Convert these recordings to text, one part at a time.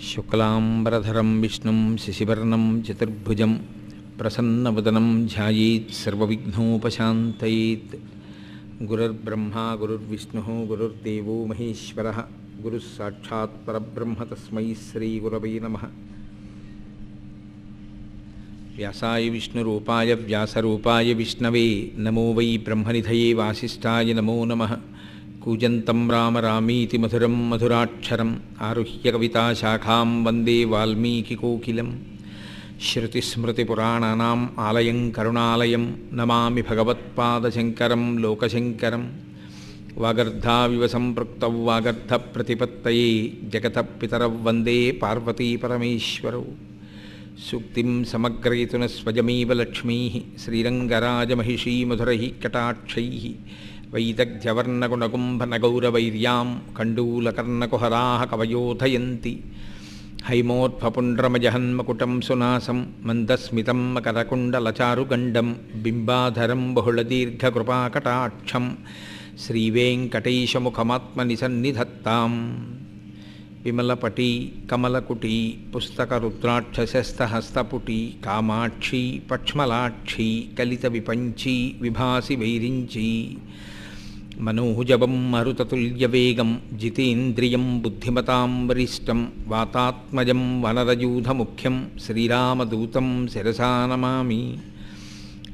శుక్లాంబరధరం విష్ణుం శశివర్ణం చతుర్భుజం ప్రసన్నవదనం ధ్యాయేత్ సర్వవిఘ్నోపశాంతయేత్ గురుర్బ్రహ్మా గురుర్విష్ణుः గురుర్దేవో మహేశ్వరः గురుः సాక్షాత్ పరబ్రహ్మ తస్మై శ్రీగురవై నమः వ్యాసాయ విష్ణురూపాయ వ్యాసరూపాయ విష్ణవే నమో వై బ్రహ్మనిధయే వాసిష్ఠాయ నమో నమః कूजन्तं राम रामीति मधुरं मधुराक्षरम् आरुह्य कविताशाखां वंदे वाल्मीकिकोकिलं श्रुतिस्मृतिपुराणानाम् आलयं करुणालयं नमामि भगवत्पादशङ्करं लोकशङ्करं वागर्धाविव सम्पृक्तौ वागर्धप्रतिपत्तये जगतः पितरौ वंदे पार्वतीपरमेश्वरौ स्वजमीव लक्ष्मी श्रीरंगराज महिषी मधुर कटाक्ष వైదగ్ధ్యవర్ణగుణగుంభనగౌరవైర్యాం కండూలకర్ణకుహరా కవయోధయంతి హైమోత్ఫపుండ్రమజహన్మకుటం సునాసం మందస్మితం మకరకుండలచారుగండం బింబాధరం బహుళదీర్ఘకృపాకటాక్షం శ్రీవేంకటేశముఖమాత్మనిసన్నిధత్తాం విమలపటి కమలకుటి పుస్తకరుద్రాక్షశస్తహస్తపుటి కామాక్షి పక్ష్మలాక్షి కలిత విపంచి విభాసి వైరించి మనోహుజవం మరుతతుల్యవేగం జితేంద్రియం బుద్ధిమతాం వరిష్టం వాతాత్మజం వనరయూధముఖ్యం శ్రీరామదూతం శిరసానమామి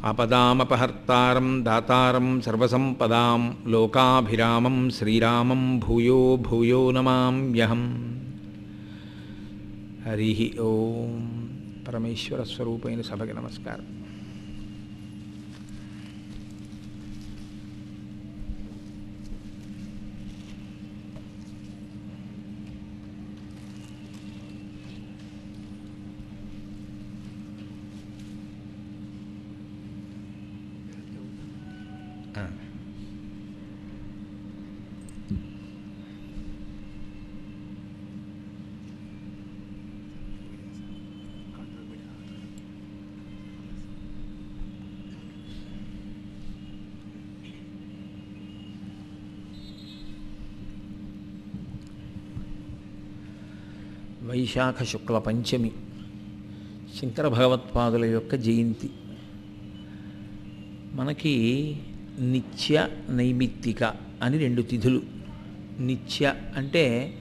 ఆపదామపహర్తారం దాతారం సర్వసంపదాం లోకాభిరామం శ్రీరామం భూయో భూయో నమామ్యహం హరి ఓం పరమేశ్వర స్వరూపైన సభకి నమస్కారం వైశాఖ శుక్ల పంచమి శంకర భగవత్పాదుల యొక్క జయంతి. మనకి నిత్య నైమిత్తిక అని రెండు తిథులు. నిత్య అంటే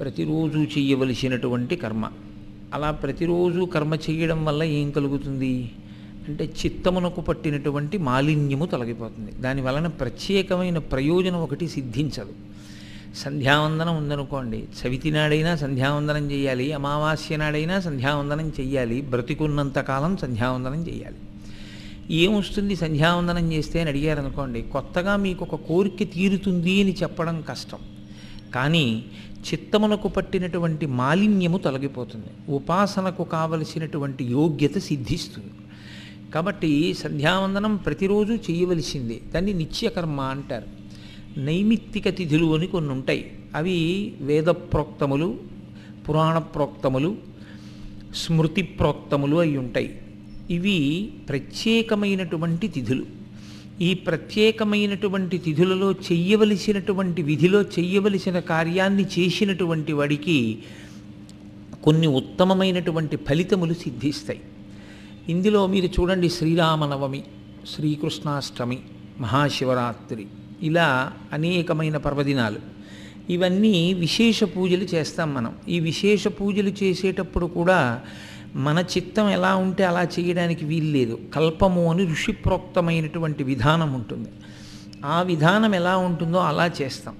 ప్రతిరోజు చేయవలసినటువంటి కర్మ. అలా ప్రతిరోజు కర్మ చేయడం వల్ల ఏం కలుగుతుంది? అంటే చిత్తమునకు పట్టినటువంటి మాలిన్యము తొలగిపోతుంది. దాని వలన ప్రత్యేకమైన ప్రయోజనం ఒకటి సిద్ధించదు. సంధ్యావందనం ఉందనుకోండి. చవితి నాడైనా సంధ్యావందనం చేయాలి అమావాస్య నాడైనా సంధ్యావందనం చేయాలి బ్రతికున్నంతకాలం సంధ్యావందనం చేయాలి ఏమొస్తుంది సంధ్యావందనం చేస్తే అని అడిగారు అనుకోండి కొత్తగా మీకు ఒక కోరిక తీరుతుంది అని చెప్పడం కష్టం. కానీ చిత్తమునకు పట్టినటువంటి మాలిన్యము తొలగిపోతుంది. ఉపాసనకు కావలసినటువంటి యోగ్యత సిద్ధిస్తుంది. కాబట్టి సంధ్యావందనం ప్రతిరోజు చేయవలసిందే దాన్ని నిత్యకర్మ అంటారు. నైమిత్తిక తిథులు అని కొన్ని ఉంటాయి. అవి వేద ప్రోక్తములు పురాణ ప్రోక్తములు స్మృతి ప్రోక్తములు అయి ఉంటాయి. ఇవి ప్రత్యేకమైనటువంటి తిథులు. ఈ ప్రత్యేకమైనటువంటి తిథులలో చెయ్యవలసినటువంటి విధిలో చెయ్యవలసిన కార్యాన్ని చేసినటువంటి వాడికి కొన్ని ఉత్తమమైనటువంటి ఫలితములు సిద్ధిస్తాయి. ఇందులో మీరు చూడండి శ్రీరామనవమి శ్రీకృష్ణాష్టమి మహాశివరాత్రి. ఇలా అనేకమైన పర్వదినాలు. ఇవన్నీ విశేష పూజలు చేస్తాం మనం. ఈ విశేష పూజలు చేసేటప్పుడు కూడా మన చిత్తం ఎలా ఉంటే అలా చేయడానికి వీల్లేదు కల్పము అని ఋషిప్రోక్తమైనటువంటి విధానం ఉంటుంది. ఆ విధానం ఎలా ఉంటుందో అలా చేస్తాం.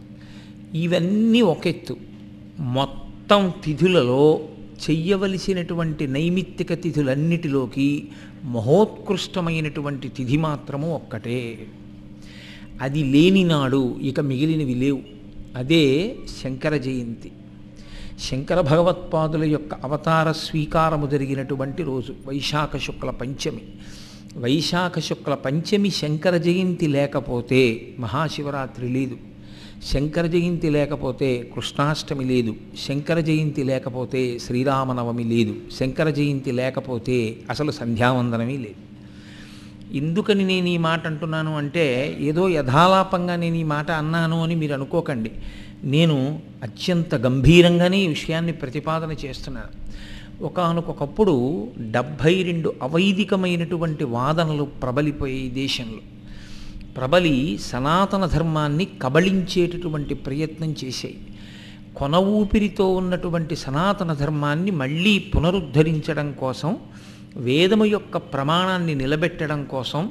ఇవన్నీ ఒకెత్తు మొత్తం తిథులలో చెయ్యవలసినటువంటి నైమిత్తిక తిథులన్నిటిలోకి మహోత్కృష్టమైనటువంటి తిథి మాత్రము ఒక్కటే. అది లేనినాడు ఇక మిగిలినవి లేవు. అదే శంకర జయంతి. శంకర భగవత్పాదుల యొక్క అవతార స్వీకారము జరిగినటువంటి రోజు వైశాఖ శుక్ల పంచమి. వైశాఖ శుక్ల పంచమి శంకర జయంతి లేకపోతే మహాశివరాత్రి లేదు. శంకర జయంతి లేకపోతే కృష్ణాష్టమి లేదు. శంకర జయంతి లేకపోతే శ్రీరామనవమి లేదు. శంకర జయంతి లేకపోతే అసలు సంధ్యావందనమే లేదు. ఎందుకని నేను ఈ మాట అంటున్నాను అంటే ఏదో యథాలాపంగా నేను ఈ మాట అన్నాను అని మీరు అనుకోకండి. నేను అత్యంత గంభీరంగానే ఈ విషయాన్ని ప్రతిపాదన చేస్తున్నాను. ఒకనకొకప్పుడు డెబ్భై రెండు అవైదికమైనటువంటి వాదనలు ప్రబలిపోయే దేశంలో. ప్రబలి సనాతన ధర్మాన్ని కబళించేటటువంటి ప్రయత్నం చేశాయి. కొన ఊపిరితో ఉన్నటువంటి సనాతన ధర్మాన్ని మళ్ళీ పునరుద్ధరించడం కోసం వేదము యొక్క ప్రమాణాన్ని నిలబెట్టడం కోసం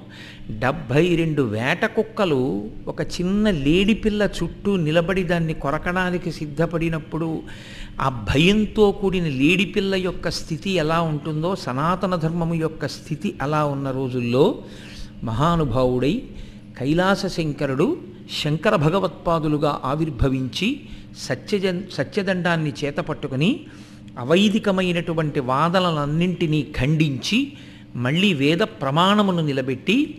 డెబ్భై రెండు వేట కుక్కలు ఒక చిన్న లేడిపిల్ల చుట్టూ నిలబడి దాన్ని కొరకడానికి సిద్ధపడినప్పుడు ఆ భయంతో కూడిన లేడిపిల్ల యొక్క స్థితి ఎలా ఉంటుందో సనాతన ధర్మము యొక్క స్థితి అలా ఉన్న రోజుల్లో మహానుభావుడై కైలాస శంకరుడు శంకర భగవత్పాదులుగా ఆవిర్భవించి సత్యజన్ సత్యదండాన్ని చేతపట్టుకుని అవైదికమైనటువంటి వాదనలన్నింటినీ ఖండించి మళ్ళీ వేద ప్రమాణమును నిలబెట్టి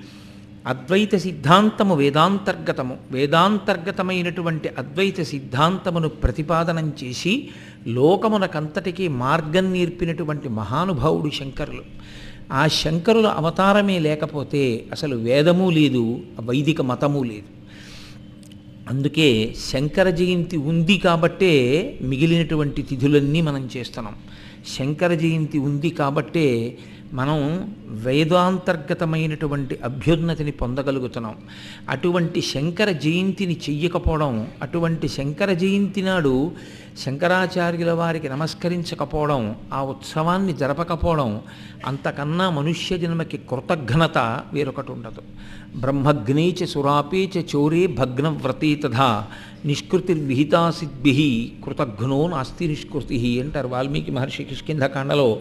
అద్వైత సిద్ధాంతము వేదాంతర్గతము వేదాంతర్గతమైనటువంటి అద్వైత సిద్ధాంతమును ప్రతిపాదనం చేసి లోకమునకంతటికీ మార్గం నేర్పినటువంటి మహానుభావుడు శంకరులు. ఆ శంకరుల అవతారమే లేకపోతే అసలు వేదము లేదు వైదిక మతము లేదు. అందుకే శంకర జయంతి ఉంది కాబట్టే మిగిలినటువంటి తిథులన్నీ మనం చేస్తున్నాం. శంకర జయంతి ఉంది కాబట్టే మనం వేదాంతర్గతమైనటువంటి అభ్యున్నతిని పొందగలుగుతున్నాం. అటువంటి శంకర జయంతిని చెయ్యకపోవడం అటువంటి శంకర జయంతి నాడు శంకరాచార్యుల వారికి నమస్కరించకపోవడం ఆ ఉత్సవాన్ని జరపకపోవడం అంతకన్నా మనుష్య జన్మకి కృతజ్ఞత వేరొకటి ఉండదు. బ్రహ్మగ్నే చ సురాపే చ చోరే భగ్నవ్రతే తథా నిష్కృతిర్విహితాసిద్భి కృతఘ్నో నాస్తి నిష్కృతి అంటారు వాల్మీకి మహర్షి కిష్కింధకాండలో.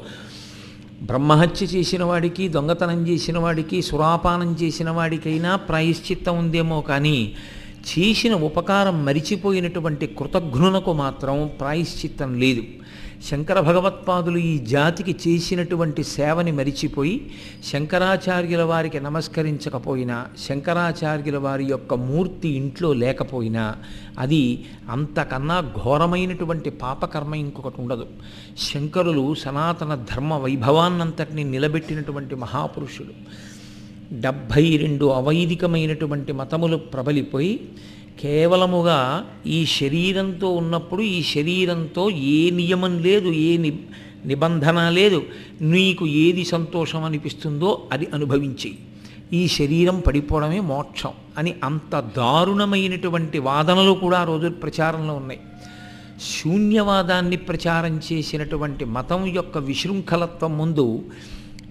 బ్రహ్మహత్య చేసిన వాడికి దొంగతనం చేసిన వాడికి సురాపానం చేసిన వాడికైనా ప్రాయశ్చిత్తం ఉందేమో కానీ చేసిన ఉపకారం మరిచిపోయినటువంటి కృతఘ్నునకు మాత్రం ప్రాయశ్చిత్తం లేదు. శంకర భగవత్పాదులు ఈ జాతికి చేసినటువంటి సేవని మరిచిపోయి శంకరాచార్యుల వారికి నమస్కరించకపోయినా శంకరాచార్యుల వారి యొక్క మూర్తి ఇంట్లో లేకపోయినా అది అంతకన్నా ఘోరమైనటువంటి పాపకర్మ ఇంకొకటి ఉండదు. శంకరులు సనాతన ధర్మ వైభవాన్నంతటిని నిలబెట్టినటువంటి మహాపురుషుడు డెబ్భై రెండు అవైదికమైనటువంటి మతములు ప్రబలిపోయి కేవలముగా ఈ శరీరంతో ఉన్నప్పుడు ఈ శరీరంతో ఏ నియమం లేదు ఏ ని నిబంధన లేదు. నీకు ఏది సంతోషం అనిపిస్తుందో అది అనుభవించి. ఈ శరీరం పడిపోవడమే మోక్షం అని అంత దారుణమైనటువంటి వాదనలు కూడా ఆ రోజు ప్రచారంలో ఉన్నాయి. శూన్యవాదాన్ని ప్రచారం చేసినటువంటి మతం యొక్క విశృంఖలత్వం ముందు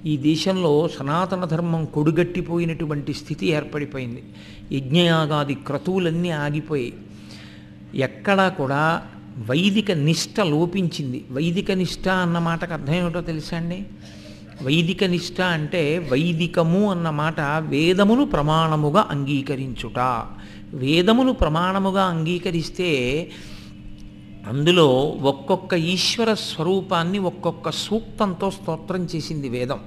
ఈ దేశంలో సనాతన ధర్మం కొడుగట్టిపోయినటువంటి స్థితి ఏర్పడిపోయింది. యజ్ఞయాగాది క్రతువులన్నీ ఆగిపోయాయి ఎక్కడా కూడా వైదిక నిష్ట లోపించింది. వైదిక నిష్ట అన్న మాటకు అర్థం ఏమిటో తెలుసా అండి? వైదిక నిష్ట అంటే వైదికము అన్న మాట వేదమును ప్రమాణముగా అంగీకరించుట. వేదమును ప్రమాణముగా అంగీకరిస్తే అందులో ఒక్కొక్క ఈశ్వర స్వరూపాన్ని ఒక్కొక్క సూక్తంతో స్తోత్రం చేసింది వేదం.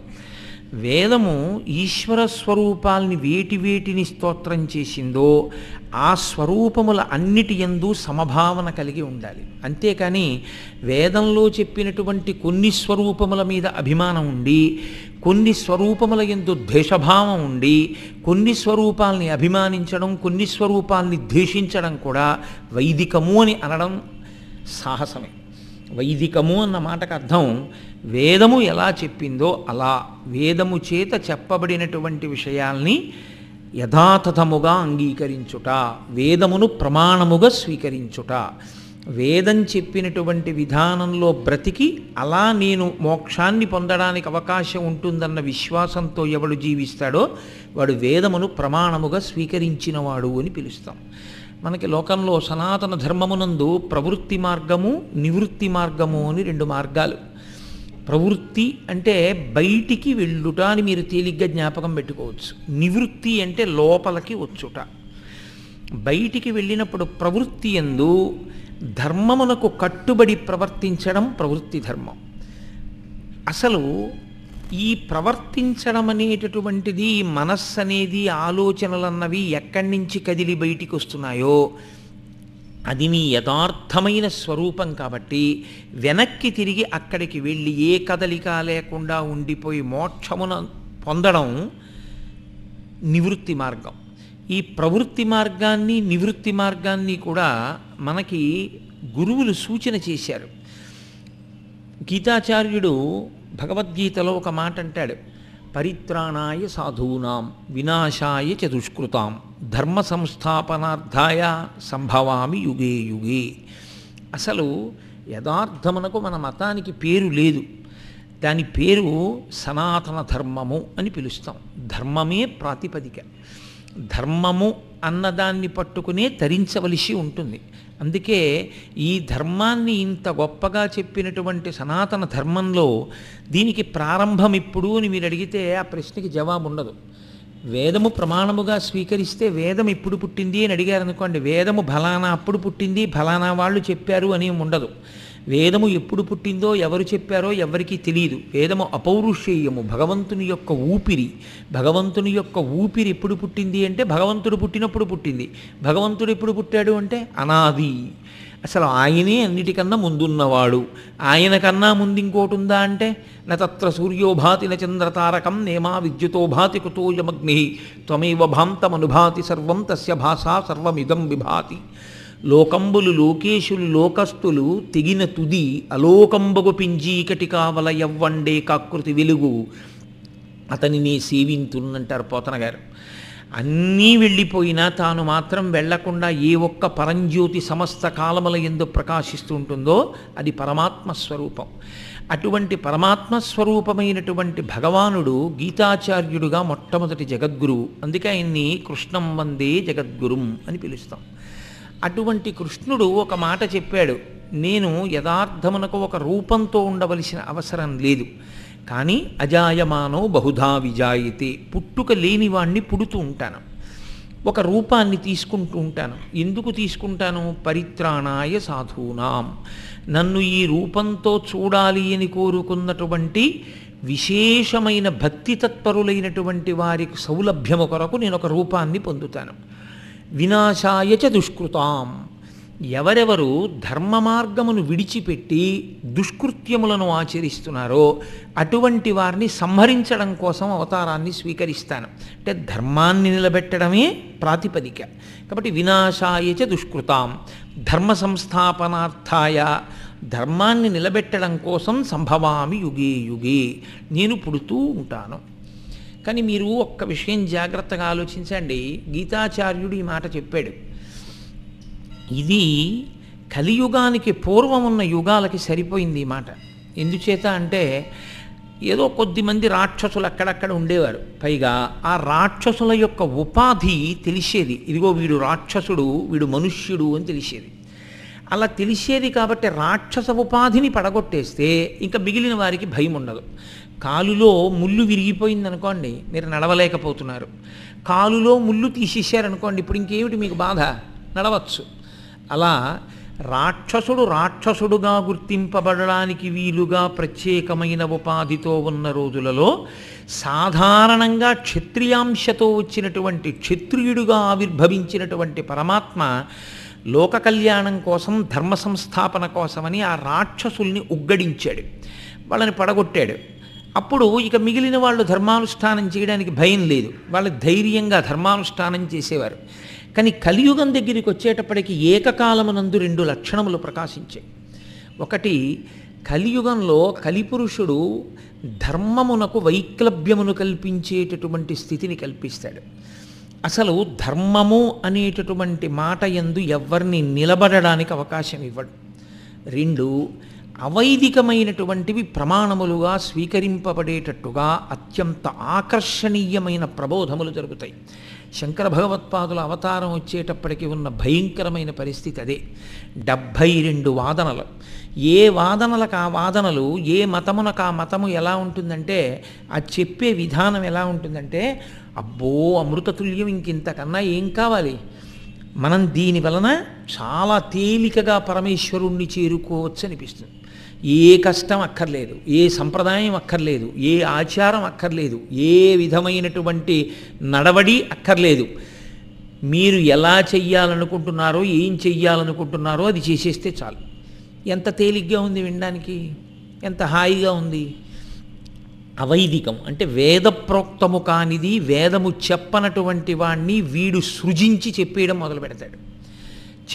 వేదము ఈశ్వర స్వరూపాల్ని వేటి వేటిని స్తోత్రం చేసిందో ఆ స్వరూపముల అన్నిటి ఎందు సమభావన కలిగి ఉండాలి. అంతేకాని వేదంలో చెప్పినటువంటి కొన్ని స్వరూపముల మీద అభిమానం ఉండి కొన్ని స్వరూపముల ఎందు ద్వేషభావం ఉండి కొన్ని స్వరూపాల్ని అభిమానించడం కొన్ని స్వరూపాల్ని ద్వేషించడం కూడా వైదికము అని అనడం సాహసమే. వైదికము అన్న మాటకు అర్థం వేదము ఎలా చెప్పిందో అలా వేదము చేత చెప్పబడినటువంటి విషయాల్ని యథాతథముగా అంగీకరించుట వేదమును ప్రమాణముగా స్వీకరించుట. వేదం చెప్పినటువంటి విధానంలో బ్రతికి అలా నేను మోక్షాన్ని పొందడానికి అవకాశం ఉంటుందన్న విశ్వాసంతో ఎవడు జీవిస్తాడో వాడు వేదమును ప్రమాణముగా స్వీకరించినవాడు అని పిలుస్తాం. మనకి లోకంలో సనాతన ధర్మమునందు ప్రవృత్తి మార్గము నివృత్తి మార్గము అని రెండు మార్గాలు. ప్రవృత్తి అంటే బయటికి వెళ్ళుట అని మీరు తేలిగ్గా జ్ఞాపకం పెట్టుకోవచ్చు. నివృత్తి అంటే లోపలికి వచ్చుట. బయటికి వెళ్ళినప్పుడు ప్రవృత్తి ఎందు ధర్మమునకు కట్టుబడి ప్రవర్తించడం ప్రవృత్తి ధర్మం. అసలు ఈ ప్రవర్తించడం అనేటటువంటిది మనస్సు అనేది ఆలోచనలన్నవి ఎక్కడి నుంచి కదిలి బయటికి వస్తున్నాయో అది నీ యథార్థమైన స్వరూపం కాబట్టి వెనక్కి తిరిగి అక్కడికి వెళ్ళి ఏ కదలిక లేకుండా ఉండిపోయి మోక్షమున పొందడం నివృత్తి మార్గం. ఈ ప్రవృత్తి మార్గాన్ని నివృత్తి మార్గాన్ని కూడా మనకి గురువులు సూచన చేశారు. గీతాచార్యుడు భగవద్గీతలో ఒక మాట అంటాడు పరిత్రాణాయ సాధూనాం వినాశాయ చతుష్కృతాం ధర్మ సంస్థాపనార్థాయ సంభవామి యుగే యుగే. అసలు యథార్థమునకు మన మతానికి పేరు లేదు. దాని పేరు సనాతన ధర్మము అని పిలుస్తాం. ధర్మమే ప్రాతిపదిక. ధర్మము అన్నదాన్ని పట్టుకునే తరించవలసి ఉంటుంది. అందుకే ఈ ధర్మాన్ని ఇంత గొప్పగా చెప్పినటువంటి సనాతన ధర్మంలో దీనికి ప్రారంభం ఇప్పుడు అని మీరు అడిగితే ఆ ప్రశ్నకి జవాబు ఉండదు. వేదము ప్రమాణముగా స్వీకరిస్తే వేదం ఇప్పుడు పుట్టింది అని అడిగారు అనుకోండి వేదము ఫలానా అప్పుడు పుట్టింది ఫలానా వాళ్ళు చెప్పారు అని ఉండదు. వేదము ఎప్పుడు పుట్టిందో ఎవరు చెప్పారో ఎవరికీ తెలియదు వేదము అపౌరుషేయము భగవంతుని యొక్క ఊపిరి. భగవంతుని యొక్క ఊపిరి ఎప్పుడు పుట్టింది అంటే భగవంతుడు పుట్టినప్పుడు పుట్టింది. భగవంతుడు ఎప్పుడు పుట్టాడు అంటే అనాది. అసలు ఆయనే అన్నిటికన్నా ముందున్నవాడు. ఆయన కన్నా ముందు ఇంకోటి ఉందా అంటే నత్ర సూర్యోభాతి చంద్రతారకం నేమా విద్యుతో భాతి కుతోయమగ్ని త్వమేవ భాంతమనుభాతి సర్వం తస్య భాషా సర్వమిదం విభాతి. లోకంబులు లోకేశులు లోకస్తులు తెగిన తుది అలోకంబగు పింజీకటి కావల ఎవ్వండే కాకృతి వెలుగు అతనిని సేవింతున్నంటారు పోతనగారు. అన్నీ వెళ్ళిపోయినా తాను మాత్రం వెళ్ళకుండా ఏ ఒక్క పరంజ్యోతి సమస్త కాలముల ఎందు ప్రకాశిస్తూ ఉంటుందో అది పరమాత్మ స్వరూపం. అటువంటి పరమాత్మ స్వరూపమైనటువంటి భగవానుడు గీతాచార్యుడుగా మొట్టమొదటి జగద్గురువు. అందుకే ఆయన్ని కృష్ణం వందే జగద్గురుం అని పిలుస్తాం. అటువంటి కృష్ణుడు ఒక మాట చెప్పాడు నేను యథార్థమునకు ఒక రూపంతో ఉండవలసిన అవసరం లేదు. కానీ అజాయమానో బహుధా విజాయితే. పుట్టుక లేని వాణ్ణి పుడుతూ ఉంటాను. ఒక రూపాన్ని తీసుకుంటూ ఉంటాను. ఎందుకు తీసుకుంటాను? పరిత్రాణాయ సాధూనాం. నన్ను ఈ రూపంతో చూడాలి అని కోరుకున్నటువంటి విశేషమైన భక్తి తత్పరులైనటువంటి వారికి సౌలభ్యము కొరకు నేను ఒక రూపాన్ని పొందుతాను. వినాశాయ చ దుష్కృతాం. ఎవరెవరు ధర్మ మార్గమును విడిచిపెట్టి దుష్కృత్యములను ఆచరిస్తున్నారో అటువంటి వారిని సంహరించడం కోసం అవతారాన్ని స్వీకరిస్తాను. అంటే ధర్మాన్ని నిలబెట్టడమే ప్రాతిపదిక. కాబట్టి వినాశాయ చ దుష్కృతాం. ధర్మ సంస్థాపనార్థాయ ధర్మాన్ని నిలబెట్టడం కోసం సంభవామి యుగే యుగే. నేను పుడుతూ ఉంటాను. కానీ మీరు ఒక్క విషయం జాగ్రత్తగా ఆలోచించండి. గీతాచార్యుడు ఈ మాట చెప్పాడు. ఇది కలియుగానికి పూర్వం ఉన్న యుగాలకి సరిపోయింది ఈ మాట. ఎందుచేత అంటే ఏదో కొద్దిమంది రాక్షసులు అక్కడక్కడ ఉండేవారు. పైగా ఆ రాక్షసుల యొక్క ఉపాధి తెలిసేది. ఇదిగో వీడు రాక్షసుడు వీడు మనుష్యుడు అని తెలిసేది. అలా తెలిసేది కాబట్టి రాక్షస ఉపాధిని పడగొట్టేస్తే ఇంకా మిగిలిన వారికి భయం ఉండదు కాలులో ముళ్ళు విరిగిపోయింది అనుకోండి మీరు నడవలేకపోతున్నారు. కాలులో ముళ్ళు తీసేశారనుకోండి ఇప్పుడు ఇంకేమిటి మీకు బాధ? నడవచ్చు. అలా రాక్షసుడు రాక్షసుడుగా గుర్తింపబడడానికి వీలుగా ప్రత్యేకమైన ఉపాధితో ఉన్న రోజులలో సాధారణంగా క్షత్రియాంశతో వచ్చినటువంటి క్షత్రియుడుగా ఆవిర్భవించినటువంటి పరమాత్మ లోక కళ్యాణం కోసం ధర్మ సంస్థాపన కోసమని ఆ రాక్షసుల్ని ఉగ్గడించాడు. వాళ్ళని పడగొట్టాడు. అప్పుడు ఇక మిగిలిన వాళ్ళు ధర్మానుష్ఠానం చేయడానికి భయం లేదు. వాళ్ళు ధైర్యంగా ధర్మానుష్ఠానం చేసేవారు. కానీ కలియుగం దగ్గరికి వచ్చేటప్పటికి ఏకకాలమునందు రెండు లక్షణములు ప్రకాశించాయి. ఒకటి కలియుగంలో కలిపురుషుడు ధర్మమునకు వైక్లభ్యమును కల్పించేటటువంటి స్థితిని కల్పిస్తాడు. అసలు ధర్మము అనేటటువంటి మాట ఎందు ఎవరిని నిలబడడానికి అవకాశం ఇవ్వడు. రెండు అవైదికమైనటువంటివి ప్రమాణములుగా స్వీకరింపబడేటట్టుగా అత్యంత ఆకర్షణీయమైన ప్రబోధములు జరుగుతాయి. శంకర భగవత్పాదుల అవతారం వచ్చేటప్పటికి ఉన్న భయంకరమైన పరిస్థితి అదే. డెబ్భై రెండు వాదనలు. ఏ వాదనలకు ఆ వాదనలు ఏ మతమునకు ఆ మతము ఎలా ఉంటుందంటే ఆ చెప్పే విధానం ఎలా ఉంటుందంటే అబ్బో అమృతతుల్యం ఇంకింతకన్నా ఏం కావాలి? మనం దీని వలన చాలా తేలికగా పరమేశ్వరుణ్ణి చేరుకోవచ్చు అనిపిస్తుంది ఏ కష్టం అక్కర్లేదు ఏ సంప్రదాయం అక్కర్లేదు ఏ ఆచారం అక్కర్లేదు ఏ విధమైనటువంటి నడవడి అక్కర్లేదు. మీరు ఎలా చెయ్యాలనుకుంటున్నారో ఏం చెయ్యాలనుకుంటున్నారో అది చేసేస్తే చాలు. ఎంత తేలిగ్గా ఉంది వినడానికి ఎంత హాయిగా ఉంది. అవైదికం అంటే వేదప్రోక్తము కానిది వేదము చెప్పనటువంటి వాణ్ణి వీడు సృజించి చెప్పేయడం మొదలు పెడతాడు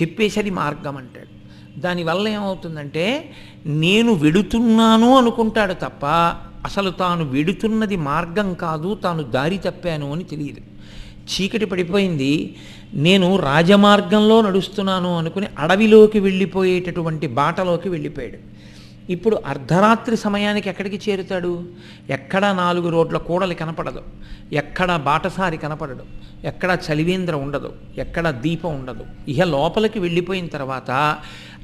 చెప్పేసరి మార్గం అంటాడు. దానివల్ల ఏమవుతుందంటే నేను వెడుతున్నాను అనుకుంటాడు తప్ప అసలు తాను వెడుతున్నది మార్గం కాదు తాను దారి తప్పాను అని తెలియదు. చీకటి పడిపోయింది. నేను రాజమార్గంలో నడుస్తున్నాను అనుకుని అడవిలోకి వెళ్ళిపోయేటటువంటి బాటలోకి వెళ్ళిపోయాడు. ఇప్పుడు అర్ధరాత్రి సమయానికి ఎక్కడికి చేరుతాడు? ఎక్కడ నాలుగు రోడ్ల కూడలి కనపడదు. ఎక్కడ బాటసారి కనపడడు ఎక్కడ చలివేంద్ర ఉండదు. ఎక్కడ దీపం ఉండదు. ఇహ లోపలికి వెళ్ళిపోయిన తర్వాత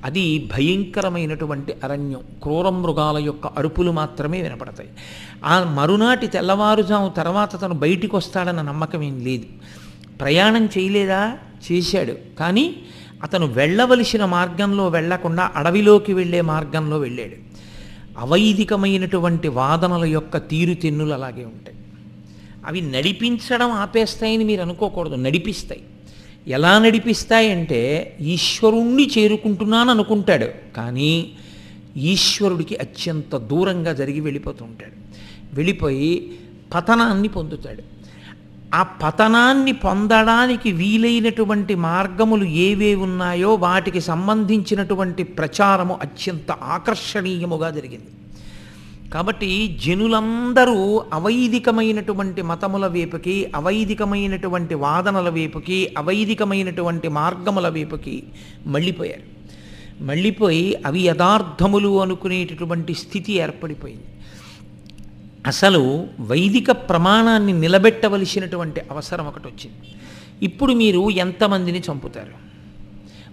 అది భయంకరమైనటువంటి అరణ్యం. క్రూర మృగాల యొక్క అరుపులు మాత్రమే వినపడతాయి. ఆ మరునాటి తెల్లవారుజాము తర్వాత తను బయటికి వస్తాడన్న నమ్మకం ఏం లేదు. ప్రయాణం చేయలేదా? చేశాడు. కానీ అతను వెళ్ళవలసిన మార్గంలో వెళ్ళకుండా అడవిలోకి వెళ్ళే మార్గంలో వెళ్ళాడు. అవైదికమైనటువంటి వాదనల యొక్క తీరుతెన్నులు అలాగే ఉంటాయి. అవి నడిపించడం ఆపేస్తాయని మీరు అనుకోకూడదు. నడిపిస్తాయి. ఎలా నడిపిస్తాయంటే ఈశ్వరుణ్ణి చేరుకుంటున్నాను అనుకుంటాడు కానీ ఈశ్వరుడికి అత్యంత దూరంగా జరిగి వెళ్ళిపోతుంటాడు. వెళ్ళిపోయి పతనాన్ని పొందుతాడు. ఆ పతనాన్ని పొందడానికి వీలైనటువంటి మార్గములు ఏవే ఉన్నాయో వాటికి సంబంధించినటువంటి ప్రచారము అత్యంత ఆకర్షణీయముగా జరిగింది. కాబట్టి జనులందరూ అవైదికమైనటువంటి మతముల వైపుకి అవైదికమైనటువంటి వాదనల వైపుకి అవైదికమైనటువంటి మార్గముల వైపుకి మళ్ళీపోయారు. మళ్ళీపోయి అవి యథార్థములు అనుకునేటటువంటి స్థితి ఏర్పడిపోయింది. అసలు వైదిక ప్రమాణాన్ని నిలబెట్టవలసినటువంటి అవసరం ఒకటి వచ్చింది. ఇప్పుడు మీరు ఎంతమందిని చంపుతారు?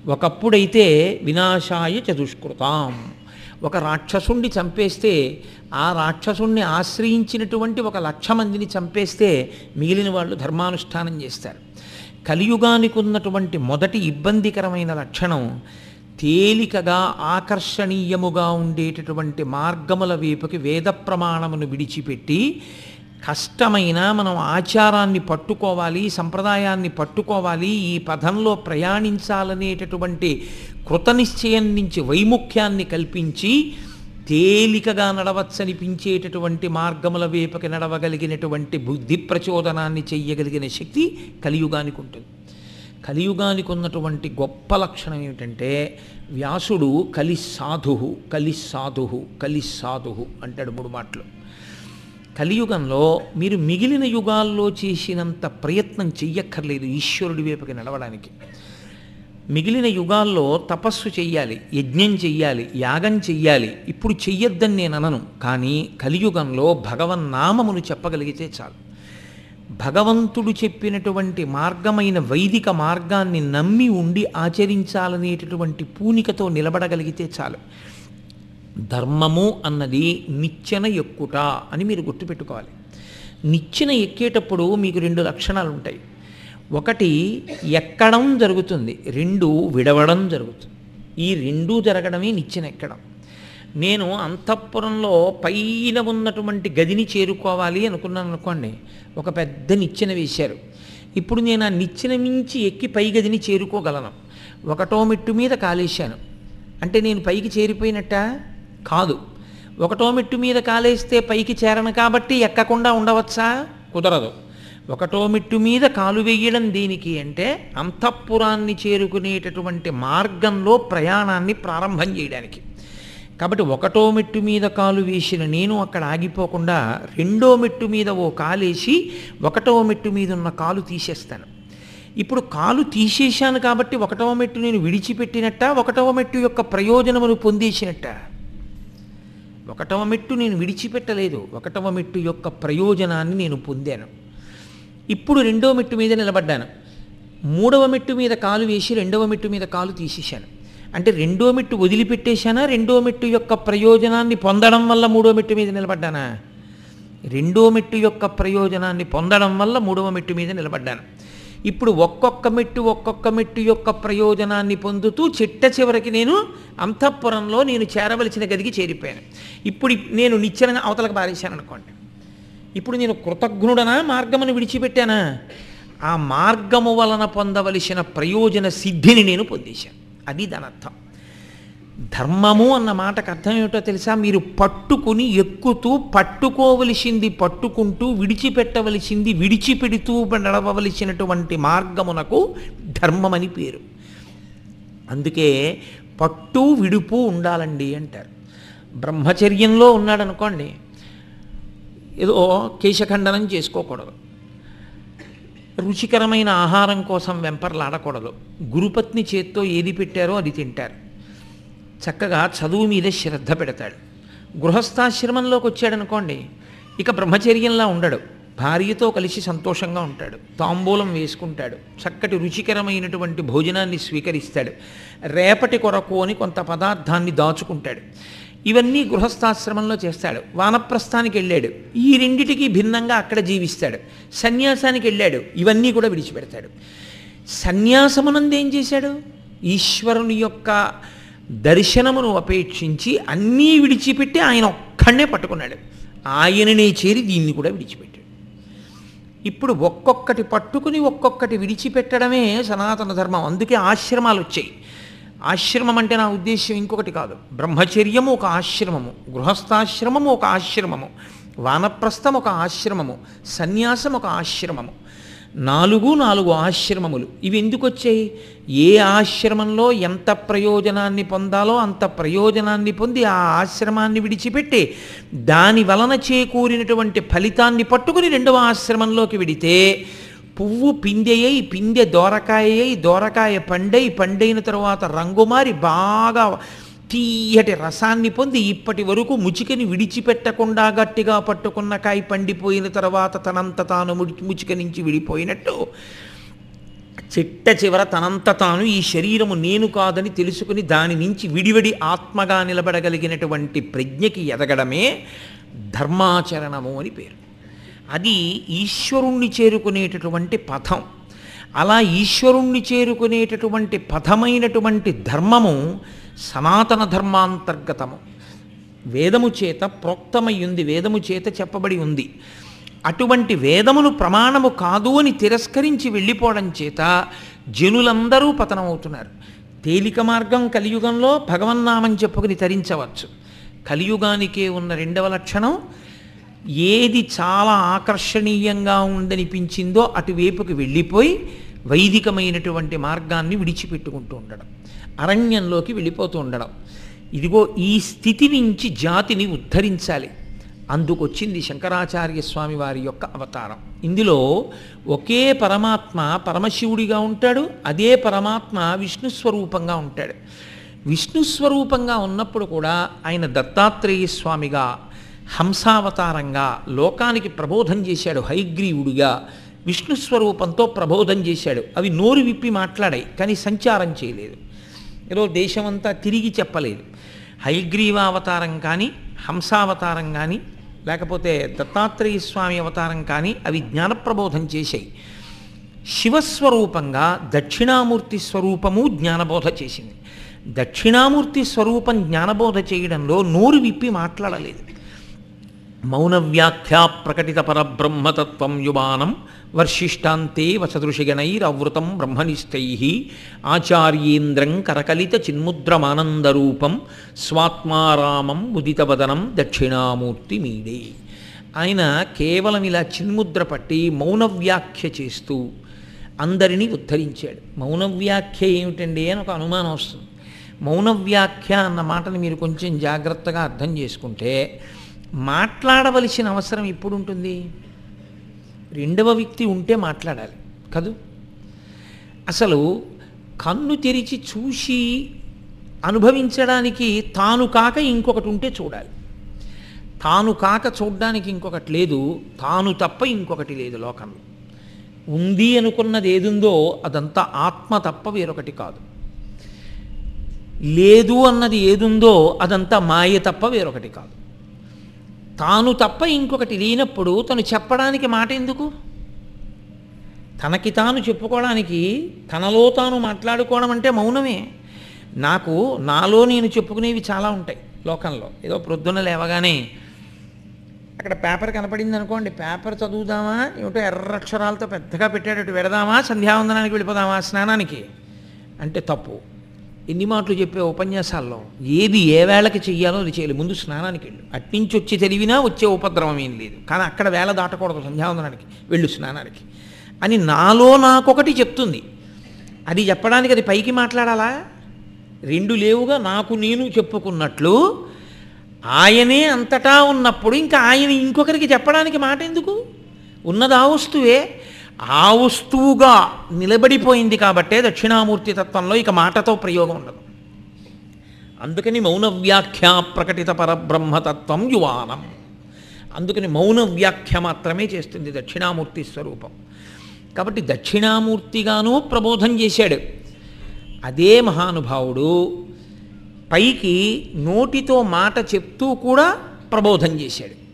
ఒకప్పుడైతే వినాశాయ చతుష్కృతాం. ఒక రాక్షసుణ్ణి చంపేస్తే ఆ రాక్షసుణ్ణి ఆశ్రయించినటువంటి ఒక లక్ష మందిని చంపేస్తే మిగిలిన వాళ్ళు ధర్మానుష్ఠానం చేస్తారు. కలియుగానికి ఉన్నటువంటి మొదటి ఇబ్బందికరమైన లక్షణం తేలికగా ఆకర్షణీయముగా ఉండేటటువంటి మార్గముల వైపుకి వేద ప్రమాణమును విడిచిపెట్టి కష్టమైన మనం ఆచారాన్ని పట్టుకోవాలి సంప్రదాయాన్ని పట్టుకోవాలి ఈ పదంలో ప్రయాణించాలనేటటువంటి కృతనిశ్చయం నుంచి వైముఖ్యాన్ని కల్పించి తేలికగా నడవచ్చనిపించేటటువంటి మార్గముల వేపకి నడవగలిగినటువంటి బుద్ధి ప్రచోదనాన్ని చెయ్యగలిగిన శక్తి కలియుగానికి ఉంటుంది. కలియుగానికి ఉన్నటువంటి గొప్ప లక్షణం ఏమిటంటే వ్యాసుడు కలి సాధు కలి సాధు కలి సాధు అంటాడు మూడు మాటలు. కలియుగంలో మీరు మిగిలిన యుగాల్లో చేసినంత ప్రయత్నం చెయ్యక్కర్లేదు ఈశ్వరుడి వైపుకి నడవడానికి. మిగిలిన యుగాల్లో తపస్సు చెయ్యాలి యజ్ఞం చెయ్యాలి యాగం చెయ్యాలి. ఇప్పుడు చెయ్యొద్దని నేను అనను. కానీ కలియుగంలో భగవన్నామములు చెప్పగలిగితే చాలు. భగవంతుడు చెప్పినటువంటి మార్గమైన వైదిక మార్గాన్ని నమ్మి ఉండి ఆచరించాలనేటటువంటి పూనికతో నిలబడగలిగితే చాలు. ధర్మము అన్నది నిచ్చెన ఎక్కుట అని మీరు గుర్తుపెట్టుకోవాలి. నిచ్చెన ఎక్కేటప్పుడు మీకు రెండు లక్షణాలు ఉంటాయి ఒకటి ఎక్కడం జరుగుతుంది రెండు విడవడం జరుగుతుంది. ఈ రెండూ జరగడమే నిచ్చెన ఎక్కడం నేను అంతఃపురంలో పైన ఉన్నటువంటి గదిని చేరుకోవాలి అనుకున్నాను అనుకోండి ఒక పెద్ద నిచ్చెన వేశారు. ఇప్పుడు నేను ఆ నిచ్చెన మించి ఎక్కి పై గదిని చేరుకోగలను. ఒకటో మెట్టు మీద కాలేశాను. అంటే నేను పైకి చేరిపోయినట్ట? కాదు. ఒకటో మెట్టు మీద కాలేస్తే పైకి చేరను కాబట్టి ఎక్కకుండా ఉండవచ్చా? కుదరదు. ఒకటో మెట్టు మీద కాలు వేయడం దేనికి అంటే అంతఃపురాన్ని చేరుకునేటటువంటి మార్గంలో ప్రయాణాన్ని ప్రారంభం చేయడానికి. కాబట్టి ఒకటో మెట్టు మీద కాలు వేసిన నేను అక్కడ ఆగిపోకుండా రెండో మెట్టు మీద ఓ కాలేసి ఒకటో మెట్టు మీద ఉన్న కాలు తీసేస్తాను. ఇప్పుడు కాలు తీసేశాను కాబట్టి ఒకటవ మెట్టు నేను విడిచిపెట్టినట్ట ఒకటవ మెట్టు యొక్క ప్రయోజనమును పొందేసినట్ట? ఒకటవ మెట్టు నేను విడిచిపెట్టలేదు ఒకటవ మెట్టు యొక్క ప్రయోజనాన్ని నేను పొందాను. ఇప్పుడు రెండో మెట్టు మీద నిలబడ్డాను. మూడవ మెట్టు మీద కాలు వేసి రెండవ మెట్టు మీద కాలు తీసేశాను. అంటే రెండో మెట్టు వదిలిపెట్టేశానా? రెండో మెట్టు యొక్క ప్రయోజనాన్ని పొందడం వల్ల మూడో మెట్టు మీద నిలబడ్డానా? రెండో మెట్టు యొక్క ప్రయోజనాన్ని పొందడం వల్ల మూడవ మెట్టు మీద నిలబడ్డాను. ఇప్పుడు ఒక్కొక్క మెట్టు ఒక్కొక్క మెట్టు యొక్క ప్రయోజనాన్ని పొందుతూ చిట్ట చివరికి నేను అంతఃపురంలో నేను చేరవలసిన గదికి చేరిపోయాను. ఇప్పుడు నేను నిచ్చెన అవతలకు పారేశాను అనుకోండి. ఇప్పుడు నేను కృతజ్ఞుడనా మార్గమును విడిచిపెట్టానా? ఆ మార్గము వలన పొందవలసిన ప్రయోజన సిద్ధిని నేను పొందేశాను. అది దాని అర్థం ధర్మము అన్న మాటకు అర్థం ఏమిటో తెలుసా? మీరు పట్టుకుని ఎక్కుతూ పట్టుకోవలసింది పట్టుకుంటూ విడిచిపెట్టవలసింది విడిచిపెడుతూ నడవవలసినటువంటి మార్గమునకు ధర్మమని పేరు. అందుకే పట్టు విడుపు ఉండాలండి అంటారు. బ్రహ్మచర్యంలో ఉన్నాడనుకోండి ఏదో కేశఖండనం చేసుకోకూడదు. రుచికరమైన ఆహారం కోసం వెంపర్లాడకూడదు. గురుపత్ని చేత్తో ఏది పెట్టారో అది తింటారు. చక్కగా చదువు మీద శ్రద్ధ పెడతాడు. గృహస్థాశ్రమంలోకి వచ్చాడనుకోండి ఇక బ్రహ్మచర్యంలా ఉండడు. భార్యతో కలిసి సంతోషంగా ఉంటాడు. తాంబూలం వేసుకుంటాడు. చక్కటి రుచికరమైనటువంటి భోజనాన్ని స్వీకరిస్తాడు. రేపటి కొరకు అని కొంత పదార్థాన్ని దాచుకుంటాడు. ఇవన్నీ గృహస్థాశ్రమంలో చేస్తాడు. వానప్రస్థానికి వెళ్ళాడు. ఈ రెండిటికి భిన్నంగా అక్కడ జీవిస్తాడు. సన్యాసానికి వెళ్ళాడు. ఇవన్నీ కూడా విడిచిపెడతాడు. సన్యాసమునందు ఏం చేశాడు? ఈశ్వరుని యొక్క దర్శనమును అపేక్షించి అన్నీ విడిచిపెట్టి ఆయన ఒక్కడనే పట్టుకున్నాడు. ఆయననే చేరి దీన్ని కూడా విడిచిపెట్టాడు. ఇప్పుడు ఒక్కొక్కటి పట్టుకుని ఒక్కొక్కటి విడిచిపెట్టడమే సనాతన ధర్మం. అందుకే ఆశ్రమాలు వచ్చాయి. ఆశ్రమం అంటే నా ఉద్దేశ్యం ఇంకొకటి కాదు. బ్రహ్మచర్యము ఒక ఆశ్రమము గృహస్థాశ్రమము ఒక ఆశ్రమము వానప్రస్థం ఒక ఆశ్రమము సన్యాసం ఒక ఆశ్రమము. నాలుగు నాలుగు ఆశ్రమములు. ఇవి ఎందుకు వచ్చాయి? ఏ ఆశ్రమంలో ఎంత ప్రయోజనాన్ని పొందాలో అంత ప్రయోజనాన్ని పొంది ఆ ఆశ్రమాన్ని విడిచిపెట్టి దాని వలన చేకూరినటువంటి ఫలితాన్ని పట్టుకుని రెండవ ఆశ్రమంలోకి విడితే పువ్వు పిందెయ్యి పిందె దోరకాయ దోరకాయ పండై పండైన తరువాత రంగు మారి బాగా తీయటి రసాన్ని పొంది ఇప్పటి వరకు ముచికని విడిచిపెట్టకుండా గట్టిగా పట్టుకున్న కాయ పండిపోయిన తర్వాత తనంత తాను ముచిక నుంచి విడిపోయినట్టు. చిట్ట చివర తనంత తాను ఈ శరీరము నేను కాదని తెలుసుకుని దాని నుంచి విడివిడి ఆత్మగా నిలబడగలిగినటువంటి ప్రజ్ఞకి ఎదగడమే ధర్మాచరణము అని పేరు. అది ఈశ్వరుణ్ణి చేరుకునేటటువంటి పథం. అలా ఈశ్వరుణ్ణి చేరుకునేటటువంటి పథమైనటువంటి ధర్మము సనాతన ధర్మాంతర్గతము. వేదము చేత ప్రోక్తమై ఉంది వేదము చేత చెప్పబడి ఉంది. అటువంటి వేదమును ప్రమాణము కాదు అని తిరస్కరించి వెళ్ళిపోవడం చేత జనులందరూ పతనమవుతున్నారు. తేలిక మార్గం కలియుగంలో భగవన్నామని చెప్పుకుని తరించవచ్చు. కలియుగానికే ఉన్న రెండవ లక్షణం ఏది చాలా ఆకర్షణీయంగా ఉందనిపించిందో అటువైపుకి వెళ్ళిపోయి వైదికమైనటువంటి మార్గాన్ని విడిచిపెట్టుకుంటూ ఉండడం అరణ్యంలోకి వెళ్ళిపోతూ ఉండడం. ఇదిగో ఈ స్థితి నుంచి జాతిని ఉద్ధరించాలి. అందుకొచ్చింది శంకరాచార్య స్వామి వారి యొక్క అవతారం. ఇందులో ఒకే పరమాత్మ పరమశివుడిగా ఉంటాడు అదే పరమాత్మ విష్ణు స్వరూపంగా ఉంటాడు. విష్ణు స్వరూపంగా ఉన్నప్పుడు కూడా ఆయన దత్తాత్రేయ స్వామిగా హంసావతారంగా లోకానికి ప్రబోధం చేశాడు హైగ్రీవుడిగా విష్ణు స్వరూపంతో ప్రబోధం చేశాడు. అవి నోరు విప్పి మాట్లాడాయి కానీ సంచారం చేయలేదు. ఏదో దేశమంతా తిరిగి చెప్పలేదు. హైగ్రీవ అవతారం కానీ హంసావతారం కానీ లేకపోతే దత్తాత్రేయ స్వామి అవతారం కానీ అవి జ్ఞానప్రబోధం చేశాయి. శివస్వరూపంగా దక్షిణామూర్తి స్వరూపము జ్ఞానబోధ చేసింది. దక్షిణామూర్తి స్వరూపం జ్ఞానబోధ చేయడంలో నోరు విప్పి మాట్లాడలేదు. మౌనవ్యాఖ్యా ప్రకటిత పరబ్రహ్మతత్వం యువానం వర్షిష్టాంతే వసదృషిగణైరవృతం బ్రహ్మనిష్టై ఆచార్యేంద్రం కరకలిత చిన్ముద్రమానందరూపం స్వాత్మారామం ఉదితవదనం దక్షిణామూర్తి మీడే ఆయన కేవలం ఇలా చిన్ముద్ర పట్టి మౌనవ్యాఖ్య చేస్తూ అందరినీ ఉద్ధరించాడు. మౌనవ్యాఖ్య ఏమిటండి అని ఒక అనుమానం వస్తుంది. మౌనవ్యాఖ్య అన్న మాటని మీరు కొంచెం జాగ్రత్తగా అర్థం చేసుకుంటే మాట్లాడవలసిన అవసరం ఎప్పుడు ఉంటుంది రెండవ వ్యక్తి ఉంటే మాట్లాడాలి కదూ? అసలు కన్ను తెరిచి చూసి అనుభవించడానికి తాను కాక ఇంకొకటి ఉంటే చూడాలి. తాను కాక చూడడానికి ఇంకొకటి లేదు తాను తప్ప ఇంకొకటి లేదు లోకంలో. ఉంది అనుకున్నది ఏదుందో అదంతా ఆత్మ తప్ప వేరొకటి కాదు. లేదు అన్నది ఏదుందో అదంతా మాయ తప్ప వేరొకటి కాదు. తాను తప్ప ఇంకొకటి లేనప్పుడు తను చెప్పడానికి మాట ఎందుకు? తనకి తాను చెప్పుకోవడానికి తనలో తాను మాట్లాడుకోవడం అంటే మౌనమే. నాకు నాలో నేను చెప్పుకునేవి చాలా ఉంటాయి లోకంలో. ఏదో ప్రొద్దున లేవగానే అక్కడ పేపర్ కనపడింది అనుకోండి పేపర్ చదువుదామా ఏమిటో ఎర్రక్షరాలతో పెద్దగా పెట్టాడు అటు పెడదామా సంధ్యావందనానికి వెళ్ళిపోదామా స్నానానికి? అంటే తప్పు. ఎన్ని మాటలు చెప్పే ఉపన్యాసాల్లో? ఏది ఏ వేళకి చెయ్యాలో అది చేయాలి ముందు స్నానానికి వెళ్ళు. అట్నుంచి వచ్చి తెలివినా వచ్చే ఉపద్రవం ఏం లేదు. కానీ అక్కడ వేళ దాటకూడదు సంధ్యావందనానికి. వెళ్ళు స్నానానికి. అని నాలో నాకొకటి చెప్తుంది. అది చెప్పడానికి అది పైకి మాట్లాడాలా? రెండు లేవుగా నాకు నేను చెప్పుకున్నట్లు ఆయనే అంతటా ఉన్నప్పుడు ఇంకా ఆయన ఇంకొకరికి చెప్పడానికి మాట ఎందుకు? ఉన్నదా వస్తువే. ఆ వస్తువుగా నిలబడిపోయింది కాబట్టే దక్షిణామూర్తి తత్వంలో ఇక మాటతో ప్రయోగం ఉండదు. అందుకని మౌన వ్యాఖ్య ప్రకటిత పరబ్రహ్మతత్వం యువానం. అందుకని మౌన వ్యాఖ్య మాత్రమే చేస్తుంది దక్షిణామూర్తి స్వరూపం. కాబట్టి దక్షిణామూర్తిగాను ప్రబోధం చేశాడు. అదే మహానుభావుడు పైకి నోటితో మాట చెప్తూ కూడా ప్రబోధం చేశాడు.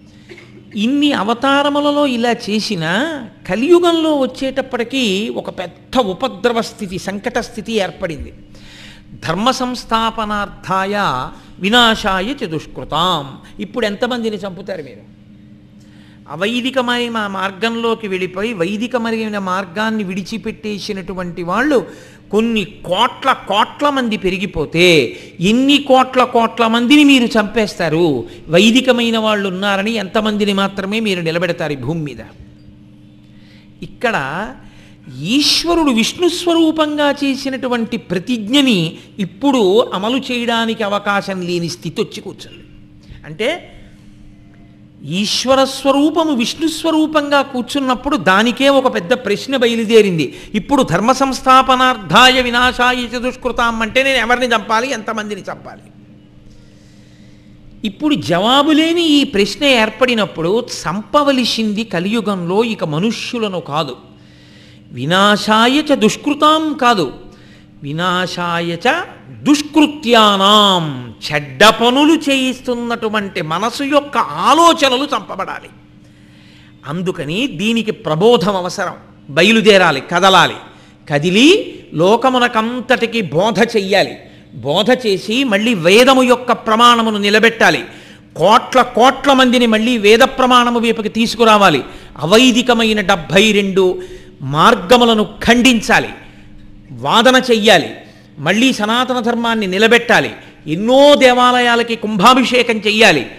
ఇన్ని అవతారములలో ఇలా చేసినా కలియుగంలో వచ్చేటప్పటికీ ఒక పెద్ద ఉపద్రవ స్థితి సంకట స్థితి ఏర్పడింది. ధర్మ సంస్థాపనార్థాయ వినాశాయ చతుష్కృతాం. ఇప్పుడు ఎంతమందిని చంపుతారు మీరు? అవైదికమైన మార్గంలోకి వెళ్ళిపోయి వైదికమైన మార్గాన్ని విడిచిపెట్టేసినటువంటి వాళ్ళు కొన్ని కోట్ల కోట్ల మంది పెరిగిపోతే ఎన్ని కోట్ల కోట్ల మందిని మీరు చంపేస్తారు. వైదికమైన వాళ్ళు ఉన్నారని ఎంతమందిని మాత్రమే మీరు నిలబెడతారు ఈ భూమి మీద. ఇక్కడ ఈశ్వరుడు విష్ణు స్వరూపంగా చేసినటువంటి ప్రతిజ్ఞని ఇప్పుడు అమలు చేయడానికి అవకాశం లేని స్థితి వచ్చి కూర్చుంది. అంటే ఈశ్వర స్వరూపము విష్ణు స్వరూపంగా కూర్చున్నప్పుడు దానికే ఒక పెద్ద ప్రశ్న బయలుదేరింది. ఇప్పుడు ధర్మ సంస్థాపనార్థాయ వినాశాయ చతుష్కృతాం అంటే నేను ఎవరిని చంపాలి? ఎంతమందిని చంపాలి? ఇప్పుడు జవాబు లేని ఈ ప్రశ్న ఏర్పడినప్పుడు చంపవలసింది కలియుగంలో ఇక మనుష్యులను కాదు. వినాశాయ చ దుష్కృతాం కాదు. వినాశాయ చ దుష్కృత్యానాం చెడ్డ పనులు చేయిస్తున్నటువంటి మనసు యొక్క ఆలోచనలు చంపబడాలి. అందుకని దీనికి ప్రబోధం అవసరం. బయలుదేరాలి కదలాలి. కదిలి లోకమునకంతటికి బోధ చెయ్యాలి. బోధ చేసి మళ్ళీ వేదము యొక్క ప్రమాణమును నిలబెట్టాలి. కోట్ల కోట్ల మందిని మళ్ళీ వేద ప్రమాణము వైపుకి తీసుకురావాలి. అవైదికమైన డెబ్భై రెండు మార్గములను ఖండించాలి. వాదన చెయ్యాలి. మళ్ళీ సనాతన ధర్మాన్ని నిలబెట్టాలి. ఎన్నో దేవాలయాలకి కుంభాభిషేకం చెయ్యాలి.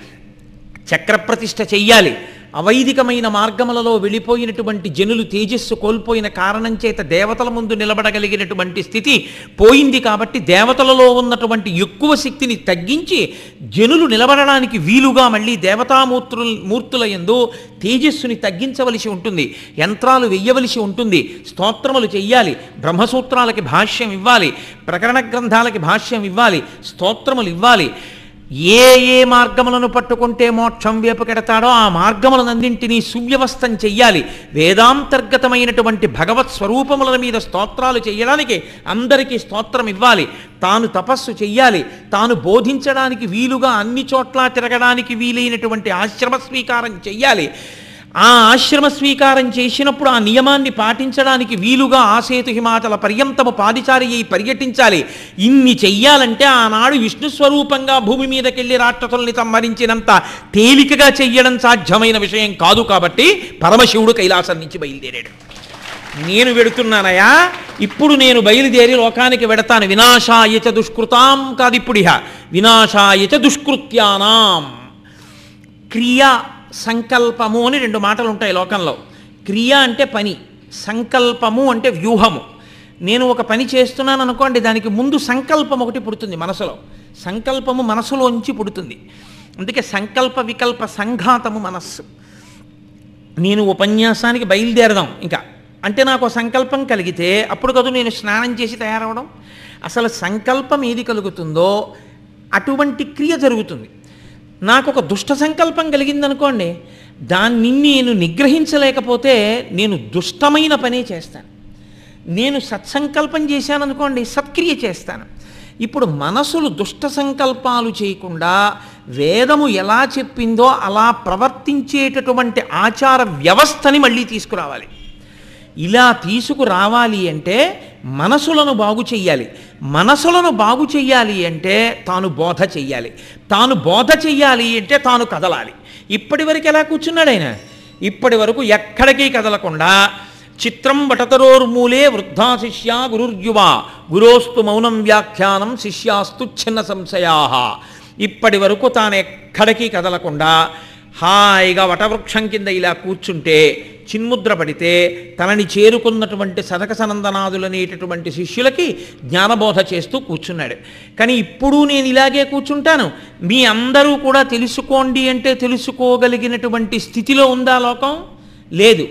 చక్రప్రతిష్ఠ చెయ్యాలి. అవైదికమైన మార్గములలో వెళ్ళిపోయినటువంటి జనులు తేజస్సు కోల్పోయిన కారణం చేత దేవతల ముందు నిలబడగలిగినటువంటి స్థితి పోయింది కాబట్టి దేవతలలో ఉన్నటువంటి ఎక్కువ శక్తిని తగ్గించి జనులు నిలబడడానికి వీలుగా మళ్ళీ దేవతామూర్తులు మూర్తుల ఎందు తేజస్సుని తగ్గించవలసి ఉంటుంది. యంత్రాలు వెయ్యవలసి ఉంటుంది. స్తోత్రములు చెయ్యాలి. బ్రహ్మసూత్రాలకి భాష్యం ఇవ్వాలి. ప్రకరణ గ్రంథాలకి భాష్యం ఇవ్వాలి. స్తోత్రములు ఇవ్వాలి. ఏ ఏ మార్గములను పట్టుకుంటే మోక్షం వేపుకెడతాడో ఆ మార్గములనందింటినీ సువ్యవస్థం చెయ్యాలి. వేదాంతర్గతమైనటువంటి భగవత్ స్వరూపముల మీద స్తోత్రాలు చేయడానికి అందరికీ స్తోత్రం ఇవ్వాలి. తాను తపస్సు చెయ్యాలి. తాను బోధించడానికి వీలుగా అన్ని చోట్ల తిరగడానికి వీలైనటువంటి ఆశ్రమ స్వీకారం చెయ్యాలి. ఆ ఆశ్రమ స్వీకారం చేసినప్పుడు ఆ నియమాన్ని పాటించడానికి వీలుగా ఆసేతు హిమాచల పర్యంతము పాదిచారి అయి పర్యటించాలి. ఇన్ని చెయ్యాలంటే ఆనాడు విష్ణు స్వరూపంగా భూమి మీదకెళ్ళి రాక్షసుల్ని సంహరించినంత తేలికగా చెయ్యడం సాధ్యమైన విషయం కాదు కాబట్టి పరమశివుడు కైలాసం నుంచి బయలుదేరాడు. నేను వెడుతున్నానయా ఇప్పుడు నేను బయలుదేరి లోకానికి వెడతాను. వినాశాయచ దుష్కృతాం కాదు ఇప్పుడిహ వినాశాయచ దుష్కృత్యానాం. క్రియ సంకల్పము అని రెండు మాటలు ఉంటాయి లోకంలో. క్రియ అంటే పని సంకల్పము అంటే వ్యూహము. నేను ఒక పని చేస్తున్నాను అనుకోండి దానికి ముందు సంకల్పం ఒకటి పుడుతుంది మనసులో. సంకల్పము మనసులోంచి పుడుతుంది. అందుకే సంకల్ప వికల్ప సంఘాతము మనస్సు. నేను ఉపన్యాసానికి బయలుదేరదాం ఇంకా. అంటే నాకు సంకల్పం కలిగితే అప్పుడు కదా నేను స్నానం చేసి తయారవడం? అసలు సంకల్పం ఏది కలుగుతుందో అటువంటి క్రియ జరుగుతుంది. నాకు ఒక దుష్ట సంకల్పం కలిగిందనుకోండి దాన్ని నేను నిగ్రహించలేకపోతే నేను దుష్టమైన పనే చేస్తాను. నేను సత్సంకల్పం చేశాననుకోండి సత్క్రియ చేస్తాను. ఇప్పుడు మనసులు దుష్ట సంకల్పాలు చేయకుండా వేదము ఎలా చెప్పిందో అలా ప్రవర్తించేటటువంటి ఆచార వ్యవస్థని మళ్ళీ తీసుకురావాలి. ఇలా తీసుకురావాలి అంటే మనసులను బాగు చెయ్యాలి. మనసులను బాగు చెయ్యాలి అంటే తాను బోధ చెయ్యాలి. తాను బోధ చెయ్యాలి అంటే తాను కదలాలి. ఇప్పటి వరకు ఎలా కూర్చున్నాడు ఆయన? ఇప్పటి వరకు ఎక్కడికి కదలకుండా చిత్రం వటతరోర్మూలే వృద్ధా శిష్యా గురుర్యువా. గురోస్తు మౌనం వ్యాఖ్యానం శిష్యాస్తు చిన్న సంశయా ఇప్పటి వరకు తాను ఎక్కడికి కదలకుండా హాయిగా వటవృక్షం కింద ఇలా కూర్చుంటే చిన్ముద్ర పడితే తనని చేరుకున్నటువంటి సనక సనందనాదులనేటటువంటి శిష్యులకి జ్ఞానబోధ చేస్తూ కూర్చున్నాడు. కానీ ఇప్పుడు నేను ఇలాగే కూర్చుంటాను. మీ అందరూ కూడా తెలుసుకోండి అంటే తెలుసుకోగలిగినటువంటి స్థితిలో ఉందా లోకం? లేదు.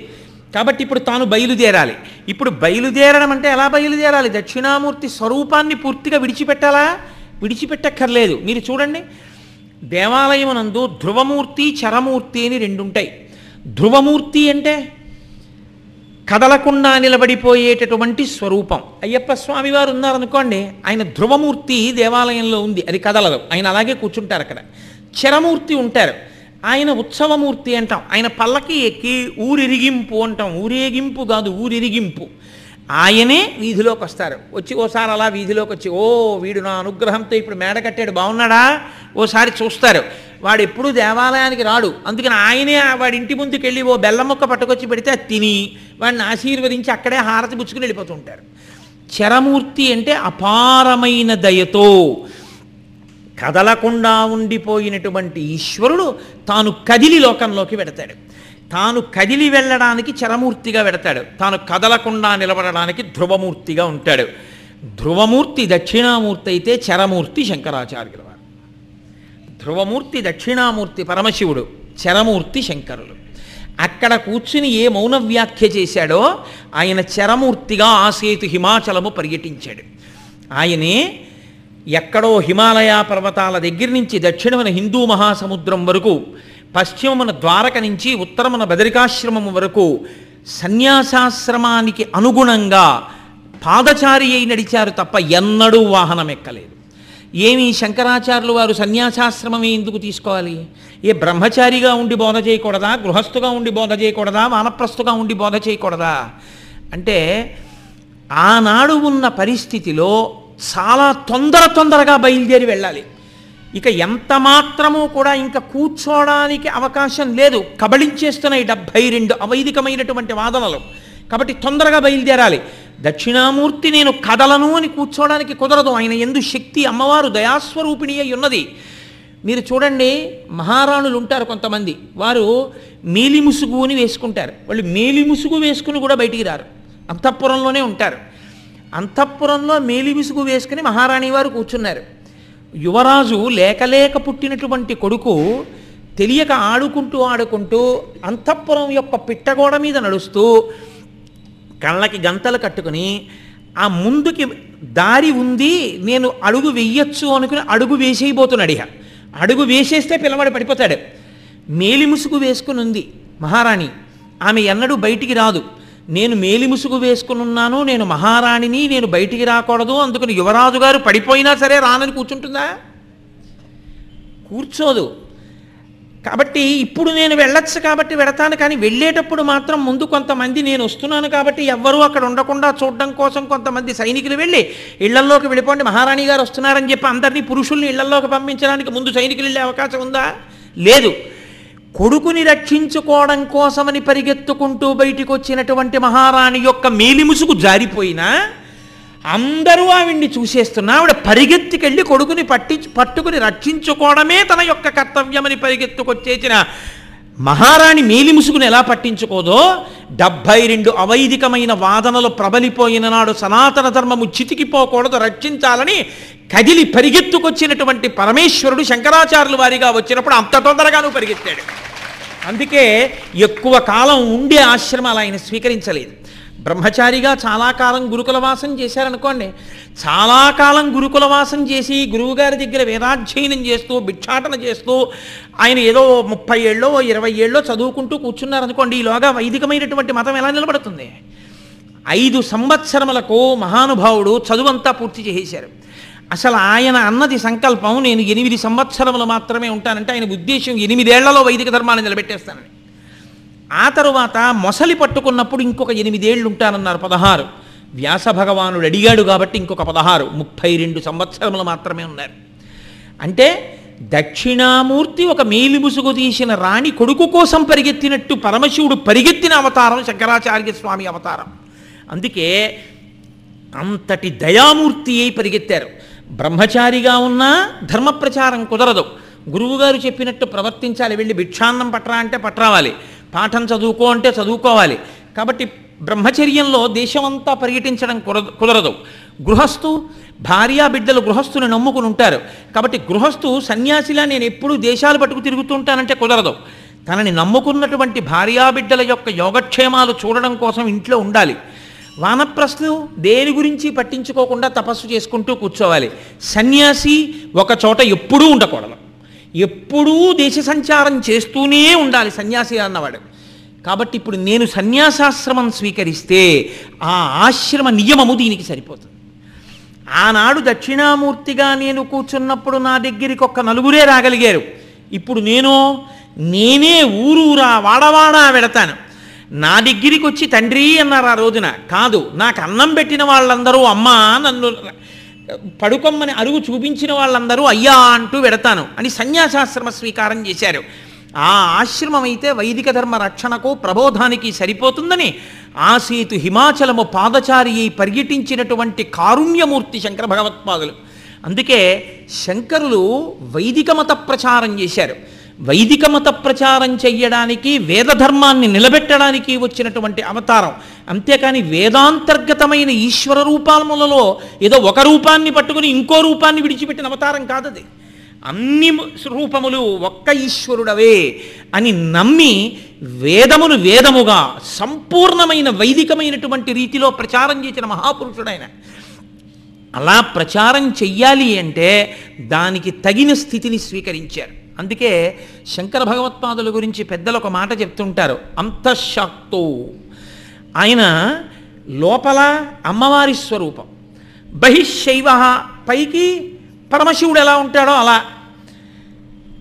కాబట్టి ఇప్పుడు తాను బయలుదేరాలి. ఇప్పుడు బయలుదేరడం అంటే ఎలా బయలుదేరాలి? దక్షిణామూర్తి స్వరూపాన్ని పూర్తిగా విడిచిపెట్టాలా? విడిచిపెట్టక్కర్లేదు. మీరు చూడండి. దేవాలయమునందు ధ్రువమూర్తి చరమూర్తి అని రెండు ఉంటాయి ధ్రువమూర్తి అంటే కదలకుండా నిలబడిపోయేటటువంటి స్వరూపం. అయ్యప్ప స్వామి వారు ఉన్నారనుకోండి ఆయన ధ్రువమూర్తి దేవాలయంలో ఉంది అది కదలదు. ఆయన అలాగే కూర్చుంటారు అక్కడ. చరమూర్తి ఉంటారు. ఆయన ఉత్సవమూర్తి అంటాం. ఆయన పల్లకి ఎక్కి ఊరిరిగింపు అంటాం. ఊరేగింపు కాదు ఊరిరిగింపు. ఆయనే వీధిలోకి వస్తారు. వచ్చి ఓసారి అలా వీధిలోకి వచ్చి ఓ వీడు నా అనుగ్రహంతో ఇప్పుడు మేడ కట్టాడు బాగున్నాడా ఓసారి చూస్తారు. వాడు ఎప్పుడూ దేవాలయానికి రాడు. అందుకని ఆయనే వాడి ఇంటి ముందుకు వెళ్ళి ఓ బెల్లం ముక్క పట్టుకొచ్చి పెడితే అది తిని వాడిని ఆశీర్వదించి అక్కడే హారతి పుచ్చుకుని వెళ్ళిపోతూ ఉంటారు. చరమూర్తి అంటే అపారమైన దయతో కదలకుండా ఉండిపోయినటువంటి ఈశ్వరుడు తాను కదిలి లోకంలోకి పెడతాడు తాను కదిలి వెళ్ళడానికి చరమూర్తిగా వెడతాడు. తాను కదలకుండా నిలబడడానికి ధ్రువమూర్తిగా ఉంటాడు. ధ్రువమూర్తి దక్షిణామూర్తి అయితే చరమూర్తి శంకరాచార్యుల వారు. ధ్రువమూర్తి దక్షిణామూర్తి పరమశివుడు చరమూర్తి శంకరులు. అక్కడ కూర్చుని ఏ మౌన వ్యాఖ్య చేశాడో ఆయన చరమూర్తిగా ఆసేతు హిమాచలము పర్యటించాడు. ఆయనే ఎక్కడో హిమాలయ పర్వతాల దగ్గర నుంచి దక్షిణమున హిందూ మహాసముద్రం వరకు పశ్చిమమున ద్వారక నుంచి ఉత్తరమున బదరికాశ్రమము వరకు సన్యాసాశ్రమానికి అనుగుణంగా పాదచారి అయి నడిచారు తప్ప ఎన్నడూ వాహనం ఎక్కలేదు. ఏమి శంకరాచార్యులు వారు సన్యాసాశ్రమమే ఎందుకు తీసుకోవాలి? ఏ బ్రహ్మచారిగా ఉండి బోధ చేయకూడదా? గృహస్థుగా ఉండి బోధ చేయకూడదా? వానప్రస్థుగా ఉండి బోధ చేయకూడదా? అంటే ఆనాడు ఉన్న పరిస్థితిలో చాలా తొందర తొందరగా బయలుదేరి వెళ్ళాలి. ఇక ఎంత మాత్రమూ కూడా ఇంకా కూర్చోడానికి అవకాశం లేదు. కబళించేస్తున్నాయి డెబ్భై రెండు అవైదికమైనటువంటి వాదనలు. కాబట్టి తొందరగా బయలుదేరాలి. దక్షిణామూర్తి నేను కదలను అని కూర్చోవడానికి కుదరదు. ఆయన ఎందు శక్తి అమ్మవారు దయాస్వరూపిణి అయి ఉన్నది. మీరు చూడండి మహారాణులు ఉంటారు కొంతమంది. వారు మేలి ముసుగు అని వేసుకుంటారు. వాళ్ళు మేలి ముసుగు వేసుకుని కూడా బయటికి రారు. అంతఃపురంలోనే ఉంటారు. అంతఃపురంలో మేలి ముసుగు వేసుకుని మహారాణి వారు కూర్చున్నారు. యువరాజు లేకలేక పుట్టినటువంటి కొడుకు తెలియక ఆడుకుంటూ ఆడుకుంటూ అంతఃపురం యొక్క పిట్టగోడ మీద నడుస్తూ కళ్ళకి గంతలు కట్టుకుని ఆ ముందుకి దారి ఉంది నేను అడుగు వెయ్యొచ్చు అనుకుని అడుగు వేసేయబోతున్నాడు ఇక అడుగు వేసేస్తే పిల్లవాడు పడిపోతాడు. మేలిముసుగు వేసుకుని ఉంది మహారాణి. ఆమె ఎన్నడూ బయటికి రాదు. నేను మేలిముసుగు వేసుకునున్నాను వేసుకుని ఉన్నాను నేను మహారాణిని నేను బయటికి రాకూడదు అందుకని యువరాజు గారు పడిపోయినా సరే రానని కూర్చుంటుందా? కూర్చోదు. కాబట్టి ఇప్పుడు నేను వెళ్ళొచ్చు కాబట్టి వెడతాను కానీ వెళ్ళేటప్పుడు మాత్రం ముందు కొంతమంది నేను వస్తున్నాను కాబట్టి ఎవ్వరూ అక్కడ ఉండకుండా చూడడం కోసం కొంతమంది సైనికులు వెళ్ళి ఇళ్ళల్లోకి వెళ్ళిపోండి మహారాణి గారు వస్తున్నారని చెప్పి అందరినీ పురుషుల్ని ఇళ్ళల్లోకి పంపించడానికి ముందు సైనికులు వెళ్ళే అవకాశం ఉందా? లేదు. కొడుకుని రక్షించుకోవడం కోసమని పరిగెత్తుకుంటూ బయటికి వచ్చినటువంటి మహారాణి యొక్క మేలిముసుగు జారిపోయినా అందరూ ఆవిడ్ని చూసేస్తున్నా ఆవిడ పరిగెత్తికెళ్ళి కొడుకుని పట్టి పట్టుకుని రక్షించుకోవడమే తన యొక్క కర్తవ్యమని పరిగెత్తుకొచ్చేసిన మహారాణి మేలి ముసుగును ఎలా పట్టించుకోదో డెబ్భై రెండు అవైదికమైన వాదనలు ప్రబలిపోయిన నాడు సనాతన ధర్మము చితికిపోకూడదు రక్షించాలని కదిలి పరిగెత్తుకొచ్చినటువంటి పరమేశ్వరుడు శంకరాచార్యులు వారిగా వచ్చినప్పుడు అంత తొందరగాను పరిగెత్తాడు. అందుకే ఎక్కువ కాలం ఉండే ఆశ్రమాలు ఆయన స్వీకరించలేదు. బ్రహ్మచారిగా చాలా కాలం గురుకుల వాసం చేశారనుకోండి చాలా కాలం గురుకుల వాసం చేసి గురువుగారి దగ్గర వేదాధ్యయనం చేస్తూ భిక్షాటన చేస్తూ ఆయన ఏదో ముప్పై ఏళ్ళో ఇరవై ఏళ్ళో చదువుకుంటూ కూర్చున్నారనుకోండి ఈలోగా వైదికమైనటువంటి మతం ఎలా నిలబడుతుంది? ఐదు సంవత్సరములకు మహానుభావుడు చదువంతా పూర్తి చేసేశారు. అసలు ఆయన అన్నది సంకల్పం నేను ఎనిమిది సంవత్సరములు మాత్రమే ఉంటానంటే ఆయన ఉద్దేశం ఎనిమిదేళ్ళలో వైదిక ధర్మాన్ని నిలబెట్టేస్తానని. ఆ తరువాత మొసలి పట్టుకున్నప్పుడు ఇంకొక ఎనిమిదేళ్ళు ఉంటానన్నారు పదహారు. వ్యాస భగవానుడు అడిగాడు కాబట్టి ఇంకొక పదహారు. ముప్పై రెండు సంవత్సరములు మాత్రమే ఉన్నారు. అంటే దక్షిణామూర్తి ఒక మేలిముసుగు తీసిన రాణి కొడుకు కోసం పరిగెత్తినట్టు పరమశివుడు పరిగెత్తిన అవతారం శంకరాచార్య స్వామి అవతారం. అందుకే అంతటి దయామూర్తి అయి పరిగెత్తారు. బ్రహ్మచారిగా ఉన్నా ధర్మ ప్రచారం కుదరదు. గురువుగారు చెప్పినట్టు ప్రవర్తించాలి. వెళ్ళి భిక్షాన్నం పట్రా అంటే పట్రావాలి. పాఠం చదువుకో అంటే చదువుకోవాలి. కాబట్టి బ్రహ్మచర్యంలో దేశమంతా పర్యటించడం కుదరదు కుదరదు. గృహస్థు భార్యా బిడ్డలు గృహస్థుని నమ్ముకుని ఉంటారు. కాబట్టి గృహస్థు సన్యాసిలా నేను ఎప్పుడూ దేశాలు పట్టుకు తిరుగుతుంటానంటే కుదరదు. తనని నమ్ముకున్నటువంటి భార్యాబిడ్డల యొక్క యోగక్షేమాలు చూడడం కోసం ఇంట్లో ఉండాలి. వానప్రస్థు దేని గురించి పట్టించుకోకుండా తపస్సు చేసుకుంటూ కూర్చోవాలి. సన్యాసి ఒక చోట ఎప్పుడూ ఉండకూడదు. ఎప్పుడూ దేశ సంచారం చేస్తూనే ఉండాలి సన్యాసి అన్నవాడు. కాబట్టి ఇప్పుడు నేను సన్యాసాశ్రమం స్వీకరిస్తే ఆ ఆశ్రమ నియమము దీనికి సరిపోతుంది. ఆనాడు దక్షిణామూర్తిగా నేను కూర్చున్నప్పుడు నా దగ్గరికి ఒక్క నలుగురే రాగలిగారు. ఇప్పుడు నేను నేనే ఊరూరా వాడవాడా వెడతాను. నా దగ్గరికి వచ్చి తండ్రి అన్నారు ఆ రోజున కాదు నాకు అన్నం పెట్టిన వాళ్ళందరూ అమ్మా నన్ను పడుకొమ్మని అరుగు చూపించిన వాళ్ళందరూ అయ్యా అంటూ వెడతాను అని సన్యాసాశ్రమ స్వీకారం చేశారు. ఆ ఆశ్రమం అయితే వైదిక ధర్మ రక్షణకు ప్రబోధానికి సరిపోతుందని ఆ సేతు హిమాచలము పాదచారి అయి పర్యటించినటువంటి కారుణ్యమూర్తి శంకర భగవత్పాదులు. అందుకే శంకరులు వైదిక మత ప్రచారం చేశారు. వైదిక మత ప్రచారం చెయ్యడానికి వేదధర్మాన్ని నిలబెట్టడానికి వచ్చినటువంటి అవతారం. అంతేకాని వేదాంతర్గతమైన ఈశ్వర రూపాలములలో ఏదో ఒక రూపాన్ని పట్టుకుని ఇంకో రూపాన్ని విడిచిపెట్టిన అవతారం కాదది. అన్ని రూపములు ఒక్క ఈశ్వరుడవే అని నమ్మి వేదమును వేదముగా సంపూర్ణమైన వైదికమైనటువంటి రీతిలో ప్రచారం చేసిన మహాపురుషుడైన. అలా ప్రచారం చెయ్యాలి అంటే దానికి తగిన స్థితిని స్వీకరించారు. అందుకే శంకర భగవత్పాదుల గురించి పెద్దలు ఒక మాట చెప్తుంటారు అంతఃశాక్తో. ఆయన లోపల అమ్మవారి స్వరూపం. బహిశైవ పైకి పరమశివుడు ఎలా ఉంటాడో అలా.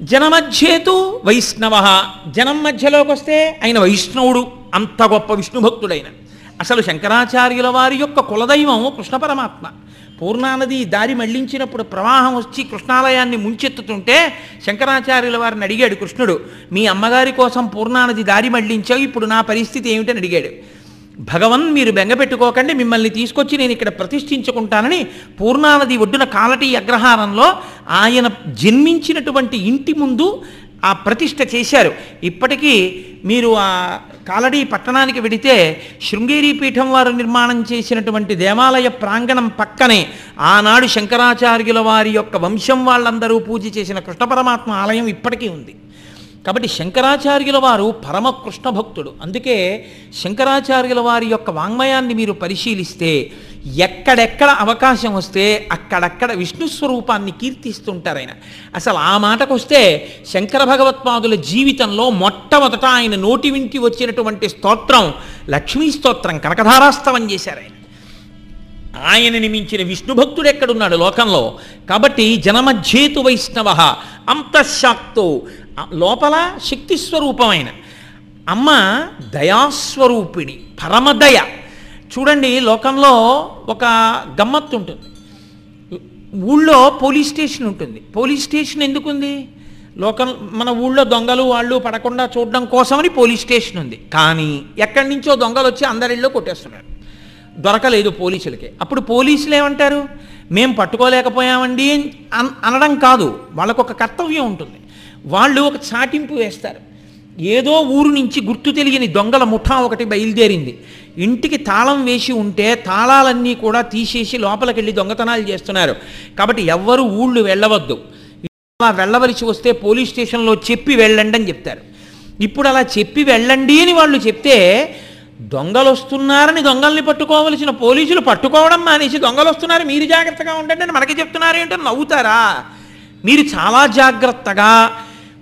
జనమధ్యేతు వైష్ణవ జనం మధ్యలోకి వస్తే ఆయన వైష్ణవుడు అంత గొప్ప విష్ణు భక్తుడైన అసలు శంకరాచార్యుల వారి యొక్క కులదైవం కృష్ణ పరమాత్మ. పూర్ణానది దారి మళ్ళించినప్పుడు ప్రవాహం వచ్చి కృష్ణాలయాన్ని ముంచెత్తుతుంటే శంకరాచార్యుల వారిని అడిగాడు కృష్ణుడు మీ అమ్మగారి కోసం పూర్ణానది దారి మళ్ళించావు ఇప్పుడు నా పరిస్థితి ఏమిటని అడిగాడు. భగవన్ మీరు బెంగపెట్టుకోకండి మిమ్మల్ని తీసుకొచ్చి నేను ఇక్కడ ప్రతిష్ఠించుకుంటానని పూర్ణానది ఒడ్డున కాలటి అగ్రహారంలో ఆయన జన్మించినటువంటి ఇంటి ముందు ఆ ప్రతిష్ట చేశారు. ఇప్పటికీ మీరు ఆ కాలడీ పట్టణానికి వెడితే శృంగేరి పీఠం వారు నిర్మాణం చేసినటువంటి దేవాలయ ప్రాంగణం పక్కనే ఆనాడు శంకరాచార్యుల వారి యొక్క వంశం వాళ్ళందరూ పూజ చేసిన కృష్ణ పరమాత్మ ఆలయం ఇప్పటికీ ఉంది. కాబట్టి శంకరాచార్యుల వారు పరమ కృష్ణ భక్తుడు. అందుకే శంకరాచార్యుల వారి యొక్క వాంగ్మయాన్ని మీరు పరిశీలిస్తే ఎక్కడెక్కడ అవకాశం వస్తే అక్కడక్కడ విష్ణు స్వరూపాన్ని కీర్తిస్తుంటారు ఆయన. అసలు ఆ మాటకు వస్తే శంకర భగవత్పాదుల జీవితంలో మొట్టమొదట ఆయన నోటి వింటి వచ్చినటువంటి స్తోత్రం లక్ష్మీ స్తోత్రం కనకధారాస్తవం చేశారు ఆయన. ఆయనని మించిన విష్ణు భక్తుడు ఎక్కడున్నాడు లోకంలో? కాబట్టి జనమధ్యేతు వైష్ణవ అంతఃశాక్తో లోపల శక్తి స్వరూపమైన అమ్మ దయాస్వరూపిణి పరమదయ. చూడండి లోకంలో ఒక గమ్మత్తు ఉంటుంది. ఊళ్ళో పోలీస్ స్టేషన్ ఉంటుంది. పోలీస్ స్టేషన్ ఎందుకుంది? లోకం మన ఊళ్ళో దొంగలు వాళ్ళు పడకుండా చూడడం కోసమని పోలీస్ స్టేషన్ ఉంది. కానీ ఎక్కడి నుంచో దొంగలు వచ్చి అందరిలో కొట్టేస్తున్నారు. దొరకలేదు పోలీసులకి. అప్పుడు పోలీసులు ఏమంటారు? మేము పట్టుకోలేకపోయామండి అన్ అనడం కాదు. వాళ్ళకు ఒక కర్తవ్యం ఉంటుంది. వాళ్ళు ఒక చాటింపు వేస్తారు. ఏదో ఊరు నుంచి గుర్తు తెలియని దొంగల ముఠా ఒకటి బయలుదేరింది. ఇంటికి తాళం వేసి ఉంటే తాళాలన్నీ కూడా తీసేసి లోపలికి వెళ్ళి దొంగతనాలు చేస్తున్నారు. కాబట్టి ఎవ్వరూ ఊళ్ళు వెళ్ళవద్దు. అలా వెళ్ళవలసి వస్తే పోలీస్ స్టేషన్లో చెప్పి వెళ్ళండి అని చెప్తారు. ఇప్పుడు అలా చెప్పి వెళ్ళండి అని వాళ్ళు చెప్తే దొంగలు వస్తున్నారని దొంగల్ని పట్టుకోవలసిన పోలీసులు పట్టుకోవడం మానేసి దొంగలు వస్తున్నారు మీరు జాగ్రత్తగా ఉండండి అని మనకి చెప్తున్నారు ఏంటో నవ్వుతారా? మీరు చాలా జాగ్రత్తగా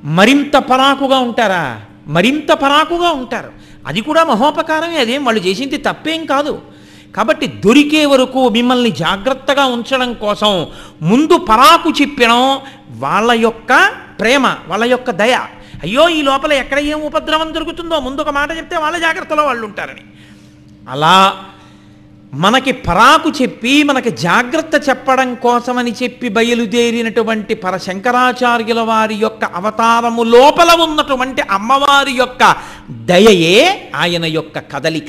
మరింత పరాకుగా ఉంటారా? మరింత పరాకుగా ఉంటారు. అది కూడా మహోపకారమే అదేం వాళ్ళు చేసింది తప్పేం కాదు. కాబట్టి దొరికే వరకు మిమ్మల్ని జాగ్రత్తగా ఉంచడం కోసం ముందు పరాకు చెప్పడం వాళ్ళ యొక్క ప్రేమ వాళ్ళ యొక్క దయ. అయ్యో ఈ లోపల ఎక్కడ ఏం ఉపద్రవం దొరుకుతుందో ముందు ఒక మాట చెప్తే వాళ్ళ జాగ్రత్తలో వాళ్ళు ఉంటారని. అలా మనకి పరాకు చెప్పి మనకి జాగ్రత్త చెప్పడం కోసమని చెప్పి బయలుదేరినటువంటి పరశంకరాచార్యుల వారి యొక్క అవతారము లోపల ఉన్నటువంటి అమ్మవారి యొక్క దయయే ఆయన యొక్క కదలిక.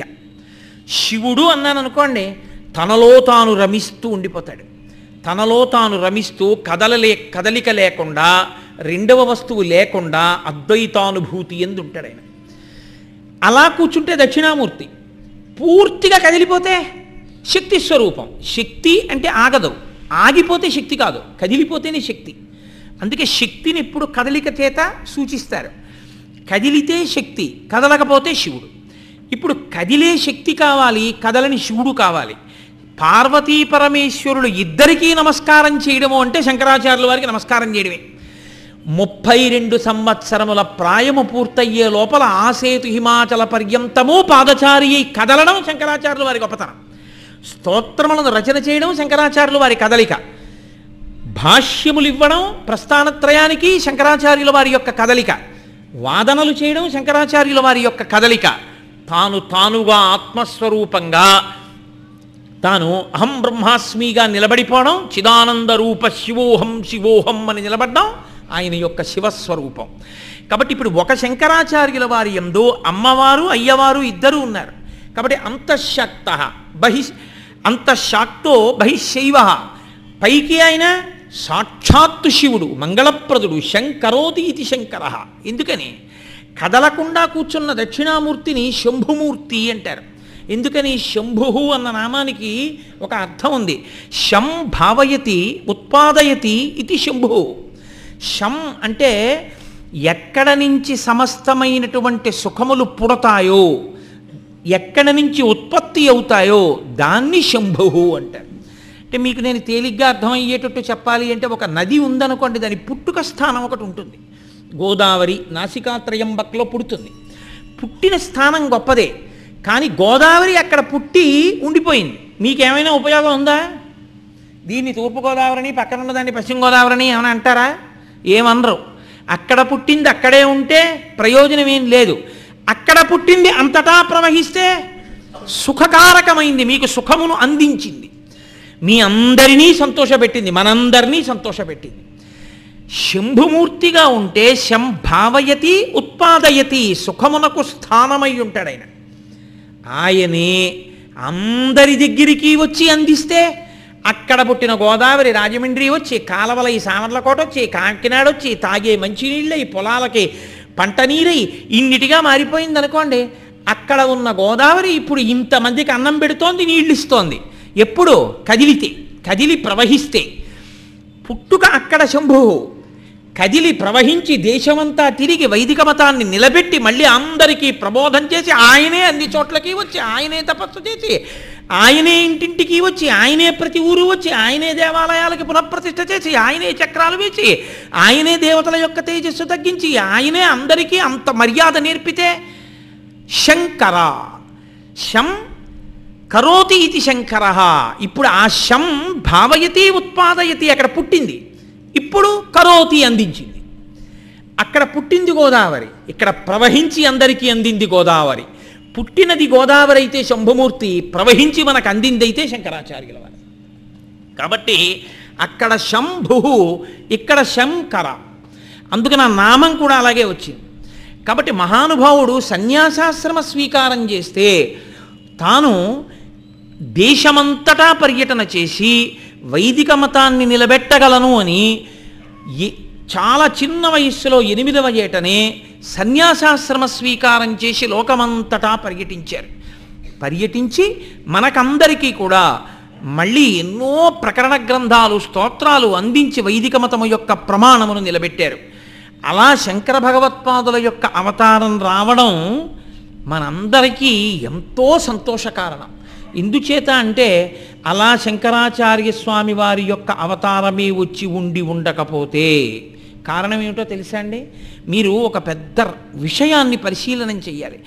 శివుడు అన్నాను అనుకోండి తనలో తాను రమిస్తూ ఉండిపోతాడు. తనలో తాను రమిస్తూ కదలలే కదలిక లేకుండా రెండవ వస్తువు లేకుండా అద్వైతానుభూతి ఎందు ఉంటాడు ఆయన? అలా కూర్చుంటే దక్షిణామూర్తి పూర్తిగా కదిలిపోతే శక్తి స్వరూపం. శక్తి అంటే ఆగదు. ఆగిపోతే శక్తి కాదు. కదిలిపోతేనే శక్తి. అందుకే శక్తిని ఎప్పుడు కదలిక చేత సూచిస్తారు. కదిలితే శక్తి కదలకపోతే శివుడు. ఇప్పుడు కదిలే శక్తి కావాలి కదలని శివుడు కావాలి. పార్వతీ పరమేశ్వరులు ఇద్దరికీ నమస్కారం చేయడము అంటే శంకరాచార్యుల వారికి నమస్కారం చేయడమే. ముప్పై రెండు సంవత్సరముల ప్రాయము పూర్తయ్యే లోపల ఆసేతు హిమాచల పర్యంతము పాదచారి కదలడం శంకరాచార్యులు వారి గొప్పతనం. స్తోత్రములను రచన చేయడం శంకరాచార్యులు వారి కదలిక. భాష్యములు ఇవ్వడం ప్రస్థానత్రయానికి శంకరాచార్యుల వారి యొక్క కదలిక. వాదనలు చేయడం శంకరాచార్యుల వారి యొక్క కదలిక. తాను తానుగా ఆత్మస్వరూపంగా తాను అహం బ్రహ్మాస్మిగా నిలబడిపోవడం చిదానంద రూప శివోహం శివోహం అని నిలబడ్డం ఆయన యొక్క శివస్వరూపం. కాబట్టి ఇప్పుడు ఒక శంకరాచార్యుల వారి ఎందు అమ్మవారు అయ్యవారు ఇద్దరు ఉన్నారు. కాబట్టి అంతఃశక్త బహి అంతఃశాక్తో బహిశైవ పైకి ఆయన సాక్షాత్తు శివుడు మంగళప్రదుడు శంకరోతి ఇది శంకర. ఎందుకని? కదలకుండా కూర్చున్న దక్షిణామూర్తిని శంభుమూర్తి అంటారు. ఎందుకని? శంభు అన్న నామానికి ఒక అర్థం ఉంది. శం భావయతి ఉత్పాదయతి ఇది శంభు శం అంటే ఎక్కడ నుంచి సమస్తమైనటువంటి సుఖములు పుడతాయో ఎక్కడ నుంచి ఉత్పత్తి అవుతాయో దాన్ని శంభు అంటారు. అంటే మీకు నేను తేలిగ్గా అర్థమయ్యేటట్టు చెప్పాలి అంటే ఒక నది ఉందనుకోండి దాని పుట్టుక స్థానం ఒకటి ఉంటుంది. గోదావరి నాసికాత్రయంబక్లో పుడుతుంది. పుట్టిన స్థానం గొప్పదే కానీ గోదావరి అక్కడ పుట్టి ఉండిపోయింది. మీకేమైనా ఉపయోగం ఉందా? దీన్ని తూర్పుగోదావరిని పక్కన ఉన్నదాన్ని పశ్చిమ గోదావరిని ఏమైనా అంటారా? ఏమనరు. అక్కడ పుట్టింది అక్కడే ఉంటే ప్రయోజనం ఏం లేదు. అక్కడ పుట్టింది అంతటా ప్రవహిస్తే సుఖకారకమైంది మీకు సుఖమును అందించింది. మీ అందరినీ సంతోషపెట్టింది మనందరినీ సంతోషపెట్టింది. శంభుమూర్తిగా ఉంటే శంభావయతి ఉత్పాదయతి సుఖమునకు స్థానమై ఉంటాడు ఆయన. ఆయనే అందరి దగ్గరికి వచ్చి అందిస్తే అక్కడ పుట్టిన గోదావరి రాజమండ్రి వచ్చి కాలవల ఈ సామర్లకోట వచ్చి కాకినాడ వచ్చి తాగే మంచినీళ్ళ ఈ పొలాలకి పంట నీరై ఇన్నిటిగా మారిపోయింది అనుకోండి. అక్కడ ఉన్న గోదావరి ఇప్పుడు ఇంతమందికి అన్నం పెడుతోంది నీళ్ళు ఇస్తోంది. ఎప్పుడు? కదిలితే కదిలి ప్రవహిస్తే. పుట్టుక అక్కడ శంభు. కదిలి ప్రవహించి దేశమంతా తిరిగి వైదిక మతాన్ని నిలబెట్టి మళ్ళీ అందరికీ ప్రబోధం చేసి ఆయనే అన్ని చోట్లకి వచ్చి ఆయనే తపస్సు చేసి ఆయనే ఇంటింటికి వచ్చి ఆయనే ప్రతి ఊరు వచ్చి ఆయనే దేవాలయాలకి పునఃప్రతిష్ఠ చేసి ఆయనే చక్రాలు వేసి ఆయనే దేవతల యొక్క తేజస్సు తగ్గించి ఆయనే అందరికీ అంత మర్యాద నేర్పితే శంకర. శం కరోతి ఇది శంకర. ఇప్పుడు ఆ శం భావయతి ఉత్పాదయతి అక్కడ పుట్టింది. ఇప్పుడు కరోతి అందించింది. అక్కడ పుట్టింది గోదావరి. ఇక్కడ ప్రవహించి అందరికీ అందింది గోదావరి. పుట్టినది గోదావరి అయితే శంభుమూర్తి ప్రవహించి మనకు అందిందైతే శంకరాచార్యుల వారి కాబట్టి అక్కడ శంభు ఇక్కడ శంకర. అందుకని ఆ నామం కూడా అలాగే వచ్చింది. కాబట్టి మహానుభావుడు సన్యాసాశ్రమ స్వీకారం చేస్తే తాను దేశమంతటా పర్యటన చేసి వైదిక మతాన్ని నిలబెట్టగలను అని చాలా చిన్న వయస్సులో ఎనిమిదవ ఏటనే సన్యాసాశ్రమ స్వీకారం చేసి లోకమంతటా పర్యటించారు. పర్యటించి మనకందరికీ కూడా మళ్ళీ ఎన్నో ప్రకరణ గ్రంథాలు స్తోత్రాలు అందించి వైదిక మతము యొక్క ప్రమాణమును నిలబెట్టారు. అలా శంకర భగవత్పాదుల యొక్క అవతారం రావడం మనందరికీ ఎంతో సంతోషకారణం. ఎందుచేత అంటే అలా శంకరాచార్య స్వామి వారి యొక్క అవతారమే వచ్చి ఉండి ఉండకపోతే కారణం ఏమిటో తెలుసా అండి? మీరు ఒక పెద్ద విషయాన్ని పరిశీలనం చేయాలి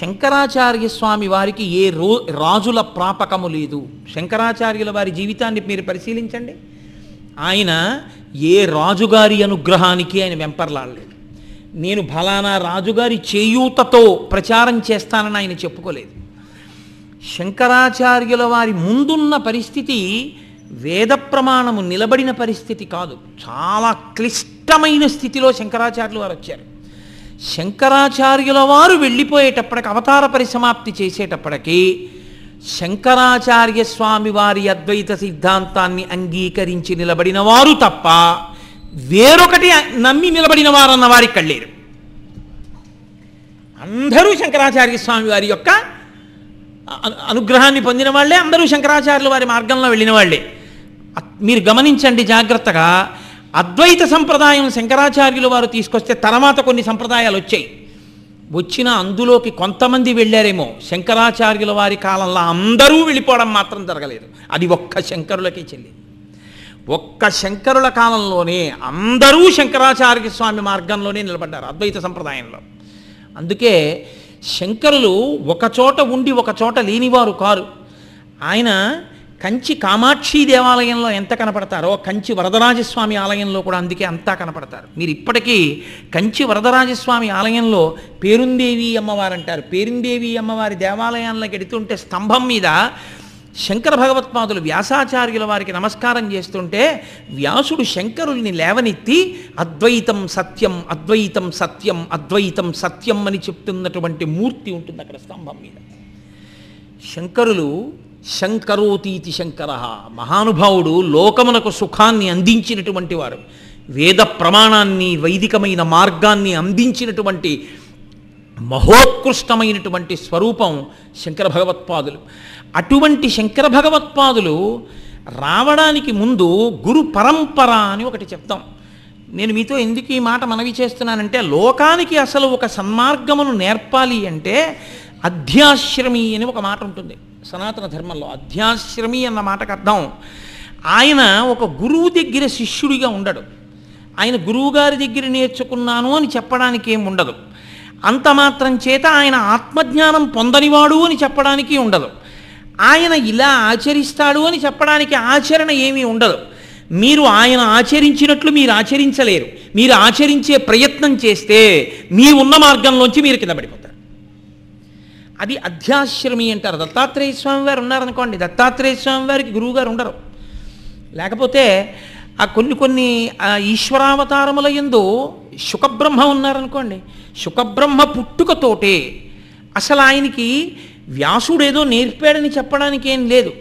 శంకరాచార్య స్వామి వారికి ఏ రో రాజుల ప్రాపకము లేదు. శంకరాచార్యుల వారి జీవితాన్ని మీరు పరిశీలించండి. ఆయన ఏ రాజుగారి అనుగ్రహానికి ఆయన వెంపర్లాడలేదు. నేను ఫలానా రాజుగారి చేయూతతో ప్రచారం చేస్తానని ఆయన చెప్పుకోలేదు. శంకరాచార్యుల వారి ముందున్న పరిస్థితి వేద ప్రమాణము నిలబడిన పరిస్థితి కాదు. చాలా క్లిష్ట క్లిష్టమైన స్థితిలో శంకరాచార్యులు వారు వచ్చారు. శంకరాచార్యుల వారు వెళ్ళిపోయేటప్పటికి అవతార పరిసమాప్తి చేసేటప్పటికి శంకరాచార్య స్వామి వారి అద్వైత సిద్ధాంతాన్ని అంగీకరించి నిలబడిన వారు తప్ప వేరొకటి నమ్మి నిలబడిన వారన్న వారికి కళ్ళేరు అందరూ శంకరాచార్య స్వామి వారి యొక్క అనుగ్రహాన్ని పొందిన వాళ్ళే అందరూ శంకరాచార్యుల వారి మార్గంలో వెళ్ళిన వాళ్ళే. మీరు గమనించండి జాగ్రత్తగా అద్వైత సంప్రదాయం శంకరాచార్యుల వారు తీసుకొస్తే తర్వాత కొన్ని సంప్రదాయాలు వచ్చాయి. వచ్చిన అందులోకి కొంతమంది వెళ్ళారేమో. శంకరాచార్యుల వారి కాలంలో అందరూ వెళ్ళిపోవడం మాత్రం జరగలేదు. అది ఒక్క శంకరులకే చెల్లింది. ఒక్క శంకరుల కాలంలోనే అందరూ శంకరాచార్య స్వామి మార్గంలోనే నిలబడ్డారు అద్వైత సంప్రదాయంలో. అందుకే శంకరులు ఒక చోట ఉండి ఒక చోట లేనివారు కారు. ఆయన కంచి కామాక్షి దేవాలయంలో ఎంత కనపడతారో కంచి వరదరాజస్వామి ఆలయంలో కూడా అందుకే అంతా కనపడతారు. మీరు ఇప్పటికీ కంచి వరదరాజస్వామి ఆలయంలో పేరుందేవి అమ్మవారు అంటారు. పేరుందేవి అమ్మవారి దేవాలయాల్లోకి ఎడుతుంటే స్తంభం మీద శంకర భగవత్పాదులు వ్యాసాచార్యుల వారికి నమస్కారం చేస్తుంటే వ్యాసుడు శంకరుల్ని లేవనెత్తి అద్వైతం సత్యం అద్వైతం సత్యం అద్వైతం సత్యం అని చెప్తున్నటువంటి మూర్తి ఉంటుంది అక్కడ స్తంభం మీద. శంకరులు శంకరోతీతి శంకర. మహానుభావుడు లోకమునకు సుఖాన్ని అందించినటువంటి వారు వేద ప్రమాణాన్ని వైదికమైన మార్గాన్ని అందించినటువంటి మహోత్కృష్టమైనటువంటి స్వరూపం శంకర భగవత్పాదులు. అటువంటి శంకర భగవత్పాదులు రావడానికి ముందు గురు పరంపర అని ఒకటి చెప్తాం. నేను మీతో ఎందుకు ఈ మాట మనవి చేస్తున్నానంటే లోకానికి అసలు ఒక సన్మార్గమును నేర్పాలి అంటే అధ్యాశ్రమి అని ఒక మాట ఉంటుంది. సనాతన ధర్మంలో అధ్యాశ్రమి అన్న మాటకు అర్థం. ఆయన ఒక గురువు దగ్గర శిష్యుడిగా ఉండడు. ఆయన గురువుగారి దగ్గర నేర్చుకున్నాను అని చెప్పడానికి ఏం ఉండదు. అంత మాత్రం చేత ఆయన ఆత్మజ్ఞానం పొందనివాడు అని చెప్పడానికి ఉండదు. ఆయన ఇలా ఆచరిస్తాడు అని చెప్పడానికి ఆచరణ ఏమీ ఉండదు. మీరు ఆయన ఆచరించినట్లు మీరు ఆచరించలేరు. మీరు ఆచరించే ప్రయత్నం చేస్తే మీ ఉన్న మార్గంలోంచి మీరు కింద పడిపోతారు. అది అధ్యాశ్రమి అంటారు. దత్తాత్రేయ స్వామి వారు ఉన్నారనుకోండి. దత్తాత్రేయ స్వామి వారికి గురువుగారు ఉండరు. లేకపోతే ఆ కొన్ని కొన్ని ఈశ్వరావతారముల ఎందు శుకబ్రహ్మ ఉన్నారనుకోండి. శుకబ్రహ్మ పుట్టుకతోటే అసలు ఆయనకి వ్యాసుడేదో నేర్పాడని చెప్పడానికి ఏం లేదు.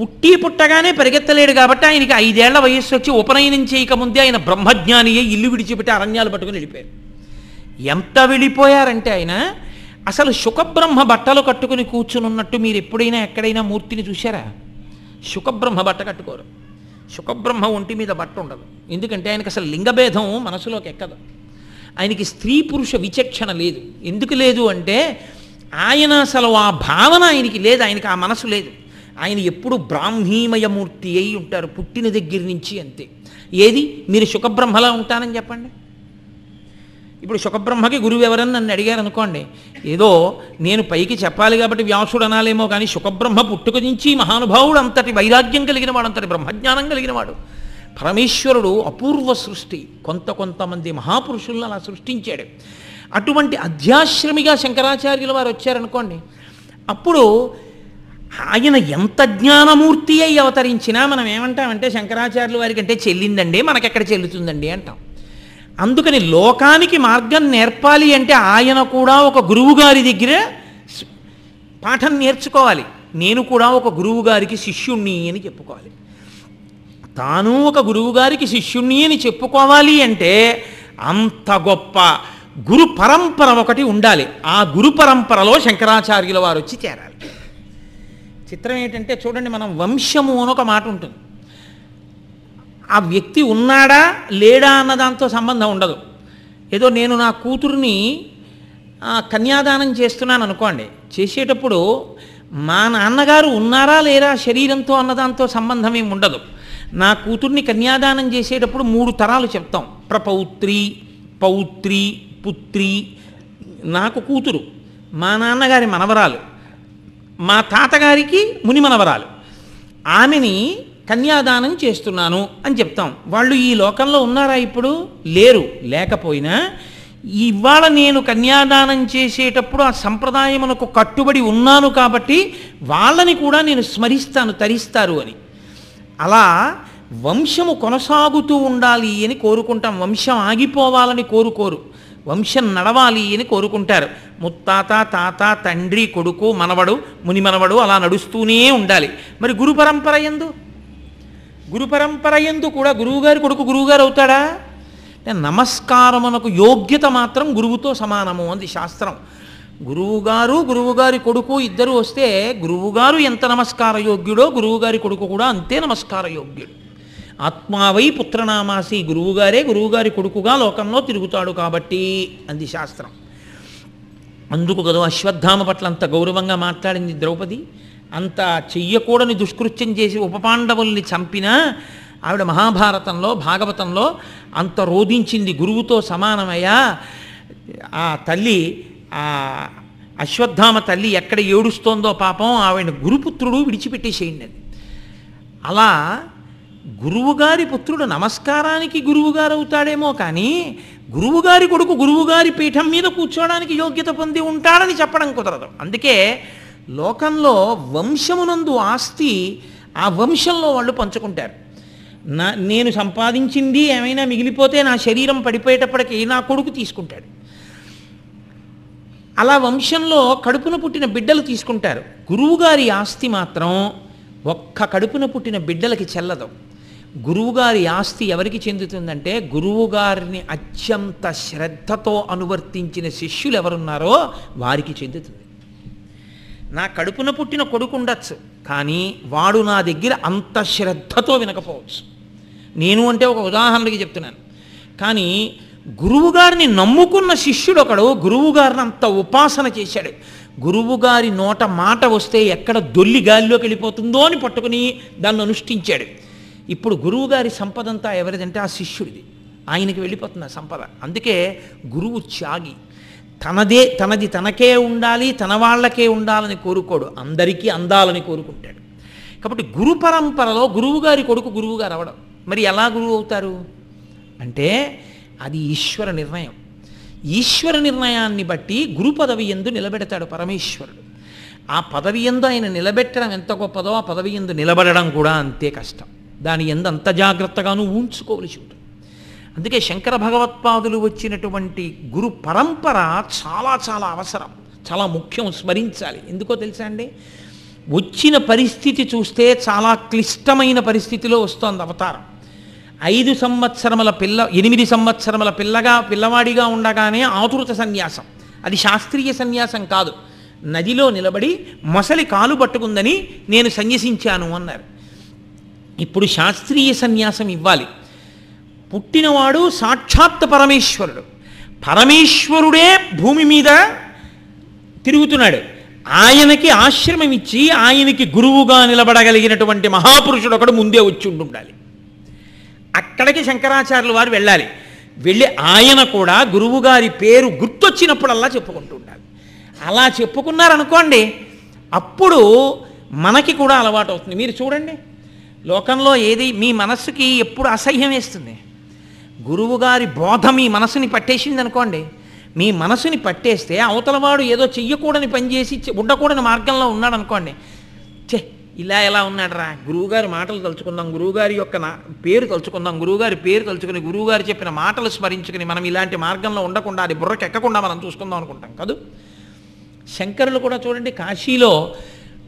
పుట్టి పుట్టగానే పరిగెత్తలేడు కాబట్టి ఆయనకి ఐదేళ్ళ వయస్సు వచ్చి ఉపనయనం చేయకముందే ఆయన బ్రహ్మజ్ఞానియే ఇల్లు విడిచిపెట్టి అరణ్యాలు పట్టుకుని వెళ్ళిపోయారు. ఎంత వెళ్ళిపోయారంటే ఆయన అసలు శుకబ్రహ్మ బట్టలు కట్టుకుని కూర్చునున్నట్టు మీరు ఎప్పుడైనా ఎక్కడైనా మూర్తిని చూశారా? శుకబ్రహ్మ బట్ట కట్టుకోరు. శుకబ్రహ్మ ఒంటి మీద బట్ట ఉండదు. ఎందుకంటే ఆయనకి అసలు లింగభేదం మనసులోకి ఎక్కదు. ఆయనకి స్త్రీ పురుష విచక్షణ లేదు. ఎందుకు లేదు అంటే ఆయన అసలు ఆ భావన ఆయనకి లేదు. ఆయనకి ఆ మనసు లేదు. ఆయన ఎప్పుడు బ్రాహ్మీమయ మూర్తి అయి ఉంటారు. పుట్టిన దగ్గర నుంచి అంతే. ఏది? మీరు శుకబ్రహ్మలా ఉంటానని చెప్పండి. ఇప్పుడు శుకబ్రహ్మకి గురువు ఎవరని నన్ను అడిగారు అనుకోండి. ఏదో నేను పైకి చెప్పాలి కాబట్టి వ్యాసుడు అనాలేమో కానీ శుకబ్రహ్మ పుట్టుక నుంచి మహానుభావుడు అంతటి వైరాగ్యం కలిగిన వాడు అంతటి బ్రహ్మజ్ఞానం కలిగిన వాడు. పరమేశ్వరుడు అపూర్వ సృష్టి. కొంత కొంతమంది మహాపురుషులను అలా సృష్టించాడు. అటువంటి అధ్యాశ్రమిగా శంకరాచార్యుల వారు వచ్చారనుకోండి. అప్పుడు ఆయన ఎంత జ్ఞానమూర్తి అయి అవతరించినా మనం ఏమంటామంటే శంకరాచార్యుల వారికంటే చెల్లిందండి మనకెక్కడ చెల్లుతుందండి అంటాం. అందుకని లోకానికి మార్గం నేర్పాలి అంటే ఆయన కూడా ఒక గురువు గారి పాఠం నేర్చుకోవాలి. నేను కూడా ఒక గురువు గారికి శిష్యుణ్ణి అని చెప్పుకోవాలి. తాను ఒక గురువు గారికి శిష్యుణ్ణి అని చెప్పుకోవాలి అంటే అంత గొప్ప గురు పరంపర ఒకటి ఉండాలి. ఆ గురు పరంపరలో శంకరాచార్యుల వారు వచ్చి చేరాలి. చిత్రం ఏంటంటే చూడండి మనం వంశము అని ఒక మాట ఉంటుంది. ఆ వ్యక్తి ఉన్నాడా లేడా అన్న దాంతో సంబంధం ఉండదు. ఏదో నేను నా కూతుర్ని కన్యాదానం చేస్తున్నాను అనుకోండి. చేసేటప్పుడు మా నాన్నగారు ఉన్నారా లేరా శరీరంతో అన్నదాంతో సంబంధం ఏమి ఉండదు. నా కూతుర్ని కన్యాదానం చేసేటప్పుడు మూడు తరాలు చెప్తాం. ప్రపౌత్రి పౌత్రి పుత్రి. నాకు కూతురు మా నాన్నగారి మనవరాలు మా తాతగారికి ముని మనవరాలు ఆమెని కన్యాదానం చేస్తున్నాను అని చెప్తాం. వాళ్ళు ఈ లోకంలో ఉన్నారా ఇప్పుడు? లేరు. లేకపోయినా ఇవాళ నేను కన్యాదానం చేసేటప్పుడు ఆ సంప్రదాయమునకు కట్టుబడి ఉన్నాను కాబట్టి వాళ్ళని కూడా నేను స్మరిస్తాను తరిస్తారు అని. అలా వంశము కొనసాగుతూ ఉండాలి అని కోరుకుంటాం. వంశం ఆగిపోవాలని కోరుకోరు వంశం నడవాలి అని కోరుకుంటారు. ముత్తాత తాత తండ్రి కొడుకు మనవడు ముని మనవడు అలా నడుస్తూనే ఉండాలి. మరి గురు పరంపర ఎందు? గురు పరంపర ఎందు కూడా గురువుగారి కొడుకు గురువుగారు అవుతాడా? అంటే నమస్కారమునకు యోగ్యత మాత్రం గురువుతో సమానము అంది శాస్త్రం. గురువుగారు గురువుగారి కొడుకు ఇద్దరు వస్తే గురువుగారు ఎంత నమస్కార యోగ్యుడో గురువుగారి కొడుకు కూడా అంతే నమస్కార యోగ్యుడు. ఆత్మావై పుత్రనామాసి గురువుగారే గురువుగారి కొడుకుగా లోకంలో తిరుగుతాడు కాబట్టి అంది శాస్త్రం. అందుకు కదా అశ్వత్థామ పట్ల అంత గౌరవంగా మాట్లాడింది ద్రౌపది. అంత చెయ్యకూడని దుష్కృత్యం చేసి ఉపపాండవుల్ని చంపినా ఆవిడ మహాభారతంలో భాగవతంలో అంత రోధించింది గురువుతో సమానమయ్యా. ఆ తల్లి ఆ అశ్వత్థామ తల్లి ఎక్కడ ఏడుస్తోందో పాపం ఆవిడ గురుపుత్రుడు విడిచిపెట్టేసేయండి అది. అలా గురువుగారి పుత్రుడు నమస్కారానికి గురువుగారు అవుతాడేమో కానీ గురువుగారి కొడుకు గురువుగారి పీఠం మీద కూర్చోవడానికి యోగ్యత పొంది ఉంటాడని చెప్పడం కుదరదు. అందుకే లోకంలో వంశమునందు ఆస్తి ఆ వంశంలో వాళ్ళు పంచుకుంటారు. నా నేను సంపాదించింది ఏమైనా మిగిలిపోతే నా శరీరం పడిపోయేటప్పటికి నా కొడుకు తీసుకుంటాడు. అలా వంశంలో కడుపున పుట్టిన బిడ్డలు తీసుకుంటారు. గురువుగారి ఆస్తి మాత్రం ఒక్క కడుపున పుట్టిన బిడ్డలకి చెల్లదు. గురువుగారి ఆస్తి ఎవరికి చెందుతుందంటే గురువుగారిని అత్యంత శ్రద్ధతో అనువర్తించిన శిష్యులు ఎవరున్నారో వారికి చెందుతుంది. నా కడుపున పుట్టిన కొడుకు ఉండొచ్చు కానీ వాడు నా దగ్గర అంత శ్రద్ధతో వినకపోవచ్చు. నేను అంటే ఒక ఉదాహరణకి చెప్తున్నాను. కానీ గురువుగారిని నమ్ముకున్న శిష్యుడు ఒకడు గురువుగారిని అంత ఉపాసన చేశాడు. గురువుగారి నోట మాట వస్తే ఎక్కడ దొల్లి గాలిలోకి వెళ్ళిపోతుందో అని పట్టుకుని దాన్ని అనుష్ఠించాడు. ఇప్పుడు గురువుగారి సంపదంతా ఎవరిదంటే ఆ శిష్యుడిది. ఆయనకి వెళ్ళిపోతుంది ఆ సంపద. అందుకే గురువు త్యాగి. తనదే తనది తనకే ఉండాలి తన వాళ్ళకే ఉండాలని కోరుకోడు. అందరికీ అందాలని కోరుకుంటాడు. కాబట్టి గురు పరంపరలో గురువుగారి కొడుకు గురువుగారు అవడం మరి ఎలా గురువు అవుతారు? అంటే అది ఈశ్వర నిర్ణయం. ఈశ్వర నిర్ణయాన్ని బట్టి గురు పదవి ఎందు నిలబెడతాడు పరమేశ్వరుడు. ఆ పదవి ఎందు ఆయన నిలబెట్టడం ఎంత గొప్పదో ఆ పదవి ఎందు నిలబడడం కూడా అంతే కష్టం. దాని ఎందు అంత జాగ్రత్తగాను ఊంచుకోవలసి ఉంటుంది. అందుకే శంకర భగవత్పాదులు వచ్చినటువంటి గురు పరంపర చాలా చాలా అవసరం చాలా ముఖ్యం స్మరించాలి. ఎందుకో తెలుసా అండి? వచ్చిన పరిస్థితి చూస్తే చాలా క్లిష్టమైన పరిస్థితిలో వస్తోంది అవతారం. ఐదు సంవత్సరముల పిల్ల ఎనిమిది సంవత్సరముల పిల్లగా పిల్లవాడిగా ఉండగానే ఆతురత సన్యాసం. అది శాస్త్రీయ సన్యాసం కాదు. నదిలో నిలబడి మొసలి కాలు పట్టుకుందని నేను సన్యసించాను అన్నారు. ఇప్పుడు శాస్త్రీయ సన్యాసం ఇవ్వాలి. పుట్టినవాడు సాక్షాత్ పరమేశ్వరుడు. పరమేశ్వరుడే భూమి మీద తిరుగుతున్నాడు. ఆయనకి ఆశ్రమం ఇచ్చి ఆయనకి గురువుగా నిలబడగలిగినటువంటి మహాపురుషుడు ఒకడు ముందే వచ్చి ఉండాలి అక్కడికి శంకరాచార్యులు వారు వెళ్ళాలి. వెళ్ళి ఆయన కూడా గురువుగారి పేరు గుర్తొచ్చినప్పుడల్లా చెప్పుకుంటూ ఉండాలి. అలా చెప్పుకున్నారనుకోండి అప్పుడు మనకి కూడా అలవాటు అవుతుంది. మీరు చూడండి లోకంలో ఏది మీ మనస్సుకి ఎప్పుడు అసహ్యం వేస్తుంది? గురువుగారి బోధ మీ మనసుని పట్టేసింది అనుకోండి మీ మనసుని పట్టేస్తే అవతలవాడు ఏదో చెయ్యకూడని పనిచేసి ఉండకూడని మార్గంలో ఉన్నాడు అనుకోండి చే ఇలా ఎలా ఉన్నాడరా? గురువుగారి మాటలు తలుచుకుందాం. గురువుగారి యొక్క నా పేరు తలుచుకుందాం. గురువుగారి పేరు తలుచుకుని గురువుగారు చెప్పిన మాటలు స్మరించుకుని మనం ఇలాంటి మార్గంలో ఉండకుండా అది బుర్రకెక్కకుండా మనం చూసుకుందాం అనుకుంటాం. కాదు. శంకరులు కూడా చూడండి కాశీలో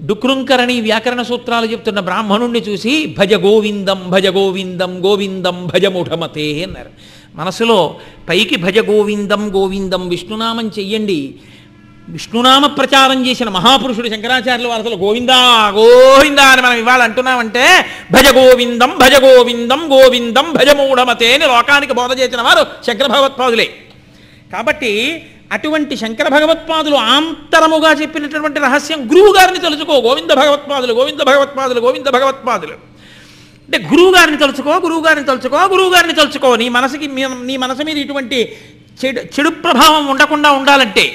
డుక్రుంకరణి వ్యాకరణ సూత్రాలు చెప్తున్న బ్రాహ్మణుణ్ణి చూసి భజ గోవిందం భజ గోవిందం గోవిందం భజముఠమతే అన్నారు. మనసులో పైకి భజ గోవిందం గోవిందం విష్ణునామం చెయ్యండి. విష్ణునామ ప్రచారం చేసిన మహాపురుషుడు శంకరాచార్యుల వారసులు గోవిందా గోవిందా అని మనం ఇవాళ అంటున్నామంటే భజ గోవిందం భజ గోవిందం గోవిందం భజమూఢమతే అని లోకానికి బోధ చేసిన వారు శంకర భగవత్పాదులే. కాబట్టి అటువంటి శంకర భగవత్పాదులు ఆంతరముగా చెప్పినటువంటి రహస్యం గురువు గారిని తలుచుకో గోవింద భగవత్పాదులు గోవింద భగవత్పాదులు గోవింద భగవత్పాదులు. అంటే గురువు గారిని తలుచుకో గురువు గారిని తలుచుకో గురువు గారిని తలుచుకో. నీ మనసుకి మీ- నీ మనసు మీద ఇటువంటి చెడు చెడు ప్రభావం ఉండకుండా ఉండాలంటే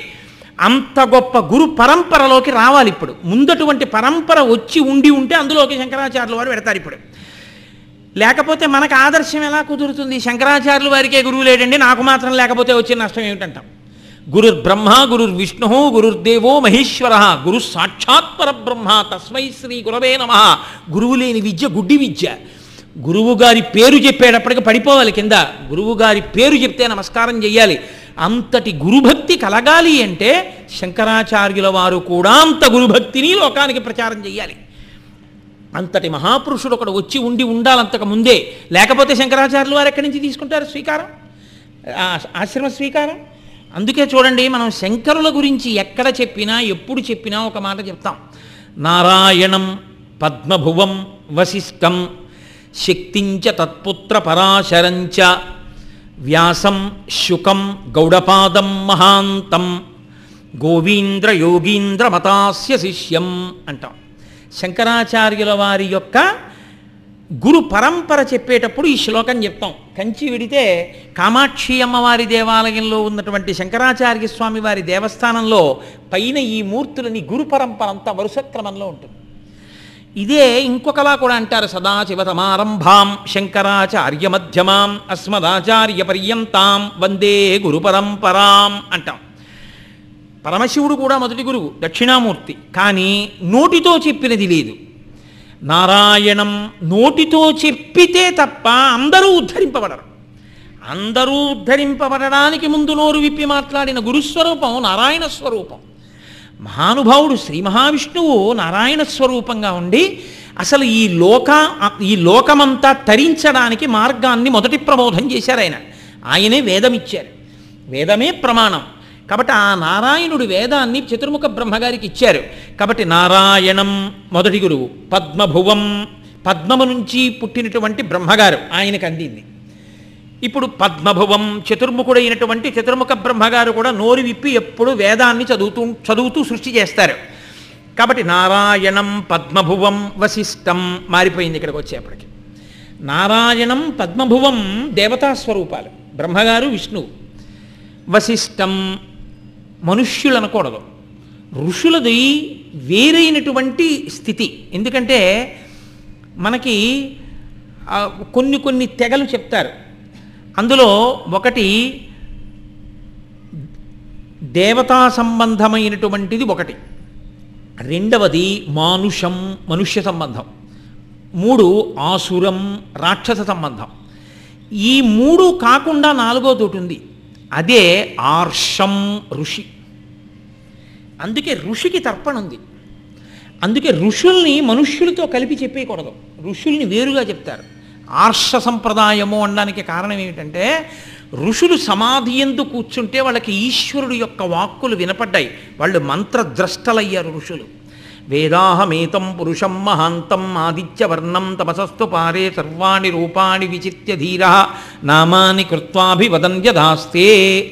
అంత గొప్ప గురు పరంపరలోకి రావాలి ఇప్పుడు. ముందటువంటి పరంపర వచ్చి ఉండి ఉంటే అందులోకి శంకరాచార్యుల వారు పెడతారు ఇప్పుడు. లేకపోతే మనకు ఆదర్శం ఎలా కుదురుతుంది? శంకరాచార్యులు వారికే గురువు లేడండి నాకు మాత్రం లేకపోతే వచ్చే నష్టం ఏమిటంటాం? గురుర్ బ్రహ్మ గురుర్ విష్ణు గురుర్దేవో మహేశ్వర. గురు సాక్షాత్ పరబ్రహ్మ తస్మై శ్రీ గురవే నమ. గురువు లేని విద్య గుడ్డి విద్య. గురువు గారి పేరు చెప్పేటప్పటికి పడిపోవాలి కింద. గురువు గారి పేరు చెప్తే నమస్కారం చెయ్యాలి. అంతటి గురుభక్తి కలగాలి అంటే శంకరాచార్యుల వారు కూడా అంత గురుభక్తిని లోకానికి ప్రచారం చెయ్యాలి. అంతటి మహాపురుషుడు ఒకడు వచ్చి ఉండి ఉండాలంతకు ముందే లేకపోతే శంకరాచార్యులు వారు ఎక్కడి నుంచి తీసుకుంటారు? స్వీకారం? ఆశ్రమ స్వీకారం? అందుకే చూడండి మనం శంకరుల గురించి ఎక్కడ చెప్పినా ఎప్పుడు చెప్పినా ఒక మాట చెప్తాం. నారాయణం పద్మభువం వశిష్కం శక్తించ తత్పుత్ర పరాశరంచ వ్యాసం శుకం గౌడపాదం మహాంతం గోవీంద్ర యోగీంద్ర మతాస్య శిష్యం అంటాం. శంకరాచార్యుల వారి యొక్క గురు పరంపర చెప్పేటప్పుడు ఈ శ్లోకం చెప్తాం. కంచి విడితే కామాక్షి అమ్మవారి దేవాలయంలో ఉన్నటువంటి శంకరాచార్య స్వామి వారి దేవస్థానంలో పైన ఈ మూర్తులని గురు పరంపర అంతా వరుస క్రమంలో ఉంటుంది. ఇదే ఇంకొకలా కూడా అంటారు సదాశివతమారంభాం శంకరాచార్య మధ్యమాం అస్మదాచార్య పర్యంతాం వందే గురు పరంపరాం అంటాం. పరమశివుడు కూడా మొదటి గురువు దక్షిణామూర్తి. కానీ నోటితో చెప్పినది లేదు. నారాయణం నోటితో చెప్పితే తప్ప అందరూ ఉద్ధరింపబడరు. అందరూ ఉద్ధరింపబడడానికి ముందు నోరు విప్పి మాట్లాడిన గురుస్వరూపం నారాయణ స్వరూపం. మహానుభావుడు శ్రీ మహావిష్ణువు నారాయణ స్వరూపంగా ఉండి అసలు ఈ లోక ఈ లోకమంతా తరించడానికి మార్గాన్ని మొదటి ప్రబోధం చేశారు ఆయన. ఆయనే వేదమిచ్చారు. వేదమే ప్రమాణం. కాబట్టి ఆ నారాయణుడు వేదాన్ని చతుర్ముఖ బ్రహ్మగారికి ఇచ్చారు. కాబట్టి నారాయణం మొదటి గురువు పద్మభువం పద్మము నుంచి పుట్టినటువంటి బ్రహ్మగారు ఆయనకు అందింది. ఇప్పుడు పద్మభువం చతుర్ముఖుడైనటువంటి చతుర్ముఖ బ్రహ్మగారు కూడా నోరు విప్పి ఎప్పుడు వేదాన్ని చదువుతూ చదువుతూ సృష్టి చేస్తారు. కాబట్టి నారాయణం పద్మభువం వశిష్టం మారిపోయింది ఇక్కడికి వచ్చేప్పటికి. నారాయణం పద్మభువం దేవతా స్వరూపాలు బ్రహ్మగారు విష్ణువు. వశిష్టం మనుష్యులు అనకూడదు ఋషులది వేరైనటువంటి స్థితి. ఎందుకంటే మనకి కొన్ని కొన్ని తెగలు చెప్తారు. అందులో ఒకటి దేవతా సంబంధమైనటువంటిది ఒకటి. రెండవది మానుషం మనుష్య సంబంధం. మూడు ఆసురం రాక్షస సంబంధం. ఈ మూడు కాకుండా నాలుగోతోటి ఉంది. అదే ఆర్షం ఋషి. అందుకే ఋషికి తర్పణ ఉంది. అందుకే ఋషుల్ని మనుష్యులతో కలిపి చెప్పేయకూడదు. ఋషుల్ని వేరుగా చెప్తారు. ఆర్ష సంప్రదాయము అనడానికి కారణం ఏమిటంటే ఋషులు సమాధి ఎందు కూర్చుంటే వాళ్ళకి ఈశ్వరుడు యొక్క వాక్కులు వినపడ్డాయి. వాళ్ళు మంత్రద్రష్టలయ్యారు ఋషులు. వేదాహమేతం పురుషం మహాంతం ఆదిత్యవర్ణం తపసస్తు పారే సర్వాణి రూపాణి విచిత్య ధీర నామాని కృత్వాభివదన్యదాస్తే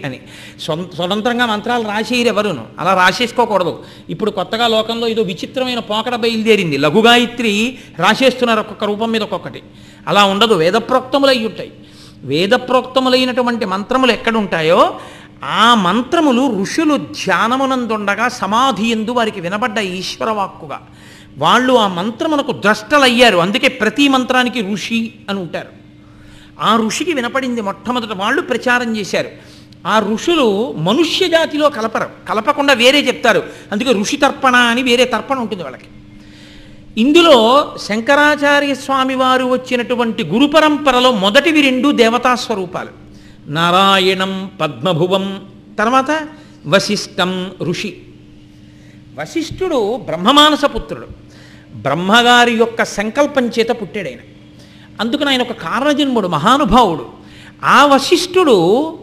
అని. స్వతంత్రంగా మంత్రాలు రాసేయరు అలా రాసేసుకోకూడదు. ఇప్పుడు కొత్తగా లోకంలో ఏదో విచిత్రమైన పోకడ బయలుదేరింది. లఘుగాయత్రి రాసేస్తున్నారు ఒక్కొక్క రూపం మీద ఒక్కొక్కటి. అలా ఉండదు. వేదప్రోక్తములై ఉంటాయి వేదప్రోక్తములైనటువంటి మంత్రములు ఎక్కడుంటాయో ఆ మంత్రములు ఋషులు ధ్యానమునందుండగా సమాధి ఎందు వారికి వినబడ్డ ఈశ్వరవాక్కుగా. వాళ్ళు ఆ మంత్రమునకు ద్రష్టలయ్యారు. అందుకే ప్రతి మంత్రానికి ఋషి అని ఉంటారు. ఆ ఋషికి వినపడింది మొట్టమొదట వాళ్ళు ప్రచారం చేశారు. ఆ ఋషులు మనుష్య జాతిలో కలపరు. కలపకుండా వేరే చెప్తారు. అందుకే ఋషి తర్పణ అని వేరే తర్పణ ఉంటుంది వాళ్ళకి. ఇందులో శంకరాచార్య స్వామి వారు వచ్చినటువంటి గురు పరంపరలో మొదటివి రెండు దేవతా స్వరూపాలు. నారాయణం పద్మభువం తర్వాత వశిష్టం ఋషి. వశిష్ఠుడు బ్రహ్మమానస పుత్రుడు. బ్రహ్మగారి యొక్క సంకల్పం చేత పుట్టాడు ఆయన అందుకని ఆయన ఒక కారణజన్ముడు మహానుభావుడు. ఆ వశిష్ఠుడు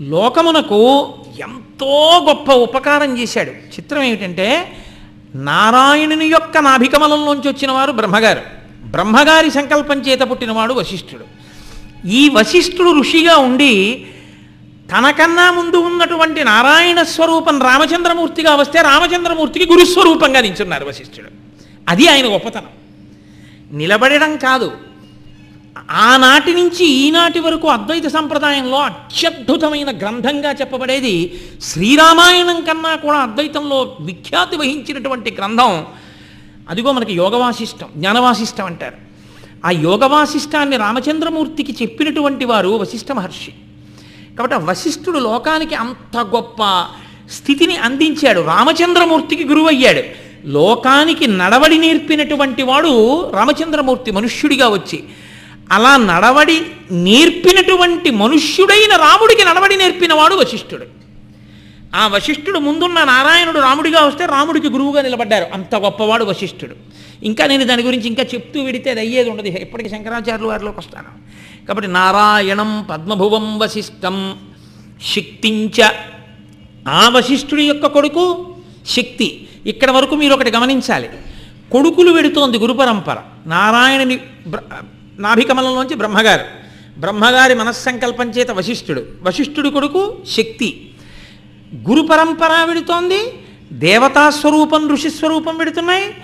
లోకమునకు ఎంతో గొప్ప ఉపకారం చేశాడు. చిత్రం ఏమిటంటే నారాయణుని యొక్క నాభికమలంలోంచి వచ్చిన వారు బ్రహ్మగారు. బ్రహ్మగారి సంకల్పం చేత పుట్టినవాడు వశిష్ఠుడు. ఈ వశిష్ఠుడు ఋషిగా ఉండి తనకన్నా ముందు ఉన్నటువంటి నారాయణ స్వరూపం రామచంద్రమూర్తిగా వస్తే రామచంద్రమూర్తికి గురుస్వరూపంగా నించున్నారు వశిష్ఠుడు. అది ఆయన గొప్పతనం. నిలబడడం కాదు. ఆనాటి నుంచి ఈనాటి వరకు అద్వైత సంప్రదాయంలో అత్యద్భుతమైన గ్రంథంగా చెప్పబడేది శ్రీరామాయణం కన్నా కూడా అద్వైతంలో విఖ్యాతి వహించినటువంటి గ్రంథం. అదిగో మనకి యోగవాసిష్టం జ్ఞానవాసిష్టం అంటారు. ఆ యోగ వాసిష్టాన్ని రామచంద్రమూర్తికి చెప్పినటువంటి వారు వశిష్ఠ మహర్షి. కాబట్టి ఆ వశిష్ఠుడు లోకానికి అంత గొప్ప స్థితిని అందించాడు. రామచంద్రమూర్తికి గురువు అయ్యాడు లోకానికి నడవడి నేర్పినటువంటి వాడు రామచంద్రమూర్తి మనుష్యుడిగా వచ్చి అలా నడవడి నేర్పినటువంటి మనుష్యుడైన రాముడికి నడవడి నేర్పినవాడు వశిష్ఠుడు. ఆ వశిష్ఠుడు ముందున్న నారాయణుడు రాముడిగా వస్తే రాముడికి గురువుగా నిలబడ్డారు. అంత గొప్పవాడు వశిష్ఠుడు. ఇంకా నేను దాని గురించి ఇంకా చెప్తూ విడితే అది అయ్యేది ఉండదు. ఇప్పటికీ శంకరాచార్యుల వారిలోకి వస్తాను. కాబట్టి నారాయణం పద్మభువం వశిష్టం. శక్తించ ఆ వశిష్ఠుడి యొక్క కొడుకు శక్తి. ఇక్కడ వరకు మీరు ఒకటి గమనించాలి. కొడుకులు వెడుతోంది గురు పరంపర. నారాయణుని బ్ర- నాభికమలంలోంచి బ్రహ్మగారు. బ్రహ్మగారి మనస్సంకల్పం చేత వశిష్ఠుడు వశిష్ఠుడి కొడుకు శక్తి. గురు పరంపర వెడుతోంది. దేవతా స్వరూపం ఋషి స్వరూపం వెడుతున్నాయి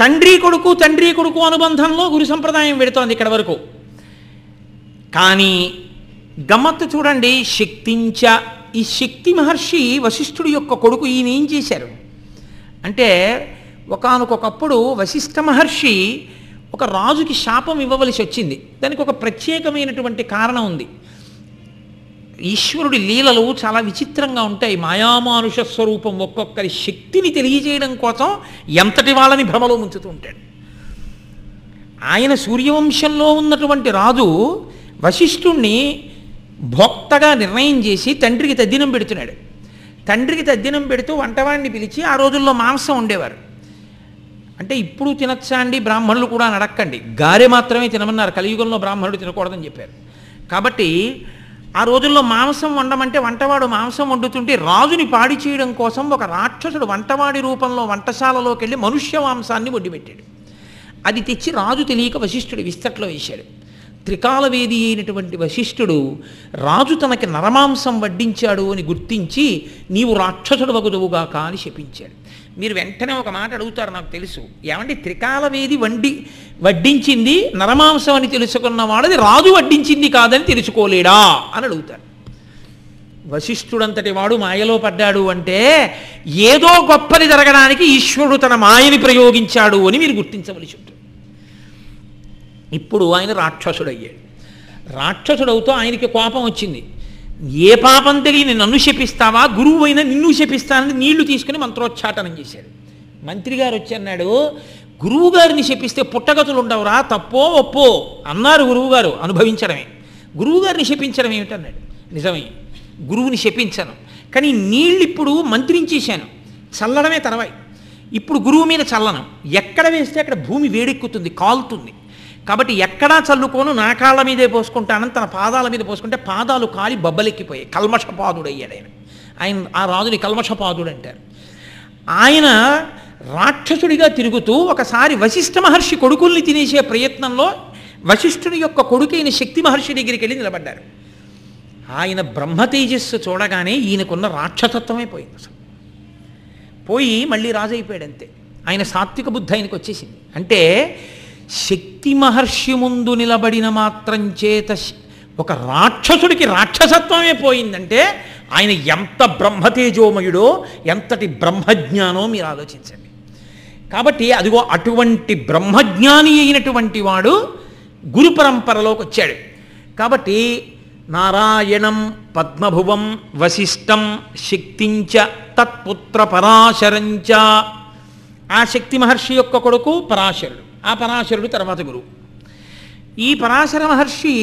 తండ్రి కొడుకు తండ్రి కొడుకు అనుబంధంలో గురు సంప్రదాయం పెడుతోంది ఇక్కడ వరకు. కానీ గమ్మత్తు చూడండి శక్తించ ఈ శక్తి మహర్షి వశిష్ఠుడి యొక్క కొడుకు ఈయన ఏం చేశారు? అంటే ఒకనకొకప్పుడు వశిష్ఠ మహర్షి ఒక రాజుకి శాపం ఇవ్వవలసి వచ్చింది. దానికి ఒక ప్రత్యేకమైనటువంటి కారణం ఉంది. ఈశ్వరుడి లీలలు చాలా విచిత్రంగా ఉంటాయి. మాయామానుష స్వరూపం ఒక్కొక్కరి శక్తిని తెలియజేయడం కోసం ఎంతటి వాళ్ళని భ్రమలో ముంచుతూ ఉంటాడు. ఆయన సూర్యవంశంలో ఉన్నటువంటి రాజు వశిష్ఠుణ్ణి భోక్తగా నిర్ణయం చేసి తండ్రికి తద్దినం పెడుతున్నాడు. తండ్రికి తద్దినం పెడుతూ వంటవాడిని పిలిచి ఆ రోజుల్లో మాంసం ఉండేవారు అంటే ఇప్పుడు తినచ్చా అండి? బ్రాహ్మణులు కూడా నడక్కండి. గారె మాత్రమే తినమన్నారు. కలియుగంలో బ్రాహ్మణుడు తినకూడదని చెప్పారు. కాబట్టి ఆ రోజుల్లో మాంసం వండమంటే వంటవాడు మాంసం వండుతుంటే రాజుని పాడి చేయడం కోసం ఒక రాక్షసుడు వంటవాడి రూపంలో వంటశాలలోకి వెళ్ళి మనుష్య మాంసాన్ని వడ్డిపెట్టాడు. అది తెచ్చి రాజు తెలియక వశిష్ఠుడు విస్తట్లో వేశాడు. త్రికాలవేది అయినటువంటి వశిష్ఠుడు రాజు తనకి నరమాంసం వడ్డించాడు అని గుర్తించి నీవు రాక్షసుడు వగుదువుగాక అని శపించాడు. మీరు వెంటనే ఒక మాట అడుగుతారు నాకు తెలుసు. ఏమంటే త్రికాలవేది వండి వడ్డించింది నరమాంసం అని తెలుసుకున్నవాడది రాజు వడ్డించింది కాదని తెలుసుకోలేడా అని అడుగుతారు వశిష్ఠుడంతటి వాడు మాయలో పడ్డాడు అంటే ఏదో గొప్పది జరగడానికి ఈశ్వరుడు తన మాయని ప్రయోగించాడు అని మీరు గుర్తించవలసి ఉంటుంది. ఇప్పుడు ఆయన రాక్షసుడయ్యాడు. రాక్షసుడవుతూ ఆయనకి కోపం వచ్చింది. ఏ పాపం తెలియని నన్ను శపిస్తావా? గురువు అయినా నిన్ను శపిస్తానని నీళ్ళు తీసుకుని మంత్రోచ్చాటనం చేశాడు మంత్రి గారు వచ్చి అన్నాడు గురువు గారిని శపిస్తే పుట్టగతులు ఉండవురా తప్పో ఒప్పో అన్నారు గురువుగారు అనుభవించడమే. గురువు గారిని శపించడం ఏమిటన్నాడు నిజమే గురువుని శపించను. కానీ నీళ్ళు ఇప్పుడు మంత్రించేశాను. చల్లడమే తర్వాయి. ఇప్పుడు గురువు మీద చల్లను. ఎక్కడ వేస్తే అక్కడ భూమి వేడెక్కుతుంది కాలుతుంది. కాబట్టి ఎక్కడా చల్లుకోను నా కాళ్ళ మీదే పోసుకుంటానని తన పాదాల మీద పోసుకుంటే పాదాలు కాలి బబ్బలెక్కిపోయాయి. కల్మషపాదుడు అయ్యాడు ఆయన. ఆయన ఆ రాజుని కల్మషపాదుడు అంటారు ఆయన రాక్షసుడిగా తిరుగుతూ ఒకసారి వశిష్ఠ మహర్షి కొడుకుల్ని తినేసే ప్రయత్నంలో వశిష్ఠుని యొక్క కొడుకైన శక్తి మహర్షి దగ్గరికి వెళ్ళి నిలబడ్డారు. ఆయన బ్రహ్మ తేజస్సు చూడగానే ఈయనకున్న రాక్షసత్వమే పోయింది అసలు. పోయి మళ్ళీ రాజు అయిపోయాడు అంతే ఆయన సాత్విక బుద్ధి ఆయనకు వచ్చేసింది అంటే శక్తి మహర్షి ముందు నిలబడిన మాత్రం చేత ఒక రాక్షసుడికి రాక్షసత్వమే పోయిందంటే ఆయన ఎంత బ్రహ్మతేజోమయుడో ఎంతటి బ్రహ్మజ్ఞానో మీరు ఆలోచించండి. కాబట్టి అదిగో అటువంటి బ్రహ్మజ్ఞాని అయినటువంటి వాడు గురు పరంపరలోకి వచ్చాడు. కాబట్టి నారాయణం పద్మభువం వశిష్టం శక్తించ తత్పుత్ర పరాశరంచ. ఆ శక్తి మహర్షి యొక్క కొడుకు పరాశరుడు. ఆ పరాశరుడు తర్వాత గురువు. ఈ పరాశర మహర్షి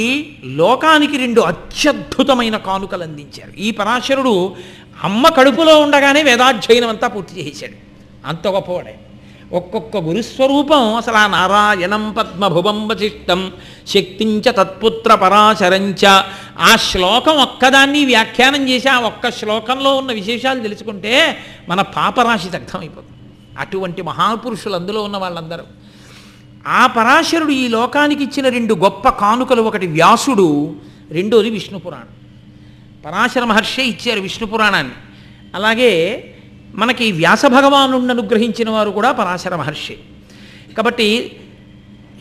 లోకానికి రెండు అత్యద్భుతమైన కానుకలు అందించారు. ఈ పరాశరుడు అమ్మ కడుపులో ఉండగానే వేదాధ్యయనం అంతా పూర్తి చేశాడు అంత గొప్పవాడే. ఒక్కొక్క గురుస్వరూపం అసలు ఆ నారాయణం పద్మభువం వశిష్టం శక్తించ తత్పుత్ర పరాశరంచ ఆ శ్లోకం ఒక్కదాన్ని వ్యాఖ్యానం చేసి ఆ ఒక్క శ్లోకంలో ఉన్న విశేషాలు తెలుసుకుంటే మన పాపరాశి దగ్ధమైపోతుంది. అటువంటి మహాపురుషులు అందులో ఉన్న వాళ్ళందరూ. ఆ పరాశరుడు ఈ లోకానికి ఇచ్చిన రెండు గొప్ప కానుకలు ఒకటి వ్యాసుడు రెండోది విష్ణు పురాణం. పరాశర మహర్షే ఇచ్చారు విష్ణు పురాణాన్ని. అలాగే మనకి వ్యాస భగవాను అనుగ్రహించిన వారు కూడా పరాశర మహర్షి. కాబట్టి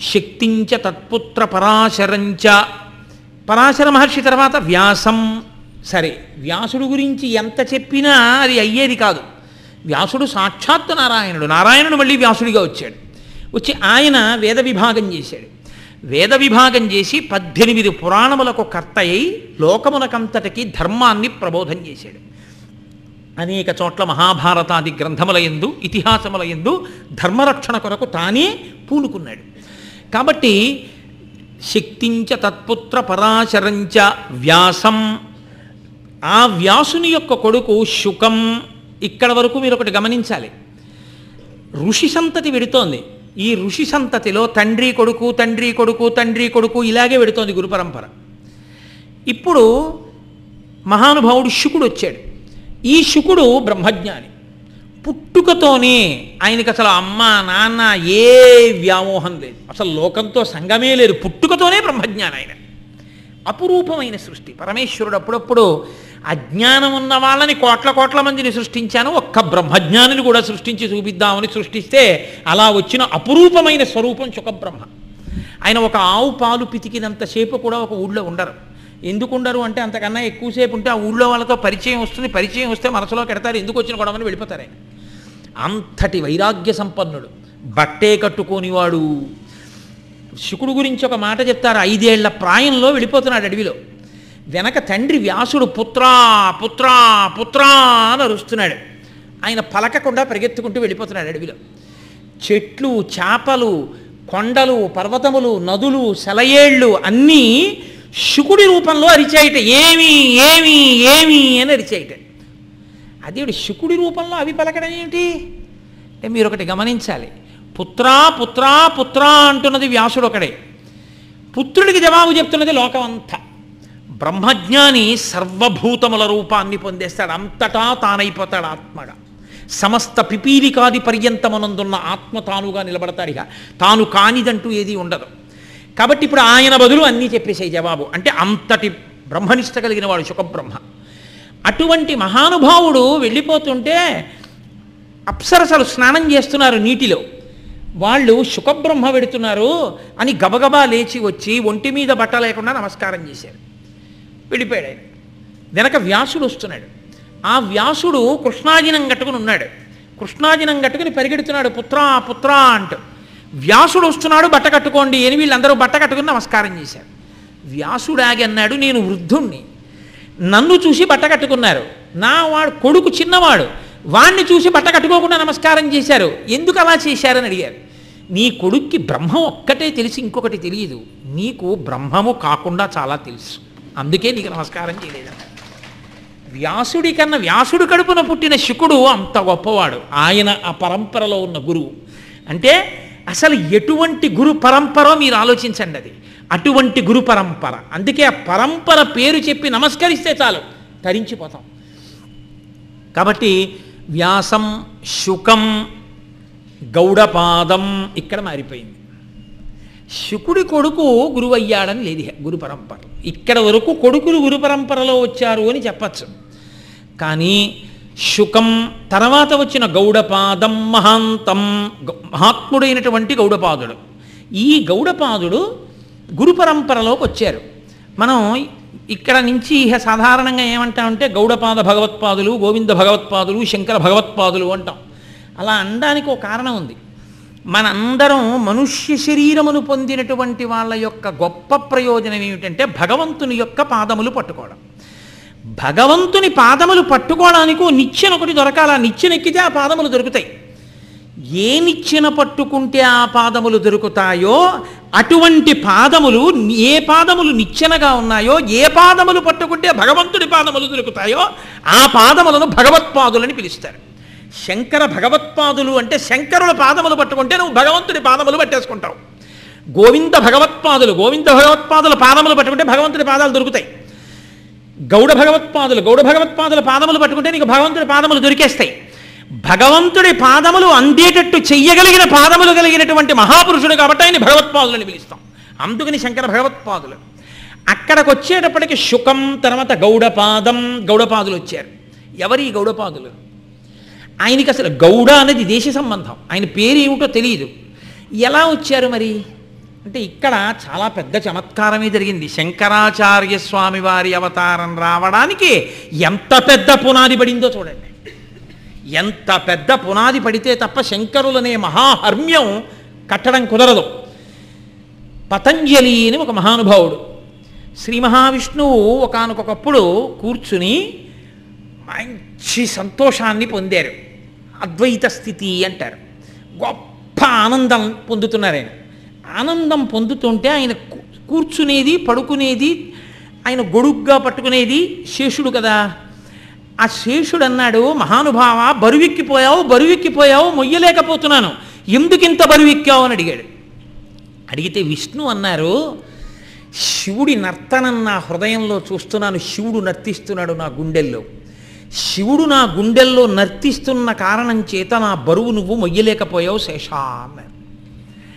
శక్తించ తత్పుత్ర పరాశరంచ. పరాశర మహర్షి తర్వాత వ్యాసం. సరే వ్యాసుడు గురించి ఎంత చెప్పినా అది అయ్యేది కాదు. వ్యాసుడు సాక్షాత్తు నారాయణుడు. నారాయణుడు మళ్ళీ వ్యాసుడిగా వచ్చాడు. వచ్చి ఆయన వేద విభాగం చేశాడు. వేద విభాగం చేసి పద్దెనిమిది పురాణములకు కర్త అయి లోకములకంతటికి ధర్మాన్ని ప్రబోధం చేశాడు. అనేక చోట్ల మహాభారతాది గ్రంథముల యందు ఇతిహాసముల యందు ధర్మరక్షణ కొరకు తానే పూనుకున్నాడు. కాబట్టి శక్తించ తత్పుత్ర పరాశరంచ వ్యాసం. ఆ వ్యాసుని యొక్క కొడుకు శుకం. ఇక్కడ వరకు మీరు ఒకటి గమనించాలి. ఋషి సంతతి విడుతోంది. ఈ ఋషి సంతతిలో తండ్రి కొడుకు తండ్రి కొడుకు తండ్రి కొడుకు ఇలాగే వెడుతోంది గురు పరంపర. ఇప్పుడు మహానుభావుడు శుకుడు వచ్చాడు. ఈ శుకుడు బ్రహ్మజ్ఞాని. పుట్టుకతోనే ఆయనకి అసలు అమ్మ నాన్న ఏ వ్యామోహం లేదు. అసలు లోకంతో సంగమే లేదు. పుట్టుకతోనే బ్రహ్మజ్ఞాని ఆయన. అపురూపమైన సృష్టి. పరమేశ్వరుడు అప్పుడప్పుడు అజ్ఞానం ఉన్న వాళ్ళని కోట్ల కోట్ల మందిని సృష్టించాను. ఒక్క బ్రహ్మజ్ఞానిని కూడా సృష్టించి చూపిద్దామని సృష్టిస్తే అలా వచ్చిన అపురూపమైన స్వరూపం చుకబ్రహ్మ ఆయన ఒక ఆవు పాలు పితికినంతసేపు కూడా ఒక ఊళ్ళో ఉండరు. ఎందుకు ఉండరు అంటే అంతకన్నా ఎక్కువసేపు ఉంటే ఆ ఊళ్ళో వాళ్ళతో పరిచయం వస్తుంది పరిచయం వస్తే మనసులో పెడతారు ఎందుకు వచ్చిన గొడవని వెళ్ళిపోతారు ఆయన. అంతటి వైరాగ్య సంపన్నుడు బట్టే కట్టుకోనివాడు. శుకుడు గురించి ఒక మాట చెప్తారు ఐదేళ్ళ ప్రాయంలో వెళ్ళిపోతున్నాడు అడవిలో. వెనక తండ్రి వ్యాసుడు పుత్రా పుత్రా పుత్రా అని అరుస్తున్నాడు. ఆయన పలకకుండా పరిగెత్తుకుంటూ వెళ్ళిపోతున్నాడు అడవిలో. చెట్లు చేపలు కొండలు పర్వతములు నదులు సెలయేళ్ళు అన్నీ శుకుడి రూపంలో అరిచాయిట. ఏమి ఏమి ఏమి అని అరిచాయిట. అదేవిడు శుకుడి రూపంలో అవి పలకడం ఏమిటి అంటే మీరు ఒకటి గమనించాలి. పుత్రా పుత్రా పుత్రా అంటున్నది వ్యాసుడు ఒకడే. పుత్రుడికి జవాబు చెప్తున్నది లోకం అంతా బ్రహ్మజ్ఞాని సర్వభూతముల రూపాన్ని పొందేస్తాడు. అంతటా తానైపోతాడు ఆత్మగా. సమస్త పిపీలికాది పర్యంతమనందున్న ఆత్మ తానుగా నిలబడతాడు ఇక. తాను కానిదంటూ ఏది ఉండదు. కాబట్టి ఇప్పుడు ఆయన బదులు అన్నీ చెప్పేసే జవాబు. అంటే అంతటి బ్రహ్మనిష్ట కలిగిన వాడు సుఖబ్రహ్మ అటువంటి మహానుభావుడు వెళ్ళిపోతుంటే అప్సరసలు స్నానం చేస్తున్నారు నీటిలో. వాళ్ళు సుఖబ్రహ్మ పెడుతున్నారు అని గబగబా లేచి వచ్చి ఒంటి మీద బట్ట లేకుండా నమస్కారం చేశారు. వెళ్ళిపోయాడు ఆయన. వెనక వ్యాసుడు వస్తున్నాడు. ఆ వ్యాసుడు కృష్ణాజినం కట్టుకుని ఉన్నాడు. కృష్ణాజినం కట్టుకుని పరిగెడుతున్నాడు పుత్రా పుత్రా అంటూ. వ్యాసుడు వస్తున్నాడు బట్ట కట్టుకోండి అని వీళ్ళందరూ బట్ట కట్టుకుని నమస్కారం చేశారు. వ్యాసుడు ఆగి అన్నాడు నేను వృద్ధుణ్ణి. నన్ను చూసి బట్ట కట్టుకున్నారు. నా వాడు కొడుకు చిన్నవాడు. వాణ్ణి చూసి బట్ట కట్టుకోకుండా నమస్కారం చేశారు. ఎందుకు అలా చేశారని అడిగారు. నీ కొడుక్కి బ్రహ్మం ఒక్కటే తెలిసి ఇంకొకటి తెలియదు. నీకు బ్రహ్మము కాకుండా చాలా తెలుసు. అందుకే నీకు నమస్కారం చేయలేదన్నారు వ్యాసుడి కన్నా వ్యాసుడు కడుపున పుట్టిన శుకుడు అంత గొప్పవాడు. ఆయన ఆ పరంపరలో ఉన్న గురువు. అంటే అసలు ఎటువంటి గురు పరంపరో మీరు ఆలోచించండి అది. అటువంటి గురు పరంపర. అందుకే ఆ పరంపర పేరు చెప్పి నమస్కరిస్తే చాలు. తరించిపోతాం. కాబట్టి వ్యాసం శుకం గౌడపాదం ఇక్కడ మారిపోయింది. శుకుడి కొడుకు గురువు అయ్యాడని లేదు గురు పరంపర. ఇక్కడ వరకు కొడుకులు గురు పరంపరలో వచ్చారు అని చెప్పచ్చు. కానీ శుకం తర్వాత వచ్చిన గౌడపాదం మహాంతం మహాత్ముడైనటువంటి గౌడపాదుడు. ఈ గౌడపాదుడు గురు పరంపరలోకి వచ్చారు. మనం ఇక్కడ నుంచి ఇహ సాధారణంగా ఏమంటామంటే గౌడపాద భగవత్పాదులు గోవింద భగవత్పాదులు శంకర భగవత్పాదులు అంటాం. అలా అనడానికి ఒక కారణం ఉంది. మనందరం మనుష్య శరీరమును పొందినటువంటి వాళ్ళ యొక్క గొప్ప ప్రయోజనం ఏమిటంటే భగవంతుని యొక్క పాదములు పట్టుకోవడం. భగవంతుని పాదములు పట్టుకోవడానికి నిచ్చెన ఒకటి దొరకాలి. ఆ నిచ్చెన ఎక్కితే ఆ పాదములు దొరుకుతాయి. ఏ నిచ్చెన పట్టుకుంటే ఆ పాదములు దొరుకుతాయో అటువంటి పాదములు ఏ పాదములు నిచ్చెనగా ఉన్నాయో ఏ పాదములు పట్టుకుంటే భగవంతుడి పాదములు దొరుకుతాయో ఆ పాదములను భగవత్పాదులని పిలుస్తారు. శంకర భగవత్పాదులు అంటే శంకరుల పాదములు పట్టుకుంటే నువ్వు భగవంతుడి పాదములు పట్టేసుకుంటావు. గోవింద భగవత్పాదులు గోవింద భగవత్పాదుల పాదములు పట్టుకుంటే భగవంతుడి పాదాలు దొరుకుతాయి. గౌడ భగవత్పాదులు గౌడ భగవత్పాదుల పాదములు పట్టుకుంటే నీకు భగవంతుడి పాదములు దొరికేస్తాయి. భగవంతుడి పాదములు అందేటట్టు చెయ్యగలిగిన పాదములు కలిగినటువంటి మహాపురుషుడు కాబట్టి ఆయన భగవత్పాదులని పిలుస్తాం. అందుకని శంకర భగవత్పాదులు. అక్కడికి వచ్చేటప్పటికి శుకం తర్వాత గౌడపాదం గౌడపాదులు వచ్చారు. ఎవరి గౌడపాదులు? ఆయనకి అసలు గౌడ అనేది దేశ సంబంధం. ఆయన పేరు ఏమిటో తెలియదు ఎలా వచ్చారు మరి? అంటే ఇక్కడ చాలా పెద్ద చమత్కారమే జరిగింది. శంకరాచార్య స్వామి వారి అవతారం రావడానికి ఎంత పెద్ద పునాది పడిందో చూడండి. ఎంత పెద్ద పునాది పడితే తప్ప శంకరులనే మహాహర్మ్యం కట్టడం కుదరదు. పతంజలి అని ఒక మహానుభావుడు శ్రీ మహావిష్ణువు ఒకానొకప్పుడు కూర్చుని మంచి సంతోషాన్ని పొందారు. అద్వైత స్థితి అంటారు. గొప్ప ఆనందం పొందుతున్నారు ఆయన. ఆనందం పొందుతుంటే ఆయన కూర్చునేది పడుకునేది ఆయన గొడుగ్గా పట్టుకునేది శేషుడు కదా. ఆ శేషుడు అన్నాడు మహానుభావ బరువెక్కిపోయావు బరువెక్కిపోయావు మొయ్యలేకపోతున్నాను. ఎందుకింత బరువెక్కావు? అని అడిగాడు. అడిగితే విష్ణు అన్నారు శివుడి నర్తనం నా హృదయంలో చూస్తున్నాను శివుడు నర్తిస్తున్నాడు నా గుండెల్లో. శివుడు నా గుండెల్లో నర్తిస్తున్న కారణం చేత నా బరువు నువ్వు మొయ్యలేకపోయావు శేషా అన్నాడు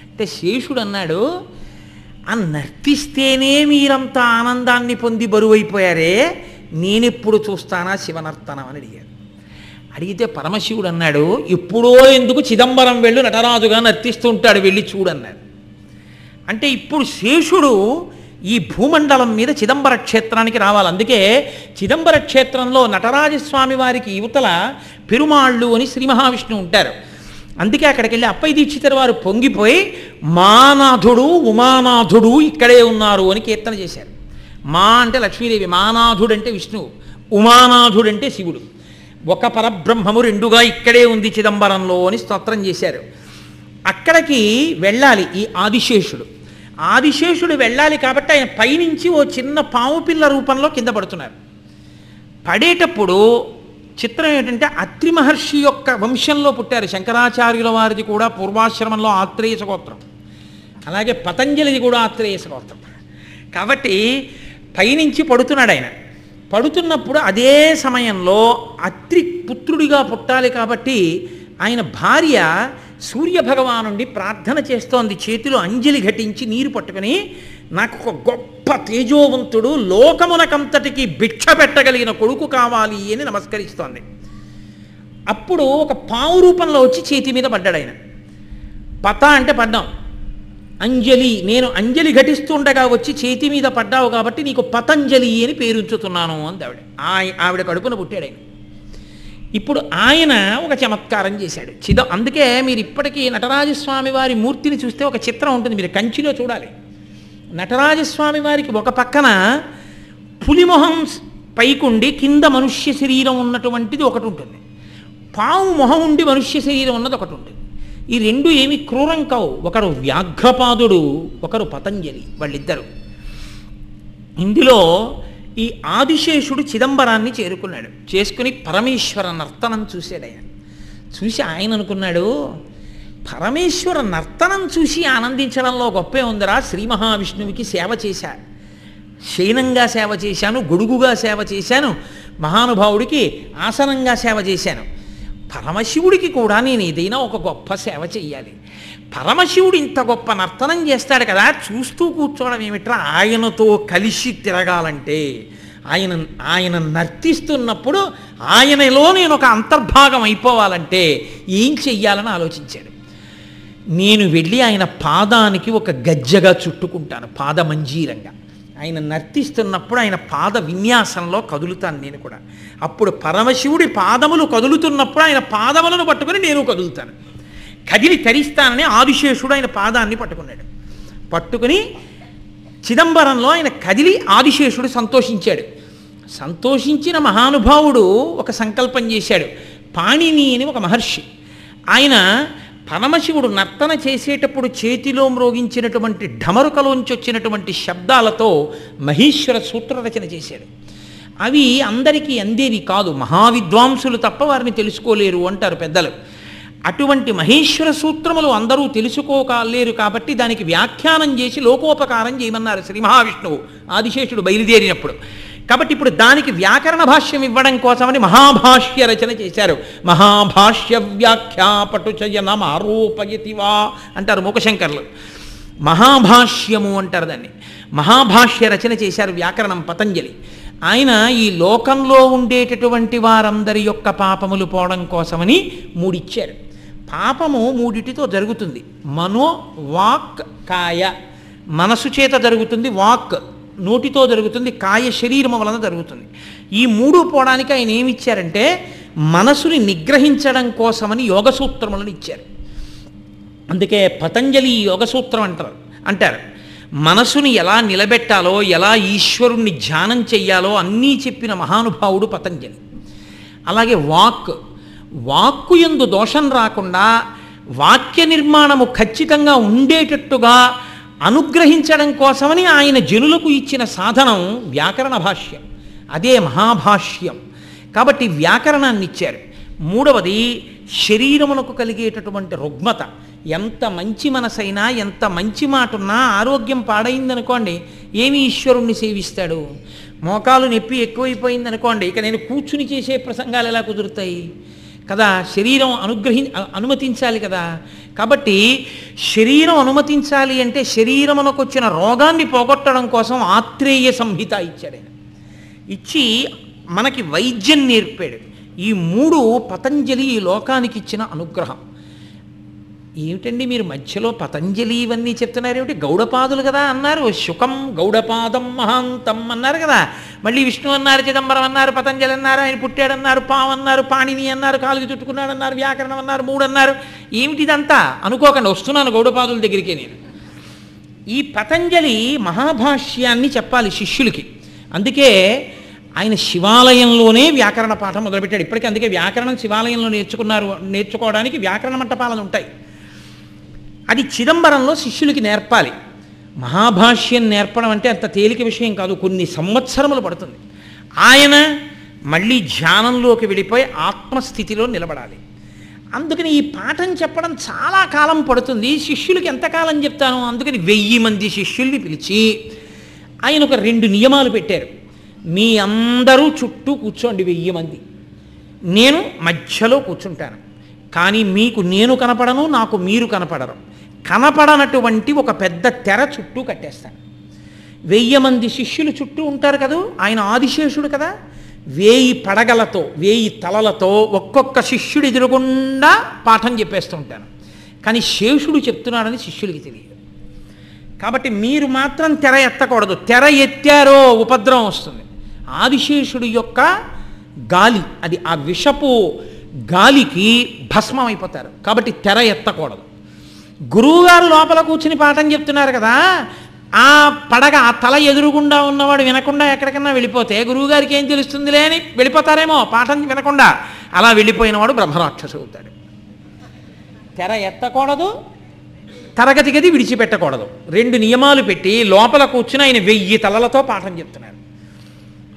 అంటే శేషుడు అన్నాడు ఆ నర్తిస్తేనే మీరంతా ఆనందాన్ని పొంది బరువైపోయారే నేనెప్పుడు చూస్తానా శివనర్తనం అని అడిగాడు. అడిగితే పరమశివుడు అన్నాడు ఎప్పుడో ఎందుకు చిదంబరం వెళ్ళు నటరాజుగా నర్తిస్తుంటాడు వెళ్ళి చూడన్నాడు అంటే ఇప్పుడు శేషుడు ఈ భూమండలం మీద చిదంబర క్షేత్రానికి రావాలి. అందుకే చిదంబర క్షేత్రంలో నటరాజస్వామి వారికి యువతల పెరుమాళ్ళు అని శ్రీ మహావిష్ణువు ఉంటారు. అందుకే అక్కడికి వెళ్ళి అప్పై దీక్షితర్ వారు పొంగిపోయి మానాథుడు ఉమానాథుడు ఇక్కడే ఉన్నారు అని కీర్తన చేశారు. మా అంటే లక్ష్మీదేవి మానాథుడు అంటే విష్ణువు ఉమానాథుడు అంటే శివుడు. ఒక పరబ్రహ్మము రెండుగా ఇక్కడే ఉంది చిదంబరంలో అని స్తోత్రం చేశారు. అక్కడికి వెళ్ళాలి ఈ ఆదిశేషుడు. ఆదిశేషుడు వెళ్ళాలి కాబట్టి ఆయన పైనుంచి ఓ చిన్న పాము పిల్ల రూపంలో కింద పడుతున్నారు. పడేటప్పుడు చిత్రం ఏంటంటే అత్రి మహర్షి యొక్క వంశంలో పుట్టారు. శంకరాచార్యుల వారిది కూడా పూర్వాశ్రమంలో ఆత్రేయ గోత్రం అలాగే పతంజలిది కూడా ఆత్రేయ గోత్రం కాబట్టి పైనుంచి పడుతున్నాడు ఆయన. పడుతున్నప్పుడు అదే సమయంలో అత్రి పుత్రుడిగా పుట్టాలి కాబట్టి ఆయన భార్య సూర్య భగవానుండి ప్రార్థన చేస్తోంది. చేతిలో అంజలి ఘటించి నీరు పట్టుకుని నాకు ఒక గొప్ప తేజోవంతుడు లోకమునకంతటికి భిక్ష పెట్టగలిగిన కొడుకు కావాలి అని నమస్కరిస్తోంది. అప్పుడు ఒక పావు రూపంలో వచ్చి చేతి మీద పడ్డాడు ఆయన. పత అంటే పడ్డాం. అంజలి నేను అంజలి ఘటిస్తుండగా వచ్చి చేతి మీద పడ్డావు కాబట్టి నీకు పతంజలి అని పేరుంచుతున్నాను అంది ఆవిడ. ఆయ- ఆవిడ కడుపున పుట్టాడు ఆయన. ఇప్పుడు ఆయన ఒక చమత్కారం చేశాడు. చిద అందుకే మీరు ఇప్పటికీ నటరాజస్వామి వారి మూర్తిని చూస్తే ఒక చిత్రం ఉంటుంది మీరు కంచిలో చూడాలి. నటరాజస్వామి వారికి ఒక పక్కన పులిమొహం పైకుండి కింద మనుష్య శరీరం ఉన్నటువంటిది ఒకటి ఉంటుంది. పాము మొహం ఉండి మనుష్య శరీరం ఉన్నది ఒకటి ఉంటుంది. ఈ రెండు ఏమి క్రూరం కావు. ఒకరు వ్యాఘ్రపాదుడు ఒకరు పతంజలి వాళ్ళిద్దరు. ఇందులో ఈ ఆదిశేషుడు చిదంబరాన్ని చేరుకున్నాడు. చేసుకుని పరమేశ్వర నర్తనం చూశాడు ఆయన. చూసి ఆయన అనుకున్నాడు పరమేశ్వర నర్తనం చూసి ఆనందించడంలో గొప్పే ఉందిరా. శ్రీ మహావిష్ణువుకి సేవ చేశా. శయనంగా సేవ చేశాను గొడుగుగా సేవ చేశాను మహానుభావుడికి ఆసనంగా సేవ చేశాను. పరమశివుడికి కూడా నేను ఏదైనా ఒక గొప్ప సేవ చెయ్యాలి. పరమశివుడు ఇంత గొప్ప నర్తనం చేస్తాడు కదా చూస్తూ కూర్చోవడం ఏమిట్రా? ఆయనతో కలిసి తిరగాలంటే ఆయన ఆయన నర్తిస్తున్నప్పుడు ఆయనలో నేను ఒక అంతర్భాగం అయిపోవాలంటే ఏం చెయ్యాలని ఆలోచించాడు. నేను వెళ్ళి ఆయన పాదానికి ఒక గజ్జగా చుట్టుకుంటాను పాదమంజీరంగా ఆయన నర్తిస్తున్నప్పుడు ఆయన పాద విన్యాసంలో కదులుతాను నేను కూడా. అప్పుడు పరమశివుడి పాదములు కదులుతున్నప్పుడు ఆయన పాదములను పట్టుకొని నేను కదులుతాను. కదిలి తరిస్తానని ఆదిశేషుడు ఆయన పాదాన్ని పట్టుకున్నాడు. పట్టుకుని చిదంబరంలో ఆయన కదిలి ఆదిశేషుడు సంతోషించాడు. సంతోషించిన మహానుభావుడు ఒక సంకల్పం చేశాడు. పాణిని అని ఒక మహర్షి. ఆయన పరమశివుడు నర్తన చేసేటప్పుడు చేతిలో మ్రోగించినటువంటి ఢమరుకలోంచి వచ్చినటువంటి శబ్దాలతో మహేశ్వర సూత్ర రచన చేశాడు. అవి అందరికీ అందేవి కాదు మహావిద్వాంసులు తప్ప వారిని తెలుసుకోలేరు అంటారు పెద్దలు. అటువంటి మహేశ్వర సూత్రములు అందరూ తెలుసుకోలేరు కాబట్టి దానికి వ్యాఖ్యానం చేసి లోకోపకారం చేయమన్నారు శ్రీ మహావిష్ణువు. ఆదిశేషుడు బయలుదేరినప్పుడు. కాబట్టి ఇప్పుడు దానికి వ్యాకరణ భాష్యం ఇవ్వడం కోసమని మహాభాష్య రచన చేశారు. మహాభాష్య వ్యాఖ్యా పటుచయనం ఆరోపయతివా అంటారు మూకశంకర్లు మహాభాష్యము అంటారు దాన్ని. మహాభాష్య రచన చేశారు వ్యాకరణం పతంజలి. ఆయన ఈ లోకంలో ఉండేటటువంటి వారందరి యొక్క పాపములు పోవడం కోసమని మూడిచ్చారు. పాపము మూడిటితో జరుగుతుంది. మనో వాక్ కాయ. మనసు చేత జరుగుతుంది వాక్. నోటితో జరుగుతుంది కాయ శరీరము వలన జరుగుతుంది. ఈ మూడు పోవడానికి ఆయన ఏమిచ్చారంటే మనసుని నిగ్రహించడం కోసమని యోగ సూత్రములను ఇచ్చారు. అందుకే పతంజలి యోగ సూత్రం అంటారు అంటారు. మనసుని ఎలా నిలబెట్టాలో ఎలా ఈశ్వరుణ్ణి ధ్యానం చెయ్యాలో అన్నీ చెప్పిన మహానుభావుడు పతంజలి. అలాగే వాక్ వాక్కు ఎందు దోషం రాకుండా వాక్య నిర్మాణము ఖచ్చితంగా ఉండేటట్టుగా అనుగ్రహించడం కోసమని ఆయన జనులకు ఇచ్చిన సాధనం వ్యాకరణ భాష్యం. అదే మహాభాష్యం. కాబట్టి వ్యాకరణాన్ని ఇచ్చారు మూడవది శరీరమునకు కలిగేటటువంటి రుగ్మత. ఎంత మంచి మనసైనా ఎంత మంచి మాట ఉన్నా ఆరోగ్యం పాడైందనుకోండి ఏమి ఈశ్వరుణ్ణి సేవిస్తాడు? మోకాలు నొప్పి ఎక్కువైపోయింది అనుకోండి ఇక నేను కూర్చుని చేసే ప్రసంగాలు ఎలా కుదురుతాయి? కదా? శరీరం అనుగ్రహి అనుమతించాలి కదా? కాబట్టి శరీరం అనుమతించాలి అంటే శరీరమునకు వచ్చిన రోగాన్ని పోగొట్టడం కోసం ఆత్రేయ సంహిత ఇచ్చాడు ఆయన. ఇచ్చి మనకి వైద్యం నేర్పాడు. ఈ మూడు పతంజలి ఈ లోకానికి ఇచ్చిన అనుగ్రహం. ఏమిటండి మీరు మధ్యలో పతంజలి ఇవన్నీ చెప్తున్నారు? ఏమిటి? గౌడపాదులు కదా అన్నారు. శుకం గౌడపాదం మహాంతం అన్నారు కదా. మళ్ళీ విష్ణు అన్నారు చిదంబరం అన్నారు పతంజలి అన్నారు ఆయన పుట్టాడన్నారు పావు అన్నారు పాణిని అన్నారు కాలుకి చుట్టుకున్నాడు అన్నారు వ్యాకరణం అన్నారు మూడు అన్నారు. ఏమిటి ఇదంతా? అనుకోకండి వస్తున్నాను గౌడపాదుల దగ్గరికి నేను. ఈ పతంజలి మహాభాష్యాన్ని చెప్పాలి శిష్యులకి. అందుకే ఆయన శివాలయంలోనే వ్యాకరణ పాఠం మొదలుపెట్టాడు. ఇప్పటికీ అందుకే వ్యాకరణం శివాలయంలో నేర్చుకున్నారు నేర్చుకోవడానికి వ్యాకరణ మంటపాలను ఉంటాయి. అది చిదంబరంలో శిష్యులకి నేర్పాలి. మహాభాష్యం నేర్పడం అంటే అంత తేలిక విషయం కాదు కొన్ని సంవత్సరములు పడుతుంది. ఆయన మళ్ళీ ధ్యానంలోకి వెళ్ళిపోయి ఆత్మస్థితిలో నిలబడాలి. అందుకని ఈ పాఠం చెప్పడం చాలా కాలం పడుతుంది. శిష్యులకి ఎంతకాలం చెప్తాను? అందుకని వెయ్యి మంది శిష్యుల్ని పిలిచి ఆయన ఒక రెండు నియమాలు పెట్టారు. మీ అందరూ చుట్టూ కూర్చోండి వెయ్యి మంది. నేను మధ్యలో కూర్చుంటాను. కానీ మీకు నేను కనపడను నాకు మీరు కనపడరు. కనపడనటువంటి ఒక పెద్ద తెర చుట్టూ కట్టేస్తాను వెయ్యి మంది శిష్యులు చుట్టూ ఉంటారు కదా? ఆయన ఆదిశేషుడు కదా? వేయి పడగలతో వేయి తలలతో ఒక్కొక్క శిష్యుడు ఎదురుగుండా పాఠం చెప్పేస్తూ ఉంటాను కానీ శేషుడు చెప్తున్నాడని శిష్యులకి తెలియదు. కాబట్టి మీరు మాత్రం తెర ఎత్తకూడదు. తెర ఎత్తారో ఉపద్రవం వస్తుంది. ఆదిశేషుడు యొక్క గాలి అది ఆ విషపు గాలికి భస్మం అయిపోతారు కాబట్టి తెర ఎత్తకూడదు. గురువుగారు లోపల కూర్చుని పాఠం చెప్తున్నారు కదా ఆ పడగ ఆ తల ఎదురుగుండా ఉన్నవాడు వినకుండా ఎక్కడికన్నా వెళ్ళిపోతే గురువుగారికి ఏం తెలుస్తుందిలే అని వెళ్ళిపోతారేమో పాఠం వినకుండా. అలా వెళ్ళిపోయినవాడు బ్రహ్మరాక్షసు అవుతాడు. తెర ఎత్తకూడదు తరగతి గది విడిచిపెట్టకూడదు. రెండు నియమాలు పెట్టి లోపల కూర్చుని ఆయన వెయ్యి తలలతో పాఠం చెప్తున్నారు.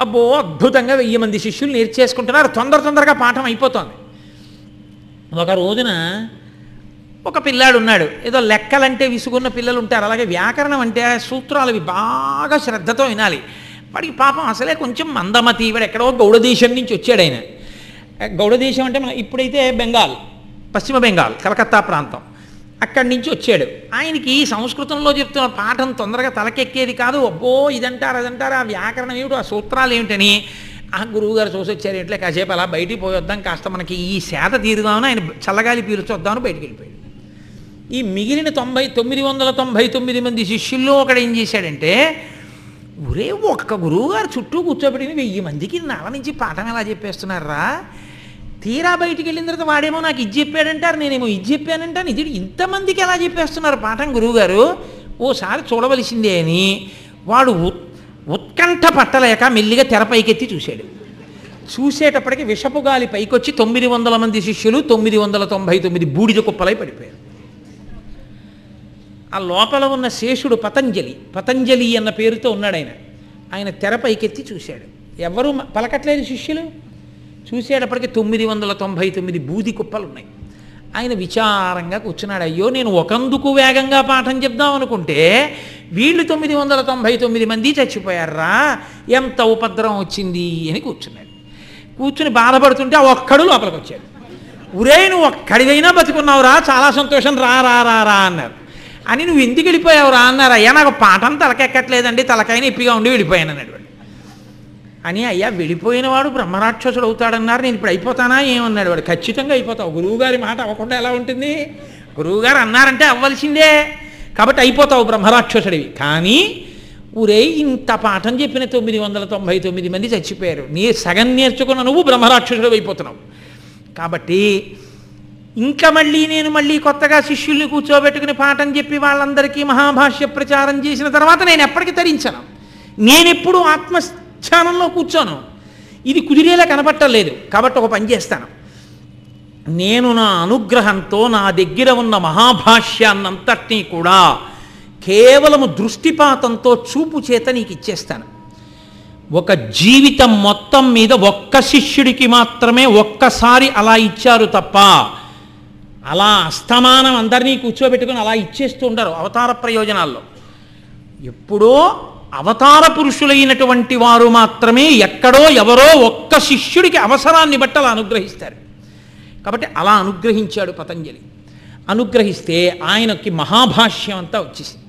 అబ్బో అద్భుతంగా వెయ్యి మంది శిష్యులు నేర్చేసుకుంటున్నారు. తొందర తొందరగా పాఠం అయిపోతుంది. ఒక రోజున ఒక పిల్లాడు ఉన్నాడు. ఏదో లెక్కలంటే విసుగున్న పిల్లలు ఉంటారు. అలాగే వ్యాకరణం అంటే సూత్రాలు అవి బాగా శ్రద్ధతో వినాలి. వాడికి పాపం అసలే కొంచెం మందమతి వాడు ఎక్కడో గౌడదేశం నుంచి వచ్చాడు ఆయన. గౌడదేశం అంటే మన ఇప్పుడైతే బెంగాల్ పశ్చిమ బెంగాల్ కలకత్తా ప్రాంతం. అక్కడి నుంచి వచ్చాడు. ఆయనకి సంస్కృతంలో చెప్తున్న పాఠం తొందరగా తలకెక్కేది కాదు. అబ్బో ఇదంటారు అదంటారు ఆ వ్యాకరణం ఏమిటో ఆ సూత్రాలు ఏమిటని ఆ గురువుగారు చూసి వచ్చారు ఎట్లే కాసేపు అలా బయటికి పోయొద్దాం. కాస్త మనకి ఈ సేత తీరుదామని ఆయన చల్లగాలి పీల్చొద్దామని బయటికి వెళ్ళిపోయాడు. ఈ మిగిలిన తొంభై తొమ్మిది వందల తొంభై తొమ్మిది మంది శిష్యుల్లో ఒకడు ఏం చేశాడంటే ఒరే ఒక్క గురువుగారు చుట్టూ కూర్చోబెట్టిన వెయ్యి మందికి నల నుంచి పాఠం ఎలా చెప్పేస్తున్నారా? తీరా బయటికి వెళ్ళిన తర్వాత వాడేమో నాకు ఇది చెప్పాడంటారు నేనేమో ఇది చెప్పానంటాను ఇది ఇంతమందికి ఎలా చెప్పేస్తున్నారు పాఠం గురువుగారు? ఓసారి చూడవలసిందే అని వాడు ఉత్ ఉత్కంఠ పట్టలేక మెల్లిగా తెరపైకెత్తి చూశాడు. చూసేటప్పటికి విషపు గాలి పైకొచ్చి తొమ్మిది వందల మంది శిష్యులు తొమ్మిది వందల తొంభై తొమ్మిది బూడిద కుప్పలై పడిపోయారు. ఆ లోపల ఉన్న శేషుడు పతంజలి. పతంజలి అన్న పేరుతో ఉన్నాడు ఆయన. ఆయన తెరపైకెత్తి చూశాడు. ఎవరు పలకట్లేదు శిష్యులు? చూసేటప్పటికి తొమ్మిది వందల తొంభై తొమ్మిది బూది కుప్పలు ఉన్నాయి ఆయన విచారంగా కూర్చున్నాడు. అయ్యో నేను ఒకందుకు వేగంగా పాఠం చెప్దాం అనుకుంటే వీళ్ళు తొమ్మిది వందల తొంభై తొమ్మిది మంది చచ్చిపోయారా? ఎంత ఉపద్రవం వచ్చింది అని కూర్చున్నాడు. కూర్చుని బాధపడుతుంటే ఆ ఒక్కడు లోపలికి వచ్చాడు ఉరే నువ్వు ఒక్కడిదైనా బతుకున్నావురా? చాలా సంతోషం. రా రా రా రా అన్నారు. అని నువ్వు ఎందుకు వెళ్ళిపోయావురా అన్నారు? అయ్యా నాకు పాఠం తలకెక్కట్లేదండి తలకైన ఇప్పిగా ఉండి వెళ్ళిపోయాను అన్నాడు. అని అయ్యా వెళ్ళిపోయిన వాడు బ్రహ్మరాక్షసుడు అవుతాడన్నారు నేను ఇప్పుడు అయిపోతానా? ఏమన్నాడు వాడు. ఖచ్చితంగా అయిపోతావు. గురువుగారి మాట అవ్వకుండా ఎలా ఉంటుంది? గురువుగారు అన్నారంటే అవ్వాల్సిందే. కాబట్టి అయిపోతావు బ్రహ్మరాక్షసుడివి. కానీ ఊరే ఇంత పాఠం చెప్పిన తొమ్మిది వందల తొంభై తొమ్మిది మంది చచ్చిపోయారు. నీ సగం నేర్చుకున్న నువ్వు బ్రహ్మరాక్షసుడు అయిపోతున్నావు. కాబట్టి ఇంకా మళ్ళీ నేను మళ్ళీ కొత్తగా శిష్యుల్ని కూర్చోబెట్టుకుని పాఠం చెప్పి వాళ్ళందరికీ మహాభాష్య ప్రచారం చేసిన తర్వాత నేను ఎప్పటికీ తరించను నేనెప్పుడు ఆత్మస్థానంలో కూర్చోను. ఇది కుదిరేలా కనపట్టలేదు కాబట్టి ఒక పని చేస్తాను. నేను నా అనుగ్రహంతో నా దగ్గర ఉన్న మహాభాష్యాన్నంతటినీ కూడా కేవలము దృష్టిపాతంతో చూపు చేత నీకు ఇచ్చేస్తాను. ఒక జీవితం మొత్తం మీద ఒక్క శిష్యుడికి మాత్రమే ఒక్కసారి అలా ఇచ్చారు తప్ప అలా అస్తమానం అందరినీ కూర్చోబెట్టుకుని అలా ఇచ్చేస్తూ ఉండరు అవతార ప్రయోజనాల్లో. ఎప్పుడో అవతార పురుషులైనటువంటి వారు మాత్రమే ఎక్కడో ఎవరో ఒక్క శిష్యుడికి అవసరాన్ని బట్టి అలా అనుగ్రహిస్తారు. కాబట్టి అలా అనుగ్రహించాడు పతంజలి. అనుగ్రహిస్తే ఆయనకి మహాభాష్యం అంతా వచ్చేసింది.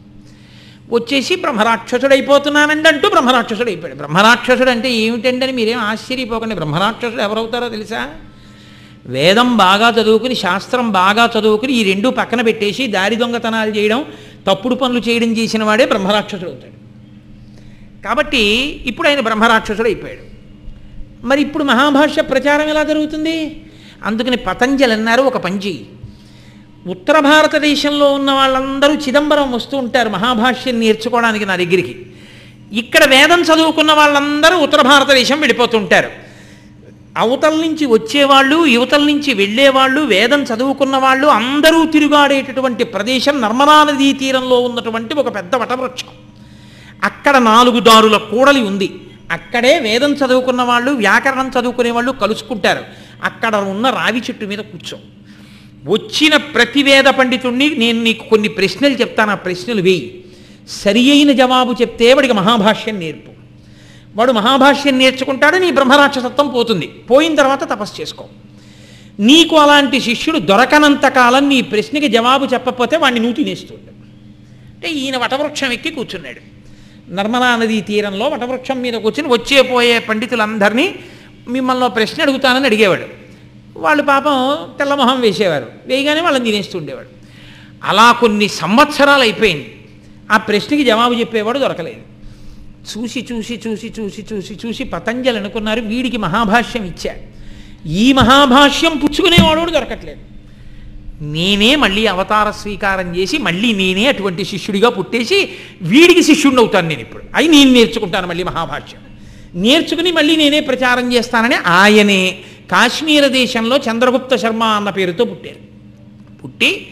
వచ్చేసి బ్రహ్మరాక్షసుడైపోతున్నానండి అంటూ బ్రహ్మరాక్షసుడు అయిపోయాడు బ్రహ్మరాక్షసుడు అంటే ఏమిటండి అని మీరేం ఆశ్చర్యపోకండి. బ్రహ్మరాక్షసుడు ఎవరవుతారో తెలుసా? వేదం బాగా చదువుకుని శాస్త్రం బాగా చదువుకుని ఈ రెండు పక్కన పెట్టేసి దారి దొంగతనాలు చేయడం తప్పుడు పనులు చేయడం చేసిన వాడే బ్రహ్మరాక్షసుడు అవుతాడు. కాబట్టి ఇప్పుడు ఆయన బ్రహ్మరాక్షసుడు అయిపోయాడు. మరి ఇప్పుడు మహాభాష్య ప్రచారం ఎలా జరుగుతుంది? అందుకని పతంజలి అన్నారు ఒక పంచి ఉత్తర భారతదేశంలో ఉన్న వాళ్ళందరూ చిదంబరం వస్తూ ఉంటారు మహాభాష్యం నేర్చుకోవడానికి నా దగ్గరికి. ఇక్కడ వేదం చదువుకున్న వాళ్ళందరూ ఉత్తర భారతదేశం వెళ్ళిపోతుంటారు అవతల నుంచి వచ్చేవాళ్ళు యువతల నుంచి వెళ్ళేవాళ్ళు వేదం చదువుకున్న వాళ్ళు అందరూ తిరుగాడేటటువంటి ప్రదేశం నర్మదా నదీ తీరంలో ఉన్నటువంటి ఒక పెద్ద వటవృక్షం. అక్కడ నాలుగు దారుల కూడలి ఉంది. అక్కడే వేదం చదువుకున్న వాళ్ళు వ్యాకరణం చదువుకునే వాళ్ళు కలుసుకుంటారు. అక్కడ ఉన్న రావి చెట్టు మీద కూర్చో. వచ్చిన ప్రతి వేద పండితుణ్ణి నేను నీకు కొన్ని ప్రశ్నలు చెప్తాను. ఆ ప్రశ్నలు వేయి. సరి అయిన జవాబు చెప్తే వాడికి మహాభాష్యం నేర్పు. వాడు మహాభాష్యం నేర్చుకుంటాడు నీ బ్రహ్మరాక్షసత్వం పోతుంది. పోయిన తర్వాత తపస్సు చేసుకో. నీకు అలాంటి శిష్యుడు దొరకనంత కాలం నీ ప్రశ్నకి జవాబు చెప్పకపోతే వాడిని నువ్వు తినేస్తుండు అంటే ఈయన వటవృక్షం ఎక్కి కూర్చున్నాడు. నర్మదా నదీ తీరంలో వటవృక్షం మీద కూర్చుని వచ్చే పోయే పండితులందరినీ మిమ్మల్ని ప్రశ్న అడుగుతానని అడిగేవాడు. వాళ్ళు పాపం తెల్లమొహం వేసేవారు. వేయగానే వాళ్ళని తినేస్తుండేవాడు అలా కొన్ని సంవత్సరాలు అయిపోయింది. ఆ ప్రశ్నకి జవాబు చెప్పేవాడు దొరకలేదు. చూసి చూసి చూసి చూసి చూసి చూసి పతంజలి అనుకున్నారు. వీడికి మహాభాష్యం ఇచ్చా. ఈ మహాభాష్యం పుచ్చుకునేవాడు దొరకట్లేదు. నేనే మళ్ళీ అవతార స్వీకారం చేసి మళ్ళీ నేనే అటువంటి శిష్యుడిగా పుట్టేసి వీడికి శిష్యుడిని అవుతాను నేను ఇప్పుడు. అవి నేను నేర్చుకుంటాను మళ్ళీ మహాభాష్యం. నేర్చుకుని మళ్ళీ నేనే ప్రచారం చేస్తానని ఆయనే కాశ్మీర దేశంలో చంద్రగుప్త శర్మ అన్న పేరుతో పుట్టారు. పుట్టి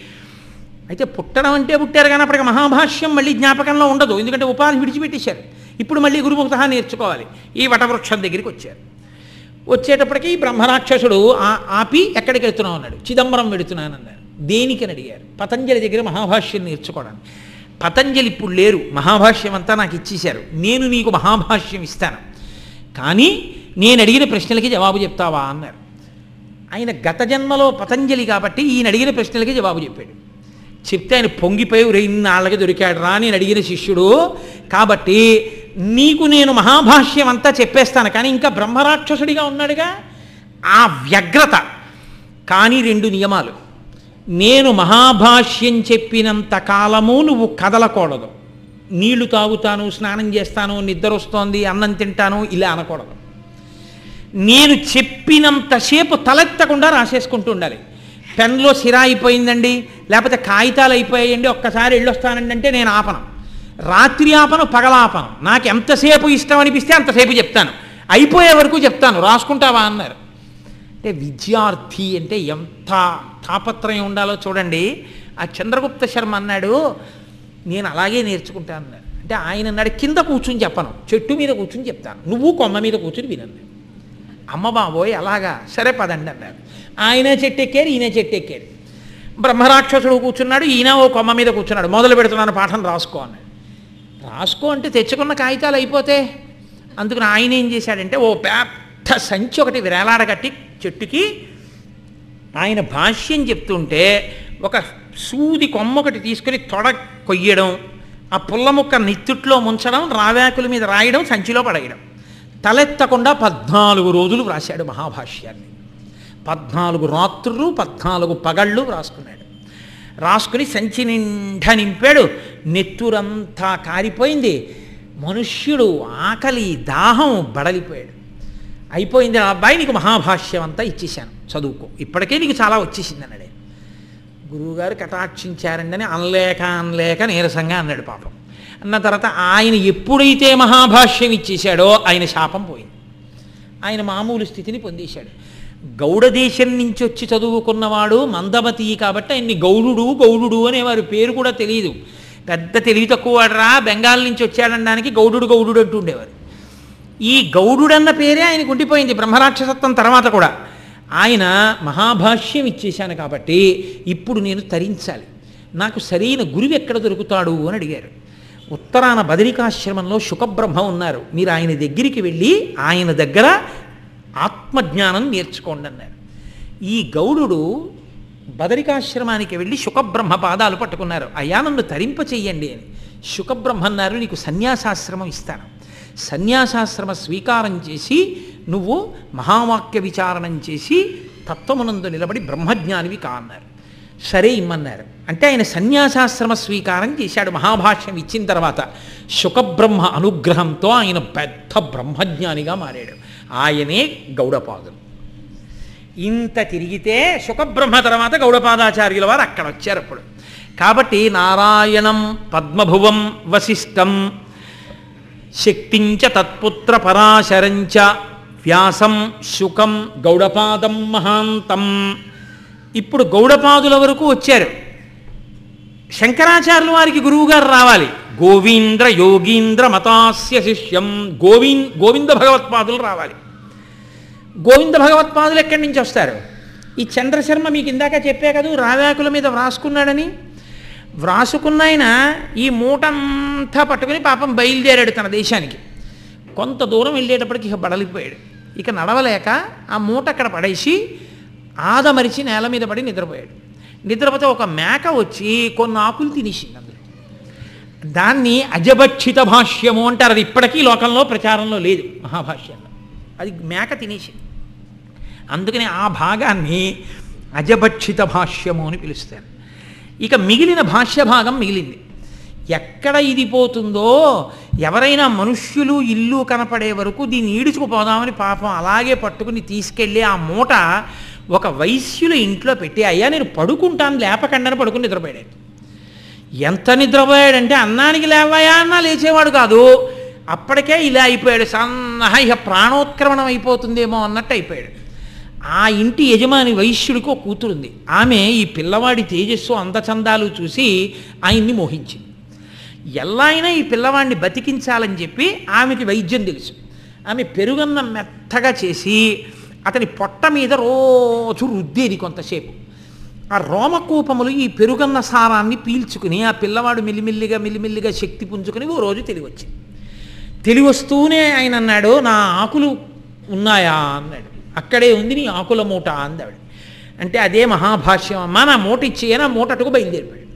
అయితే పుట్టడం అంటే పుట్టారు కానీ అప్పటికి మహాభాష్యం మళ్ళీ జ్ఞాపకంలో ఉండదు. ఎందుకంటే ఉపాధి విడిచిపెట్టేశారు. ఇప్పుడు మళ్ళీ గురుముఖత నేర్చుకోవాలి. ఈ వటవృక్షం దగ్గరికి వచ్చారు. వచ్చేటప్పటికి ఈ బ్రహ్మరాక్షసుడు ఆ- ఆపి ఎక్కడికి వెళ్తున్నావు అన్నాడు. చిదంబరం వెళుతున్నానన్నారు దేనికని అడిగారు. పతంజలి దగ్గర మహాభాష్యం నేర్చుకోవడానికి. పతంజలి ఇప్పుడు లేరు. మహాభాష్యం అంతా నాకు ఇచ్చేశారు. నేను నీకు మహాభాష్యం ఇస్తాను. కానీ నేను అడిగిన ప్రశ్నలకి జవాబు చెప్తావా అన్నారు. ఆయన గత జన్మలో పతంజలి కాబట్టి ఈయన అడిగిన ప్రశ్నలకి జవాబు చెప్పాడు. చెప్తే ఆయన పొంగిపోయి ఇన్నాళ్ళకి దొరికాడు రా నేను అడిగిన శిష్యుడు కాబట్టి నీకు నేను మహాభాష్యం అంతా చెప్పేస్తాను కానీ ఇంకా బ్రహ్మరాక్షసుడిగా ఉన్నాడుగా? ఆ వ్యగ్రత. కానీ రెండు నియమాలు. నేను మహాభాష్యం చెప్పినంత కాలము నువ్వు కదలకూడదు. నీళ్ళు తాగుతాను స్నానం చేస్తాను నిద్ర వస్తోంది అన్నం తింటాను ఇలా అనకూడదు. నేను చెప్పినంతసేపు తలెత్తకుండా రాసేసుకుంటూ ఉండాలి. పెన్లో సిరా అయిపోయిందండి లేకపోతే కాగితాలు అయిపోయాయండి ఒక్కసారి వెళ్ళొస్తానండి అంటే నేను ఆపను. రాత్రి ఆపను పగలాపను నాకు ఎంతసేపు ఇష్టం అనిపిస్తే అంతసేపు చెప్తాను. అయిపోయే వరకు చెప్తాను. రాసుకుంటావా అన్నారు. అంటే విద్యార్థి అంటే ఎంత తాపత్రయం ఉండాలో చూడండి. ఆ చంద్రగుప్త శర్మ అన్నాడు నేను అలాగే నేర్చుకుంటాను అన్నాడు. అంటే ఆయన అన్నాడు కింద కూర్చుని చెప్పను. చెట్టు మీద కూర్చుని చెప్తాను. నువ్వు కొమ్మ మీద కూర్చుని వినండి. అమ్మ బాబోయ్ అలాగా? సరే పదండి అన్నారు ఆయన చెట్టు ఎక్కారు ఈయన చెట్టు ఎక్కారు. బ్రహ్మరాక్షసుడు కూర్చున్నాడు ఈయన ఓ కొమ్మ మీద కూర్చున్నాడు. మొదలు పెడుతున్నాను పాఠం రాసుకో అన్నాడు. రాసుకో అంటే తెచ్చుకున్న కాగితాలు అయిపోతే అందుకని ఆయన ఏం చేశాడంటే ఓ పెద్ద సంచి ఒకటి వేలాడగట్టి చెట్టుకి ఆయన భాష్యం చెప్తుంటే ఒక సూది కొమ్మ ఒకటి తీసుకుని తొడ కొయ్యడం ఆ పుల్ల ముక్క నిత్తుట్లో ముంచడం రావాకుల మీద రాయడం సంచిలో పడేయడం. తలెత్తకుండా పద్నాలుగు రోజులు వ్రాశాడు మహాభాష్యాన్ని. పద్నాలుగు రాత్రులు పద్నాలుగు పగళ్ళు రాసుకున్నాడు రాసుకుని సంచి నిండా నింపాడు. నెత్తురంతా కారిపోయింది. మనుష్యుడు ఆకలి దాహం బడలిపోయాడు. అయిపోయింది ఆ అబ్బాయి నీకు మహాభాష్యం అంతా ఇచ్చేశాను. చదువుకో. ఇప్పటికే నీకు చాలా వచ్చేసింది అన్నాడు. గురువుగారు కటాక్షించారండి అని అనలేక అనలేక నీరసంగా అన్నాడు పాపం. అన్న తర్వాత ఆయన ఎప్పుడైతే మహాభాష్యం ఇచ్చేశాడో ఆయన శాపం పోయింది. ఆయన మామూలు స్థితిని పొందేశాడు. గౌడ దేశం నుంచి వచ్చి చదువుకున్నవాడు మందమతి కాబట్టి ఆయన్ని గౌడుడు గౌడుడు అనేవారు పేరు కూడా తెలియదు పెద్ద తెలివి తక్కువవాడరా బెంగాల్ నుంచి వచ్చాడనడానికి గౌడుడు గౌడుడు అంటూ ఉండేవారు. ఈ గౌడుడన్న పేరే ఆయనకు ఉండిపోయింది బ్రహ్మరాక్షసత్వం తర్వాత కూడా. ఆయన మహాభాష్యం ఇచ్చేశాను కాబట్టి ఇప్పుడు నేను తరించాలి. నాకు సరైన గురువు ఎక్కడ దొరుకుతాడు అని అడిగారు. ఉత్తరాన బదరికాశ్రమంలో శుకబ్రహ్మ ఉన్నారు. మీరు ఆయన దగ్గరికి వెళ్ళి ఆయన దగ్గర ఆత్మజ్ఞానం నేర్చుకోండి అన్నారు ఈ గౌడుడు బదరికాశ్రమానికి వెళ్ళి శుకబ్రహ్మ పాదాలు పట్టుకున్నారు. అయ్యా నన్ను తరింప చెయ్యండి అని. శుకబ్రహ్మ అన్నారు నీకు సన్యాసాశ్రమం ఇస్తాను. సన్యాసాశ్రమ స్వీకారం చేసి నువ్వు మహావాక్య విచారణం చేసి తత్వమునందు నిలబడి బ్రహ్మజ్ఞానివి కా అన్నారు సరే ఇమ్మన్నారు. అంటే ఆయన సన్యాసాశ్రమ స్వీకారం చేశాడు మహాభాష్యం ఇచ్చిన తర్వాత. శుకబ్రహ్మ అనుగ్రహంతో ఆయన పెద్ద బ్రహ్మజ్ఞానిగా మారాడు. ఆయనే గౌడపాదులు. ఇంత తిరిగితే శుకబ్రహ్మ తర్వాత గౌడపాదాచార్యుల వారు అక్కడ వచ్చారు అప్పుడు. కాబట్టి నారాయణం పద్మభువం వశిష్టం శక్తించ తత్పుత్ర పరాశరంచ వ్యాసం శుకం గౌడపాదం మహాంతం. ఇప్పుడు గౌడపాదుల వరకు వచ్చారు. శంకరాచార్యుల వారికి గురువుగారు రావాలి. గోవీంద్ర యోగీంద్ర మతాస్య శిష్యం. గోవిన్ గోవింద భగవత్పాదులు రావాలి. గోవింద భగవత్పాదులు ఎక్కడి నుంచి వస్తారు? ఈ చంద్రశర్మ మీకు ఇందాక చెప్పే కదా రావ్యాకుల మీద వ్రాసుకున్నాడని. వ్రాసుకున్నాయన ఈ మూటంతా పట్టుకుని పాపం బయలుదేరాడు తన దేశానికి. కొంత దూరం వెళ్ళేటప్పటికి ఇక బడలిపోయాడు. ఇక నడవలేక ఆ మూట అక్కడ పడేసి ఆదమరిచి నేల మీద పడి నిద్రపోయాడు. నిద్రపోతే ఒక మేక వచ్చి కొన్ని ఆకులు తినేసింది అందులో. దాన్ని అజభక్షిత భాష్యము అంటారు. అది ఇప్పటికీ లోకంలో ప్రచారంలో లేదు మహాభాష్యంలో. అది మేక తినేసింది. అందుకని ఆ భాగాన్ని అజభక్షిత భాష్యము అని పిలుస్తారు. ఇక మిగిలిన భాష్య భాగం మిగిలింది. ఎక్కడ ఇది పోతుందో ఎవరైనా మనుష్యులు ఇల్లు కనపడే వరకు దీన్ని ఈడుచుకుపోదామని పాపం అలాగే పట్టుకుని తీసుకెళ్ళి ఆ మూట ఒక వైశ్యుల ఇంట్లో పెట్టి అయ్యా నేను పడుకుంటాను లేపకండని పడుకుని నిద్రపోయాడు. ఎంత నిద్రపోయాడంటే అన్నానికి లేవయా అన్నా లేచేవాడు కాదు. అప్పటికే ఇలా అయిపోయాడు. సన్నహ ఇక ప్రాణోత్క్రమణం అయిపోతుందేమో అన్నట్టు అయిపోయాడు. ఆ ఇంటి యజమాని వైశ్యుడికి ఒక కూతురుంది. ఆమె ఈ పిల్లవాడి తేజస్సు అందచందాలు చూసి ఆయన్ని మోహించింది. ఎలా అయినా ఈ పిల్లవాడిని బతికించాలని చెప్పి ఆమెకి వైద్యం తెలుసు. ఆమె పెరుగన్న మెత్తగా చేసి అతని పొట్ట మీద రోజు రుద్దేది కొంతసేపు. ఆ రోమకూపములు ఈ పెరుగన్న సారాన్ని పీల్చుకుని ఆ పిల్లవాడు మిల్లిమిల్లిగా మిల్లిమిల్లిగా శక్తి పుంజుకుని ఓ రోజు తెలివి తెలివస్తూనే ఆయన అన్నాడు నా ఆకులు ఉన్నాయా? అన్నాడు. అక్కడే ఉంది నీ ఆకుల మూట అందావిడ అంటే అదే మహాభాష్యం అమ్మా నా మూట ఇచ్చేయనా ఆ మూటటుకు బయలుదేరిపోయాడు.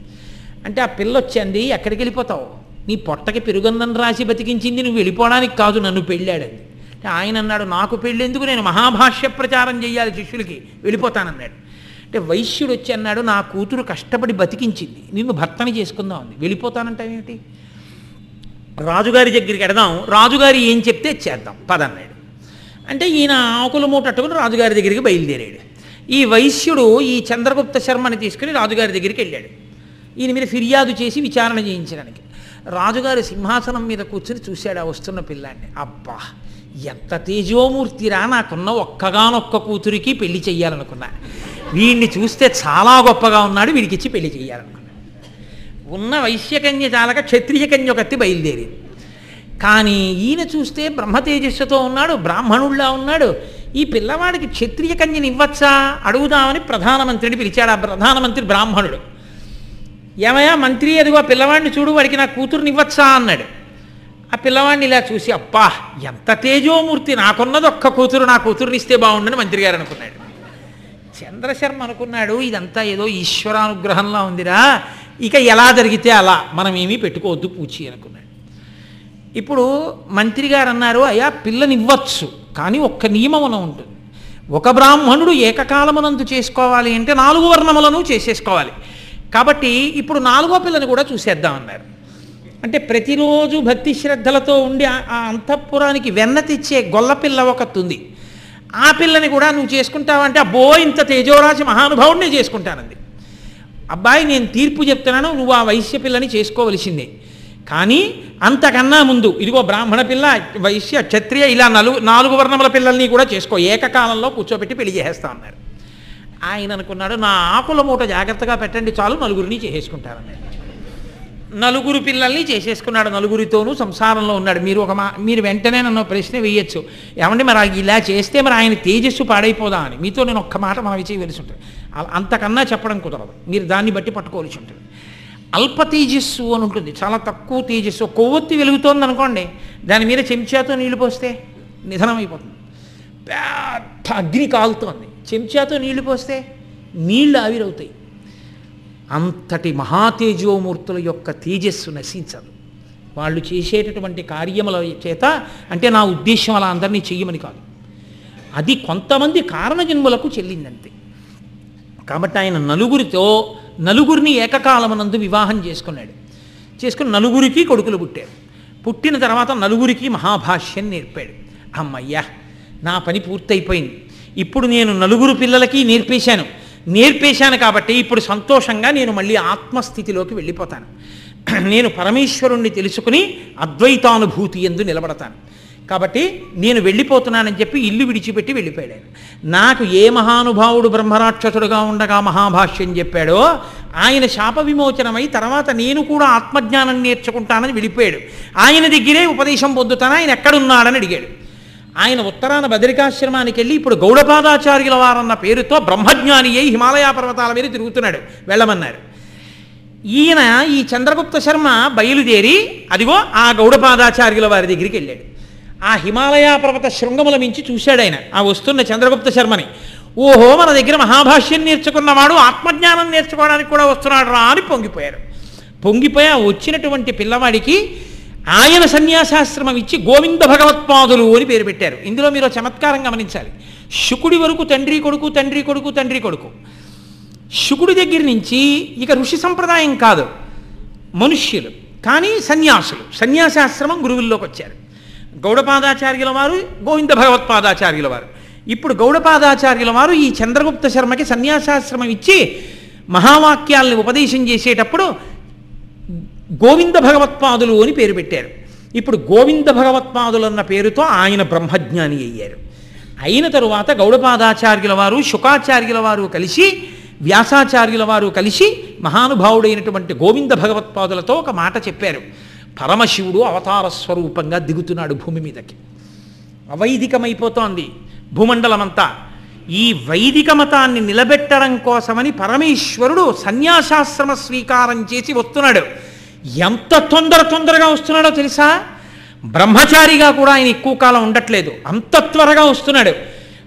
అంటే ఆ పిల్ల వచ్చింది ఎక్కడికి వెళ్ళిపోతావు? నీ పొట్టకి పెరుగందని రాసి బతికించింది నువ్వు వెళ్ళిపోవడానికి కాదు నన్ను పెళ్ళాడండి అంటే ఆయన అన్నాడు నాకు పెళ్ళెందుకు? నేను మహాభాష్య ప్రచారం చేయాలి శిష్యులకి. వెళ్ళిపోతానన్నాడు. అంటే వైశ్యుడు వచ్చి అన్నాడు నా కూతురు కష్టపడి బతికించింది. నిన్ను భర్తని చేసుకుందాం అంది. వెళ్ళిపోతానంటావేమిటి? రాజుగారి దగ్గరికి ఎడదాం రాజుగారి ఏం చెప్తే చేద్దాం. పదన్నాడు. అంటే ఈయన ఆకుల మూటట్టుకుని రాజుగారి దగ్గరికి బయలుదేరాడు. ఈ వైశ్యుడు ఈ చంద్రగుప్త శర్మని తీసుకుని రాజుగారి దగ్గరికి వెళ్ళాడు. ఈయన మీద ఫిర్యాదు చేసి విచారణ చేయించడానికి. రాజుగారి సింహాసనం మీద కూర్చుని చూశాడు ఆ వస్తున్న పిల్లాన్ని. అబ్బా! ఎంత తేజోమూర్తిరా నాకున్న ఒక్కగానొక్క కూతురికి పెళ్ళి చెయ్యాలనుకున్నా. వీడిని చూస్తే చాలా గొప్పగా ఉన్నాడు వీడికి ఇచ్చి పెళ్ళి చెయ్యాలనుకున్నా. ఉన్న వైశ్యకన్య చాలక క్షత్రియ కన్య ఒకటి బయలుదేరింది. కానీ ఈయన చూస్తే బ్రహ్మ తేజస్సుతో ఉన్నాడు బ్రాహ్మణుడిలా ఉన్నాడు. ఈ పిల్లవాడికి క్షత్రియ కన్యని ఇవ్వచ్చా? అడుగుదామని ప్రధానమంత్రిని పిలిచాడు ఆ ప్రధానమంత్రి బ్రాహ్మణుడు. ఏమయ్యా మంత్రి అదిగో పిల్లవాడిని చూడు వాడికి నా కూతురుని ఇవ్వచ్చా? అన్నాడు. ఆ పిల్లవాడిని ఇలా చూసి అబ్బా ఎంత తేజోమూర్తి. నాకున్నది ఒక్క కూతురు నా కూతురునిస్తే బాగుండని మంత్రి గారు అనుకున్నాడు. చంద్రశర్మ అనుకున్నాడు ఇదంతా ఏదో ఈశ్వరానుగ్రహంలా ఉందిరా. ఇక ఎలా జరిగితే అలా. మనం ఏమీ పెట్టుకోవద్దు పూచి అనుకున్నాడు. ఇప్పుడు మంత్రి గారు అన్నారు అయ్యా పిల్లనివ్వచ్చు కానీ ఒక్క నియమమున ఉంటుంది. ఒక బ్రాహ్మణుడు ఏకకాలమునందు చేసుకోవాలి అంటే నాలుగు వర్ణములను చేసేసుకోవాలి. కాబట్టి ఇప్పుడు నాలుగో పిల్లని కూడా చూసేద్దామన్నారు అంటే ప్రతిరోజు భక్తి శ్రద్ధలతో ఉండి ఆ- అంతఃపురానికి వెన్న తెచ్చే గొల్లపిల్ల ఒకతుంది. ఆ పిల్లని కూడా నువ్వు చేసుకుంటావంటే అబ్బో ఇంత తేజోరాశి మహానుభావుడినే చేసుకుంటానంది. అబ్బాయి నేను తీర్పు చెప్తున్నాను నువ్వు ఆ వైశ్య పిల్లని చేసుకోవలసిందే. కానీ అంతకన్నా ముందు ఇదిగో బ్రాహ్మణ పిల్ల వైశ్య క్షత్రియ ఇలా నలుగు నాలుగు వర్ణముల పిల్లల్ని కూడా చేసుకో ఏకకాలంలో కూర్చోబెట్టి పెళ్ళి చేసేస్తా అన్నారు. ఆయన అనుకున్నాడు నా ఆకుల మూట జాగ్రత్తగా పెట్టండి చాలు నలుగురిని చేసేసుకుంటారన్నాడు నలుగురు పిల్లల్ని చేసేసుకున్నాడు నలుగురితోనూ సంసారంలో ఉన్నాడు. మీరు ఒక మా మీరు వెంటనే నన్ను ప్రశ్న వేయచ్చు. ఏమంటే మరి ఇలా చేస్తే మరి ఆయన తేజస్సు పాడైపోదా అని? మీతో నేను ఒక్క మాట మనవి చేయవలసి ఉంటుంది. అలా అంతకన్నా చెప్పడం కుదరదు. మీరు దాన్ని బట్టి పట్టుకోవలసి ఉంటుంది. అల్ప తేజస్సు అని ఉంటుంది. చాలా తక్కువ తేజస్సు. కొవ్వొత్తి వెలుగుతోంది అనుకోండి దాని మీద చెంచాతో నీళ్ళు పోస్తే నిధనం అయిపోతుంది పెద్ద అగ్ని కాలుతోంది. చెంచాతో నీళ్ళు పోస్తే నీళ్ళు ఆవిరవుతాయి. అంతటి మహాతేజోమూర్తుల యొక్క తేజస్సు నశించదు. వాళ్ళు చేసేటటువంటి కార్యముల చేత అంటే నా ఉద్దేశం అలా అందరినీ చెయ్యమని కాదు. అది కొంతమంది కారణజన్ములకు చెల్లిందంతే. కాబట్టి ఆయన నలుగురితో నలుగురిని ఏకకాలమునందు వివాహం చేసుకున్నాడు. చేసుకుని నలుగురికి కొడుకులు పుట్టారు. పుట్టిన తర్వాత నలుగురికి మహాభాష్యం నేర్పాడు. అమ్మయ్యా నా పని పూర్తయిపోయింది. ఇప్పుడు నేను నలుగురు పిల్లలకి నేర్పేశాను. నేర్పేశాను కాబట్టి ఇప్పుడు సంతోషంగా నేను మళ్ళీ ఆత్మస్థితిలోకి వెళ్ళిపోతాను. నేను పరమేశ్వరుణ్ణి తెలుసుకుని అద్వైతానుభూతి ఎందు నిలబడతాను. కాబట్టి నేను వెళ్ళిపోతున్నానని చెప్పి ఇల్లు విడిచిపెట్టి వెళ్ళిపోయాడు. నాకు ఏ మహానుభావుడు బ్రహ్మరాక్షసుడుగా ఉండగా మహాభాష్యం చెప్పాడో ఆయన శాప విమోచనమై తర్వాత నేను కూడా ఆత్మజ్ఞానం నేర్చుకుంటానని వెళ్ళిపోయాడు. ఆయన దగ్గరే ఉపదేశం పొందుతాను ఆయన ఎక్కడున్నాడని అడిగాడు. ఆయన ఉత్తరాన బదరికాశ్రమానికి వెళ్ళి ఇప్పుడు గౌడపాదాచార్యుల వారన్న పేరుతో బ్రహ్మజ్ఞాని అయి హిమాలయ పర్వతాల మీద తిరుగుతున్నాడు వెళ్ళమన్నారు. ఈయన ఈ చంద్రగుప్త శర్మ బయలుదేరి అదిగో ఆ గౌడపాదాచార్యుల వారి దగ్గరికి వెళ్ళాడు. ఆ హిమాలయ పర్వత శృంగముల మించి చూశాడు ఆయన ఆ వస్తున్న చంద్రగుప్త శర్మని. ఓహో మన దగ్గర మహాభాష్యం నేర్చుకున్నవాడు ఆత్మజ్ఞానం నేర్చుకోవడానికి కూడా వస్తున్నాడు రా అని పొంగిపోయారు. పొంగిపోయి ఆ వచ్చినటువంటి పిల్లవాడికి ఆయన సన్యాసాశ్రమం ఇచ్చి గోవింద భగవత్పాదులు అని పేరు పెట్టారు. ఇందులో మీరు చమత్కారం గమనించాలి. శుకుడి వరకు తండ్రి కొడుకు తండ్రి కొడుకు తండ్రి కొడుకు. శుకుడి దగ్గర నుంచి ఇక ఋషి సంప్రదాయం కాదు. మనుష్యులు కానీ సన్యాసులు. సన్యాసాశ్రమం గురువుల్లోకి వచ్చారు. గౌడపాదాచార్యుల వారు గోవింద భగవత్పాదాచార్యుల వారు. ఇప్పుడు గౌడపాదాచార్యుల వారు ఈ చంద్రగుప్త శర్మకి సన్యాసాశ్రమం ఇచ్చి మహావాక్యాల్ని ఉపదేశం చేసేటప్పుడు గోవింద భగవత్పాదులు అని పేరు పెట్టారు. ఇప్పుడు గోవింద భగవత్పాదులు అన్న పేరుతో ఆయన బ్రహ్మజ్ఞాని అయ్యారు. అయిన తరువాత గౌడపాదాచార్యుల వారు శుకాచార్యుల వారు కలిసి వ్యాసాచార్యుల వారు కలిసి మహానుభావుడైనటువంటి గోవింద భగవత్పాదులతో ఒక మాట చెప్పారు. పరమశివుడు అవతార స్వరూపంగా దిగుతున్నాడు భూమి మీదకి. అవైదికమైపోతోంది భూమండలమంతా. ఈ వైదిక మతాన్ని నిలబెట్టడం కోసమని పరమేశ్వరుడు సన్యాసాశ్రమ స్వీకారం చేసి వస్తున్నాడు. ఎంత తొందర తొందరగా వస్తున్నాడో తెలుసా? బ్రహ్మచారిగా కూడా ఆయన ఎక్కువ కాలం ఉండట్లేదు. అంత త్వరగా వస్తున్నాడు.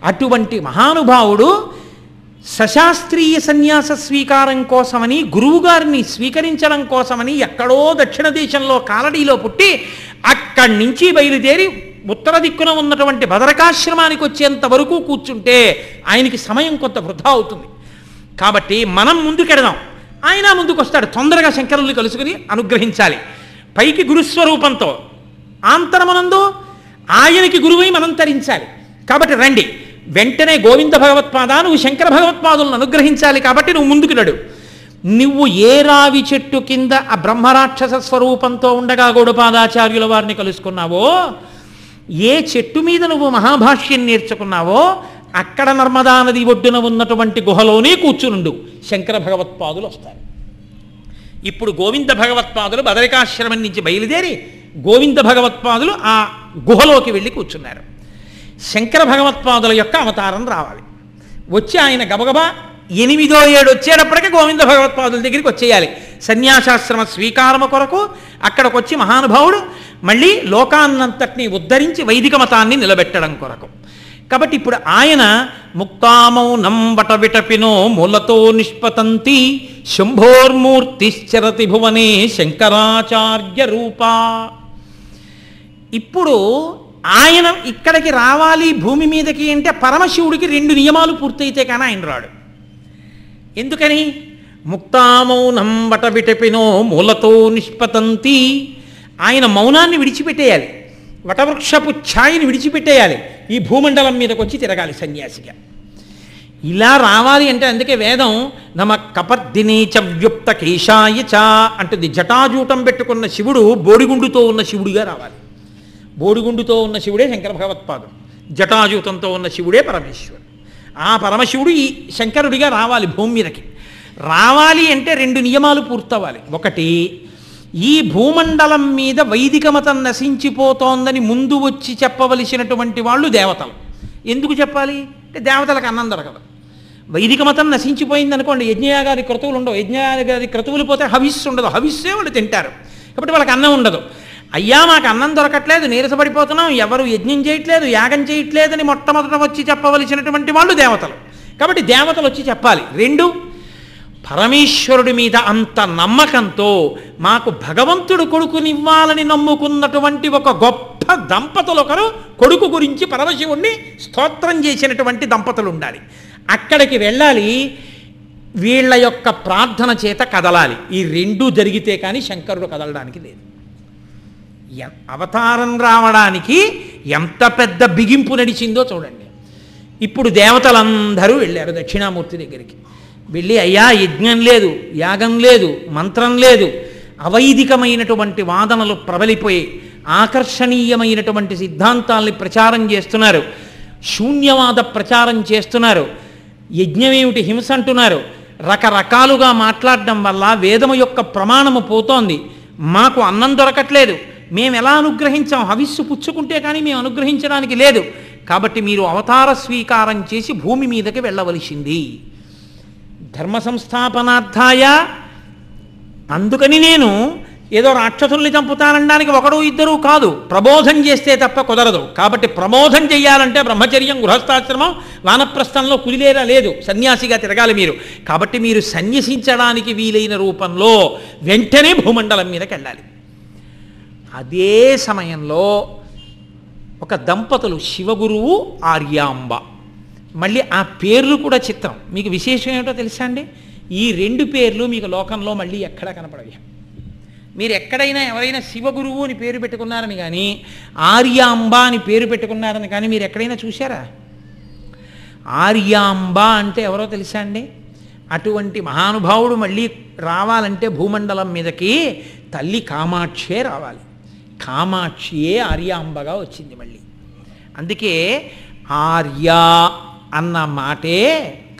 అటువంటి మహానుభావుడు సశాస్త్రీయ సన్యాస స్వీకారం కోసమని గురువుగారిని స్వీకరించడం కోసమని ఎక్కడో దక్షిణ దేశంలో కాలడీలో పుట్టి అక్కడి నుంచి బయలుదేరి ఉత్తర దిక్కున ఉన్నటువంటి భద్రకాశ్రమానికి వచ్చేంత వరకు కూర్చుంటే ఆయనకి సమయం కొంత వృధా అవుతుంది. కాబట్టి మనం ముందుకెడదాం. ఆయన ముందుకు వస్తాడు తొందరగా శంకరుల్ని కలుసుకుని అనుగ్రహించాలి. పైకి గురుస్వరూపంతో ఆంతరమనందు ఆయనకి గురువై మనం తరించాలి. కాబట్టి రండి. వెంటనే గోవింద భగవత్పాద నువ్వు శంకర భగవత్పాదులను అనుగ్రహించాలి కాబట్టి నువ్వు ముందుకు నడు. నువ్వు ఏ రావి చెట్టు కింద ఆ బ్రహ్మరాక్షస స్వరూపంతో ఉండగా గౌడపాదాచార్యుల వారిని కలుసుకున్నావో ఏ చెట్టు మీద నువ్వు మహాభాష్యం నేర్చుకున్నావో అక్కడ నర్మదా నది ఒడ్డున ఉన్నటువంటి గుహలోనే కూర్చునుండు. శంకర భగవత్పాదులు వస్తారు. ఇప్పుడు గోవింద భగవత్పాదులు బదరికాశ్రమం నుంచి బయలుదేరి గోవింద భగవత్పాదులు ఆ గుహలోకి వెళ్ళి కూర్చున్నారు. శంకర భగవత్పాదుల యొక్క అవతారం రావాలి. వచ్చి ఆయన గబగబా ఎనిమిదో ఏడు వచ్చేటప్పటికి గోవింద భగవత్పాదుల దగ్గరికి వచ్చేయాలి. సన్యాసాశ్రమ స్వీకారము కొరకు అక్కడికి వచ్చి మహానుభావుడు మళ్ళీ లోకాన్నంతటినీ ఉద్ధరించి వైదిక మతాన్ని నిలబెట్టడం కొరకు. కాబట్టి ఇప్పుడు ఆయన ముక్తామౌనం వట విటపినో మూలతో నిష్పతంతి శంభోర్మూర్తిశ్చరతి భువనే శంకరాచార్య రూపా. ఇప్పుడు ఆయన ఇక్కడికి రావాలి భూమి మీదకి అంటే పరమశివుడికి రెండు నియమాలు పూర్తయితే కానీ ఆయన రాడు. ఎందుకని? ముక్తామౌనం వట విటపినో మూలతో నిష్పతంతి. ఆయన మౌనాన్ని విడిచిపెట్టేయాలి. వటవృక్షపు ఛాయని విడిచిపెట్టేయాలి. ఈ భూమండలం మీదకి వచ్చి తిరగాలి సన్యాసిగా. ఇలా రావాలి అంటే అందుకే వేదం నమ కపర్దినేచ వ్యుప్త కేశాయ చ అంటుంది. జటాజూటం పెట్టుకున్న శివుడు బోడిగుండుతో ఉన్న శివుడిగా రావాలి. బోడిగుండుతో ఉన్న శివుడే శంకర భగవత్పాదం. జటాజూతంతో ఉన్న శివుడే పరమేశ్వరుడు. ఆ పరమశివుడు ఈ శంకరుడిగా రావాలి భూమి మీదకి. రావాలి అంటే రెండు నియమాలు పూర్తవ్వాలి. ఒకటి ఈ భూమండలం మీద వైదిక మతం నశించిపోతోందని ముందు వచ్చి చెప్పవలసినటువంటి వాళ్ళు దేవతలు. ఎందుకు చెప్పాలి? అంటే దేవతలకు అన్నం దొరకదు. వైదిక మతం నశించిపోయింది అనుకోండి యజ్ఞయాగాది క్రతువులు ఉండవు. యజ్ఞయాగాది క్రతువులు పోతే హవిస్సు ఉండదు. హవిస్సే వాళ్ళు తింటారు. కాబట్టి వాళ్ళకి అన్నం ఉండదు. అయ్యా మాకు అన్నం దొరకట్లేదు నీరసపడిపోతున్నాం ఎవరు యజ్ఞం చేయట్లేదు యాగం చేయట్లేదని మొట్టమొదట వచ్చి చెప్పవలసినటువంటి వాళ్ళు దేవతలు. కాబట్టి దేవతలు వచ్చి చెప్పాలి. రెండు పరమేశ్వరుడి మీద అంత నమ్మకంతో మాకు భగవంతుడు కొడుకునివ్వాలని నమ్ముకున్నటువంటి ఒక గొప్ప దంపతులు ఒకరు కొడుకు గురించి పరమశివుణ్ణి స్తోత్రం చేసినటువంటి దంపతులు ఉండాలి. అక్కడికి వెళ్ళాలి వీళ్ళ యొక్క ప్రార్థన చేత కదలాలి. ఈ రెండూ జరిగితే కానీ శంకరుడు కదలడానికి లేదు. అవతారం రావడానికి ఎంత పెద్ద బిగింపు నడిచిందో చూడండి. ఇప్పుడు దేవతలందరూ వెళ్ళారు దక్షిణామూర్తి దగ్గరికి. వెళ్ళి అయ్యా యజ్ఞం లేదు యాగం లేదు మంత్రం లేదు. అవైదికమైనటువంటి వాదనలు ప్రబలిపోయి ఆకర్షణీయమైనటువంటి సిద్ధాంతాల్ని ప్రచారం చేస్తున్నారు. శూన్యవాద ప్రచారం చేస్తున్నారు. యజ్ఞమేమిటి హింస అంటున్నారు. రకరకాలుగా మాట్లాడడం వల్ల వేదము యొక్క ప్రమాణము పోతోంది. మాకు అన్నం దొరకట్లేదు. మేము ఎలా అనుగ్రహించాం? హవిస్సు పుచ్చుకుంటే కానీ మేము అనుగ్రహించడానికి లేదు. కాబట్టి మీరు అవతార స్వీకారం చేసి భూమి మీదకి వెళ్ళవలసింది. ధర్మ సంస్థాపనార్థాయ అందుకని నేను ఏదో రాక్షసుల్ని చంపుతానడానికి ఒకడు ఇద్దరు కాదు ప్రబోధం చేస్తే తప్ప కుదరదు. కాబట్టి ప్రబోధం చేయాలంటే బ్రహ్మచర్యం గృహస్థాశ్రమం వానప్రస్థంలో కుదిలేరా లేదు. సన్యాసిగా తిరగాలి మీరు. కాబట్టి మీరు సన్యసించడానికి వీలైన రూపంలో వెంటనే భూమండలం మీదకి వెళ్ళాలి. అదే సమయంలో ఒక దంపతులు శివగురువు ఆర్యాంబ. మళ్ళీ ఆ పేర్లు కూడా చిత్రం. మీకు విశేషం ఏమిటో తెలుసా అండి? ఈ రెండు పేర్లు మీకు లోకంలో మళ్ళీ ఎక్కడ కనపడవి. మీరు ఎక్కడైనా ఎవరైనా శివగురువు అని పేరు పెట్టుకున్నారని కానీ ఆర్యాంబ అని పేరు పెట్టుకున్నారని కానీ మీరు ఎక్కడైనా చూశారా? ఆర్యాంబ అంటే ఎవరో తెలుసా అండి? అటువంటి మహానుభావుడు మళ్ళీ రావాలంటే భూమండలం మీదకి తల్లి కామాక్షే రావాలి. కామాక్షియే ఆర్యాంబగా వచ్చింది మళ్ళీ. అందుకే ఆర్యా అన్న మాటే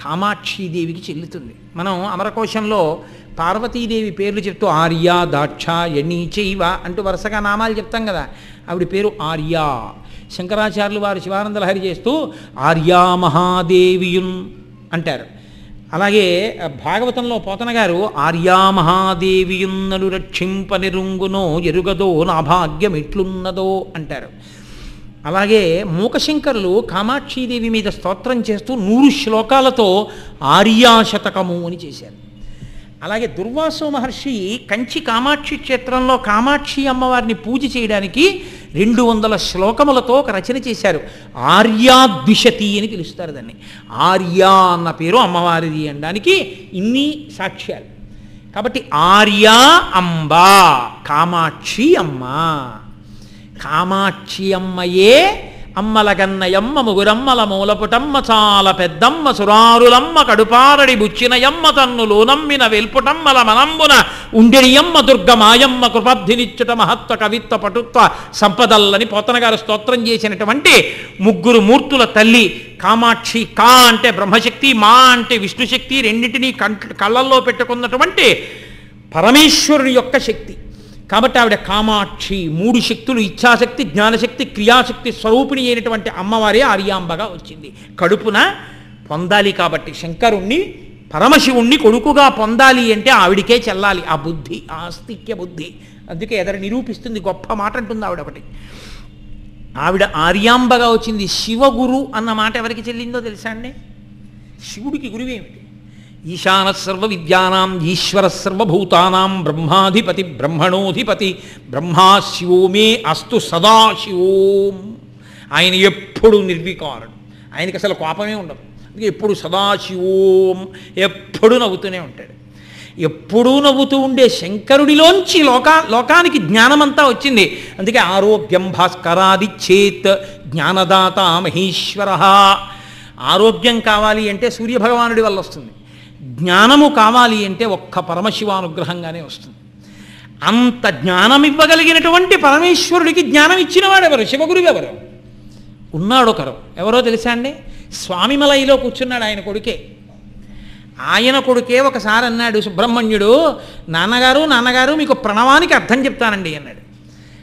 కామాక్షీదేవికి చెల్లుతుంది. మనం అమరకోశంలో పార్వతీదేవి పేర్లు చెప్తూ ఆర్య దాక్ష ఎణి చైవ అంటూ వరుసగా నామాలు చెప్తాం కదా. ఆవిడ పేరు ఆర్య. శంకరాచార్యులు వారు శివానందలహరి చేస్తూ ఆర్యా మహాదేవియున్ అంటారు. అలాగే భాగవతంలో పోతన గారు ఆర్యా మహాదేవియున్నలు రక్షింపనిరుంగునో ఎరుగదో నా భాగ్యం ఎట్లున్నదో అంటారు. అలాగే మూకశంకరులు కామాక్షీదేవి మీద స్తోత్రం చేస్తూ నూరు శ్లోకాలతో ఆర్యాశతకము అని చేశారు. అలాగే దుర్వాసు మహర్షి కంచి కామాక్షి క్షేత్రంలో కామాక్షి అమ్మవారిని పూజ చేయడానికి రెండు వందల శ్లోకములతో ఒక రచన చేశారు. ఆర్యాద్విషతి అని పిలుస్తారు దాన్ని. ఆర్యా అన్న పేరు అమ్మవారిది అనడానికి ఇన్ని సాక్ష్యాలు. కాబట్టి ఆర్యా అంబ కామాక్షి అమ్మ. కామాక్షి అమ్మయే అమ్మలగన్నయమ్మ ముగురమ్మల మూలపుటమ్మ చాల పెద్దమ్మ సురారులమ్మ కడుపారడి బుచ్చినయమ్మ తన్నులు నమ్మిన వెల్పుటమ్మల మనంబున ఉండెడియమ్మ దుర్గ మాయమ్మ కృపబ్ధినిచ్చుట మహత్వ కవిత్వ పటుత్వ సంపదల్లని పోతనగారు స్తోత్రం చేసినటువంటి ముగ్గురు మూర్తుల తల్లి కామాక్షి కా అంటే బ్రహ్మశక్తి మా అంటే విష్ణుశక్తి రెండింటినీ కంట కళ్ళల్లో పెట్టుకున్నటువంటి పరమేశ్వరుని యొక్క శక్తి. కాబట్టి ఆవిడ కామాక్షి మూడు శక్తులు ఇచ్ఛాశక్తి జ్ఞానశక్తి క్రియాశక్తి స్వరూపిణి అయినటువంటి అమ్మవారే ఆర్యాంబగా వచ్చింది. కడుపున పొందాలి కాబట్టి శంకరుణ్ణి పరమశివుణ్ణి కొడుకుగా పొందాలి అంటే ఆవిడికే చెల్లాలి. ఆ బుద్ధి ఆ ఆస్తిక్య బుద్ధి. అందుకే ఎదర నిరూపిస్తుంది గొప్ప మాట అంటుంది ఆవిడ ఒకటి. ఆవిడ ఆర్యాంబగా వచ్చింది శివగురు అన్న మాట ఎవరికి చెల్లిందో తెలుసా అండి? శివుడికి గురువేమిటి? ఈశాన సర్వ విద్యానాం ఈశ్వర సర్వభూతానాం బ్రహ్మాధిపతి బ్రహ్మణోధిపతి బ్రహ్మా శివోమే అస్తు సదాశివోం ఆయన ఎప్పుడు నిర్వికారుడు. ఆయనకి అసలు కోపమే ఉండదు. అందుకే ఎప్పుడు సదాశివోం ఎప్పుడు నవ్వుతూనే ఉంటాడు. ఎప్పుడూ నవ్వుతూ ఉండే శంకరుడిలోంచి లోకా లోకానికి జ్ఞానమంతా వచ్చింది. అందుకే ఆరోగ్యం భాస్కరాది చేత్ జ్ఞానదాత మహేశ్వర. ఆరోగ్యం కావాలి అంటే సూర్యభగవానుడి వల్ల వస్తుంది. జ్ఞానము కావాలి అంటే ఒక్క పరమశివానుగ్రహంగానే వస్తుంది. అంత జ్ఞానం ఇవ్వగలిగినటువంటి పరమేశ్వరుడికి జ్ఞానం ఇచ్చినవాడు ఎవరు శివగురువు ఎవరు ఉన్నాడు ఒకరు ఎవరో తెలుసా అండి? స్వామిమలైలో కూర్చున్నాడు ఆయన కొడుకే. ఆయన కొడుకే ఒకసారి అన్నాడు సుబ్రహ్మణ్యుడు నాన్నగారు నాన్నగారు మీకు ప్రణవానికి అర్థం చెప్తానండి అన్నాడు.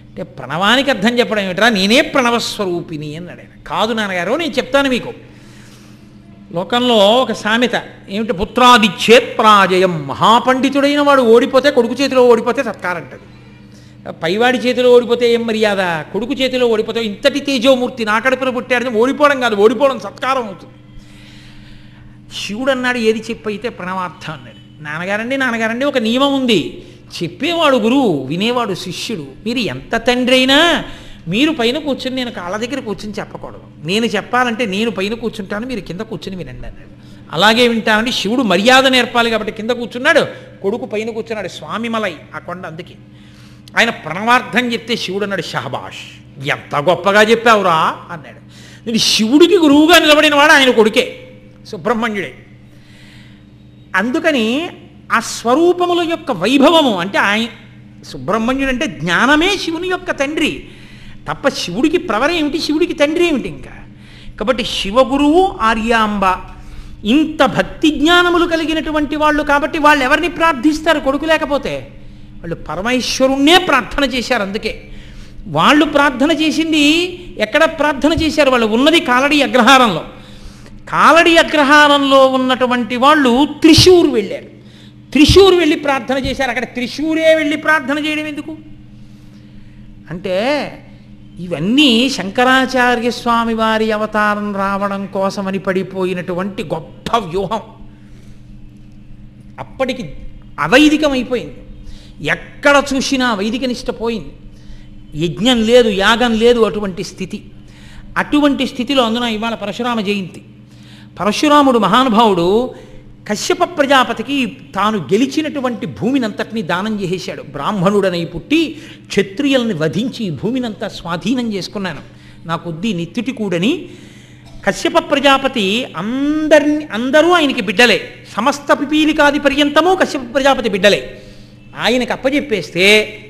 అంటే ప్రణవానికి అర్థం చెప్పడం ఏమిట్రా? నేనే ప్రణవస్వరూపిణి అన్నాడు ఆయన. కాదు నాన్నగారు నేను చెప్తాను మీకు. లోకంలో ఒక సామెత ఏమిటి? పుత్రాదిచ్చేత్ పరాజయం. మహాపండితుడైన వాడు ఓడిపోతే కొడుకు చేతిలో ఓడిపోతే సత్కారంటది. పైవాడి చేతిలో ఓడిపోతే ఏం మర్యాద? కొడుకు చేతిలో ఓడిపోతే ఇంతటి తేజోమూర్తి నాకడుపున పుట్టాడని ఓడిపోవడం కాదు ఓడిపోవడం సత్కారం అవుతుంది. శివుడు అన్నాడు ఏది చెప్పైతే ప్రణవార్థం అన్నాడు. నాన్నగారండి నాన్నగారండి ఒక నియమం ఉంది. చెప్పేవాడు గురువు వినేవాడు శిష్యుడు. మీరు ఎంత తండ్రి అయినా మీరు పైన కూర్చుని నేను కాళ్ళ దగ్గర కూర్చుని చెప్పకూడదు. నేను చెప్పాలంటే నేను పైన కూర్చుంటాను మీరు కింద కూర్చుని వినండి అన్నాడు. అలాగే వింటామని శివుడు మర్యాద నేర్పాలి కాబట్టి కింద కూర్చున్నాడు కొడుకు పైన కూర్చున్నాడు స్వామిమలై ఆ కొండ అందుకే. ఆయన ప్రణవార్థం చెప్తే శివుడు అన్నాడు షహబాష్ ఎంత గొప్పగా చెప్పావురా అన్నాడు. నేను శివుడికి గురువుగా నిలబడిన వాడు ఆయన కొడుకే సుబ్రహ్మణ్యుడే. అందుకని ఆ స్వరూపముల యొక్క వైభవము అంటే ఆయన సుబ్రహ్మణ్యుడు అంటే జ్ఞానమే శివుని యొక్క తండ్రి. తప్ప శివుడికి ప్రవర ఏమిటి? శివుడికి తండ్రి ఏమిటి ఇంకా? కాబట్టి శివగురువు ఆర్యాంబ. ఇంత భక్తి జ్ఞానములు కలిగినటువంటి వాళ్ళు కాబట్టి వాళ్ళు ఎవరిని ప్రార్థిస్తారు? కొడుకు లేకపోతే. వాళ్ళు పరమేశ్వరుణ్ణే ప్రార్థన చేశారు అందుకే. వాళ్ళు ప్రార్థన చేసింది ఎక్కడ ప్రార్థన చేశారు? వాళ్ళు ఉన్నది కాలడి అగ్రహారంలో. కాలడి అగ్రహారంలో ఉన్నటువంటి వాళ్ళు త్రిశూర్ వెళ్ళారు. త్రిశూర్ వెళ్ళి ప్రార్థన చేశారు. అక్కడ త్రిశూరే వెళ్ళి ప్రార్థన చేయడం ఎందుకు? అంటే ఇవన్నీ శంకరాచార్య స్వామి వారి అవతారం రావడం కోసమని పడిపోయినటువంటి గొప్ప వ్యూహం. అప్పటికి అవైదికమైపోయింది. ఎక్కడ చూసినా వైదిక నిష్టపోయింది యజ్ఞం లేదు యాగం లేదు అటువంటి స్థితి. అటువంటి స్థితిలో అందున ఇవాళ పరశురామ జయంతి. పరశురాముడు మహానుభావుడు కశ్యప ప్రజాపతికి తాను గెలిచినటువంటి భూమినంతటినీ దానం చేసేశాడు. బ్రాహ్మణుడనై పుట్టి క్షత్రియుల్ని వధించి భూమినంతా స్వాధీనం చేసుకున్నాను. నా వద్ది నిత్యుటి కూడని కశ్యప ప్రజాపతి అందరిని అందరూ ఆయనకి బిడ్డలే. సమస్త పిపీలికాది పర్యంతము కశ్యప ప్రజాపతి బిడ్డలే. ఆయనకు అప్పజెప్పేస్తే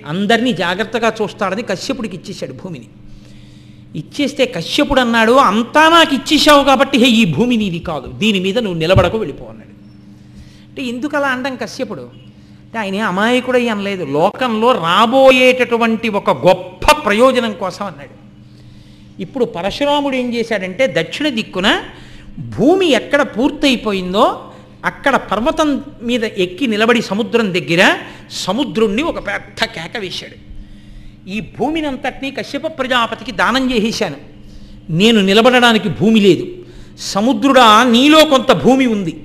అందరినీ జాగ్రత్తగా చూస్తాడని కశ్యపుడికి ఇచ్చేశాడు భూమిని. ఇచ్చేస్తే కశ్యపుడు అన్నాడు అంతా నాకు ఇచ్చేశావు కాబట్టి హే ఈ భూమి నీది కాదు. దీని మీద నువ్వు నిలబడకు వెళ్ళిపోన్నాడు అంటే ఎందుకు అలా అండం కశ్యపుడు. అంటే ఆయన అమాయకుడై అనలేదు. లోకంలో రాబోయేటటువంటి ఒక గొప్ప ప్రయోజనం కోసం అన్నాడు. ఇప్పుడు పరశురాముడు ఏం చేశాడంటే దక్షిణ దిక్కున భూమి ఎక్కడ పూర్తయిపోయిందో అక్కడ పర్వతం మీద ఎక్కి నిలబడి సముద్రం దగ్గర సముద్రుణ్ణి ఒక పెద్ద కేక వేశాడు. ఈ భూమిని అంతటినీ కశ్యప ప్రజాపతికి దానం చేసేశాను. నేను నిలబడడానికి భూమి లేదు. సముద్రుడా నీలో కొంత భూమి ఉంది.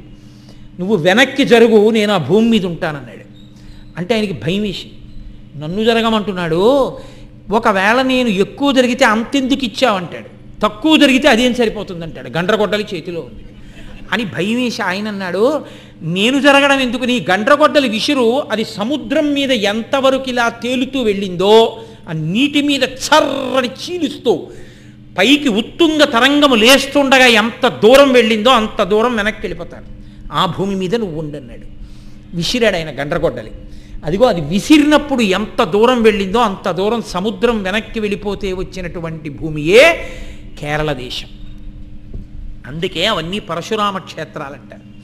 నువ్వు వెనక్కి జరుగు నేను ఆ భూమి మీద ఉంటానన్నాడు. అంటే ఆయనకి భయం వేసి నన్ను జరగమంటున్నాడు ఒకవేళ నేను ఎక్కువ జరిగితే అంతెందుకు ఇచ్చావంటాడు తక్కువ జరిగితే అదేం సరిపోతుందంటాడు. గండ్రగొడ్డలి చేతిలో ఉంది. అని భయం వేసి ఆయన అన్నాడు నేను జరగడం ఎందుకు? నీ గండ్రగొడ్డలి విసురు అది సముద్రం మీద ఎంతవరకు ఇలా తేలుతూ వెళ్ళిందో ఆ నీటి మీద చర్రని చీలుస్తూ పైకి ఉత్తుంగ తరంగము లేస్తుండగా ఎంత దూరం వెళ్ళిందో అంత దూరం వెనక్కి వెళ్ళిపోతాడు. ఆ భూమి మీద నువ్వు ఉండన్నాడు. విసిరాడు ఆయన గండ్రగొడ్డలి. అదిగో అది విసిరినప్పుడు ఎంత దూరం వెళ్ళిందో అంత దూరం సముద్రం వెనక్కి వెళ్ళిపోతే వచ్చినటువంటి భూమియే కేరళ దేశం. అందుకే అవన్నీ పరశురామ క్షేత్రాలంటారు.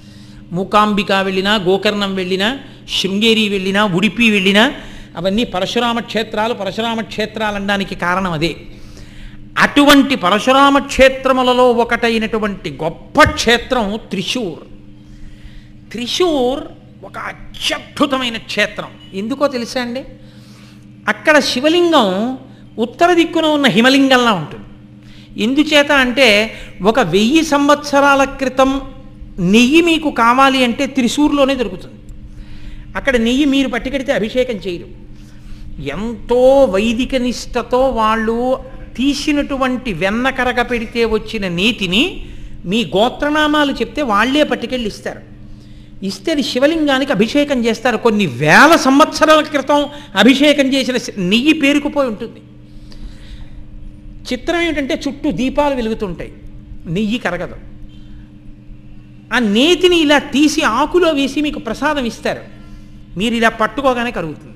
మూకాంబిక వెళ్ళినా గోకర్ణం వెళ్ళినా శృంగేరి వెళ్ళినా ఉడిపి వెళ్ళినా అవన్నీ పరశురామ క్షేత్రాలు పరశురామ క్షేత్రాలు అనడానికి కారణం అదే. అటువంటి పరశురామ క్షేత్రములలో ఒకటైనటువంటి గొప్ప క్షేత్రం త్రిశూర్. త్రిశూర్ ఒక అత్యద్భుతమైన క్షేత్రం. ఎందుకో తెలుసా అండి? అక్కడ శివలింగం ఉత్తర దిక్కున ఉన్న హిమలింగంలా ఉంటుంది. ఎందుచేత అంటే ఒక వెయ్యి సంవత్సరాల క్రితం నెయ్యి మీకు కావాలి అంటే త్రిశూర్లోనే దొరుకుతుంది. అక్కడ నెయ్యి మీరు పట్టుకెడితే అభిషేకం చేయరు. ఎంతో వైదిక నిష్టతో వాళ్ళు తీసినటువంటి వెన్న కరగ పెడితే వచ్చిన నీతిని మీ గోత్రనామాలు చెప్తే వాళ్ళే పట్టుకెళ్ళి ఇస్తారు. ఇస్తే అది శివలింగానికి అభిషేకం చేస్తారు. కొన్ని వేల సంవత్సరాల క్రితం అభిషేకం చేసిన నెయ్యి పేరుకుపోయి ఉంటుంది. చిత్రం ఏంటంటే చుట్టూ దీపాలు వెలుగుతుంటాయి. నెయ్యి కరగదు. ఆ నేతిని ఇలా తీసి ఆకులో వేసి మీకు ప్రసాదం ఇస్తారు. మీరు ఇలా పట్టుకోగానే కరుగుతుంది.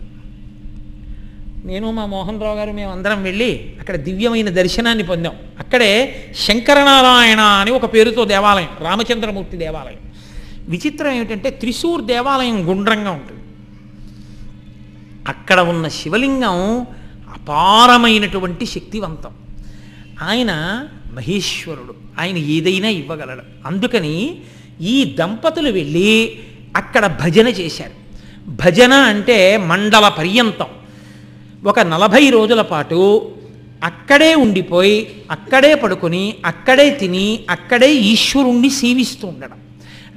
నేను మా మోహన్ రావు గారు మేము అందరం వెళ్ళి అక్కడ దివ్యమైన దర్శనాన్ని పొందాం. అక్కడే శంకరనారాయణ అని ఒక పేరుతో దేవాలయం రామచంద్రమూర్తి దేవాలయం. విచిత్రం ఏమిటంటే త్రిశూర్ దేవాలయం గుండ్రంగా ఉంటుంది. అక్కడ ఉన్న శివలింగం అపారమైనటువంటి శక్తివంతం. ఆయన మహేశ్వరుడు ఆయన ఏదైనా ఇవ్వగలడు. అందుకని ఈ దంపతులు వెళ్ళి అక్కడ భజన చేశారు. భజన అంటే మండల పర్యంతం. ఒక నలభై రోజుల పాటు అక్కడే ఉండిపోయి అక్కడే పడుకొని అక్కడే తిని అక్కడే ఈశ్వరుణ్ణి సేవిస్తూ ఉండడం.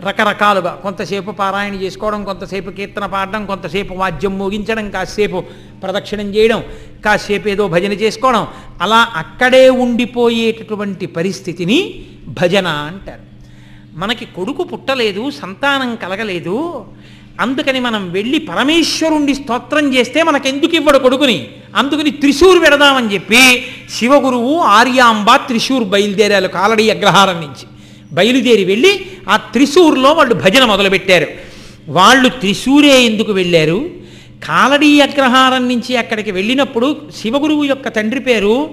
రకరకాలుగా కొంతసేపు పారాయణ చేసుకోవడం కొంతసేపు కీర్తన పాడడం కొంతసేపు వాద్యం మోగించడం కాసేపు ప్రదక్షిణం చేయడం కాసేపు ఏదో భజన చేసుకోవడం అలా అక్కడే ఉండిపోయేటటువంటి పరిస్థితిని భజన అంటారు. మనకి కొడుకు పుట్టలేదు సంతానం కలగలేదు అందుకని మనం వెళ్ళి పరమేశ్వరుణ్ణి స్తోత్రం చేస్తే మనకెందుకు ఇవ్వడు కొడుకుని? అందుకని త్రిశూర్ పెడదామని చెప్పి శివగురువు ఆర్యాంబ త్రిశూర్ బయలుదేరారు కాలడి అగ్రహారం నుంచి. బయలుదేరి వెళ్ళి ఆ త్రిశూర్లో వాళ్ళు భజన మొదలుపెట్టారు. వాళ్ళు త్రిశూరే ఎందుకు వెళ్ళారు? కాలడీ అగ్రహారం నుంచి అక్కడికి వెళ్ళినప్పుడు శివగురువు యొక్క తండ్రి పేరు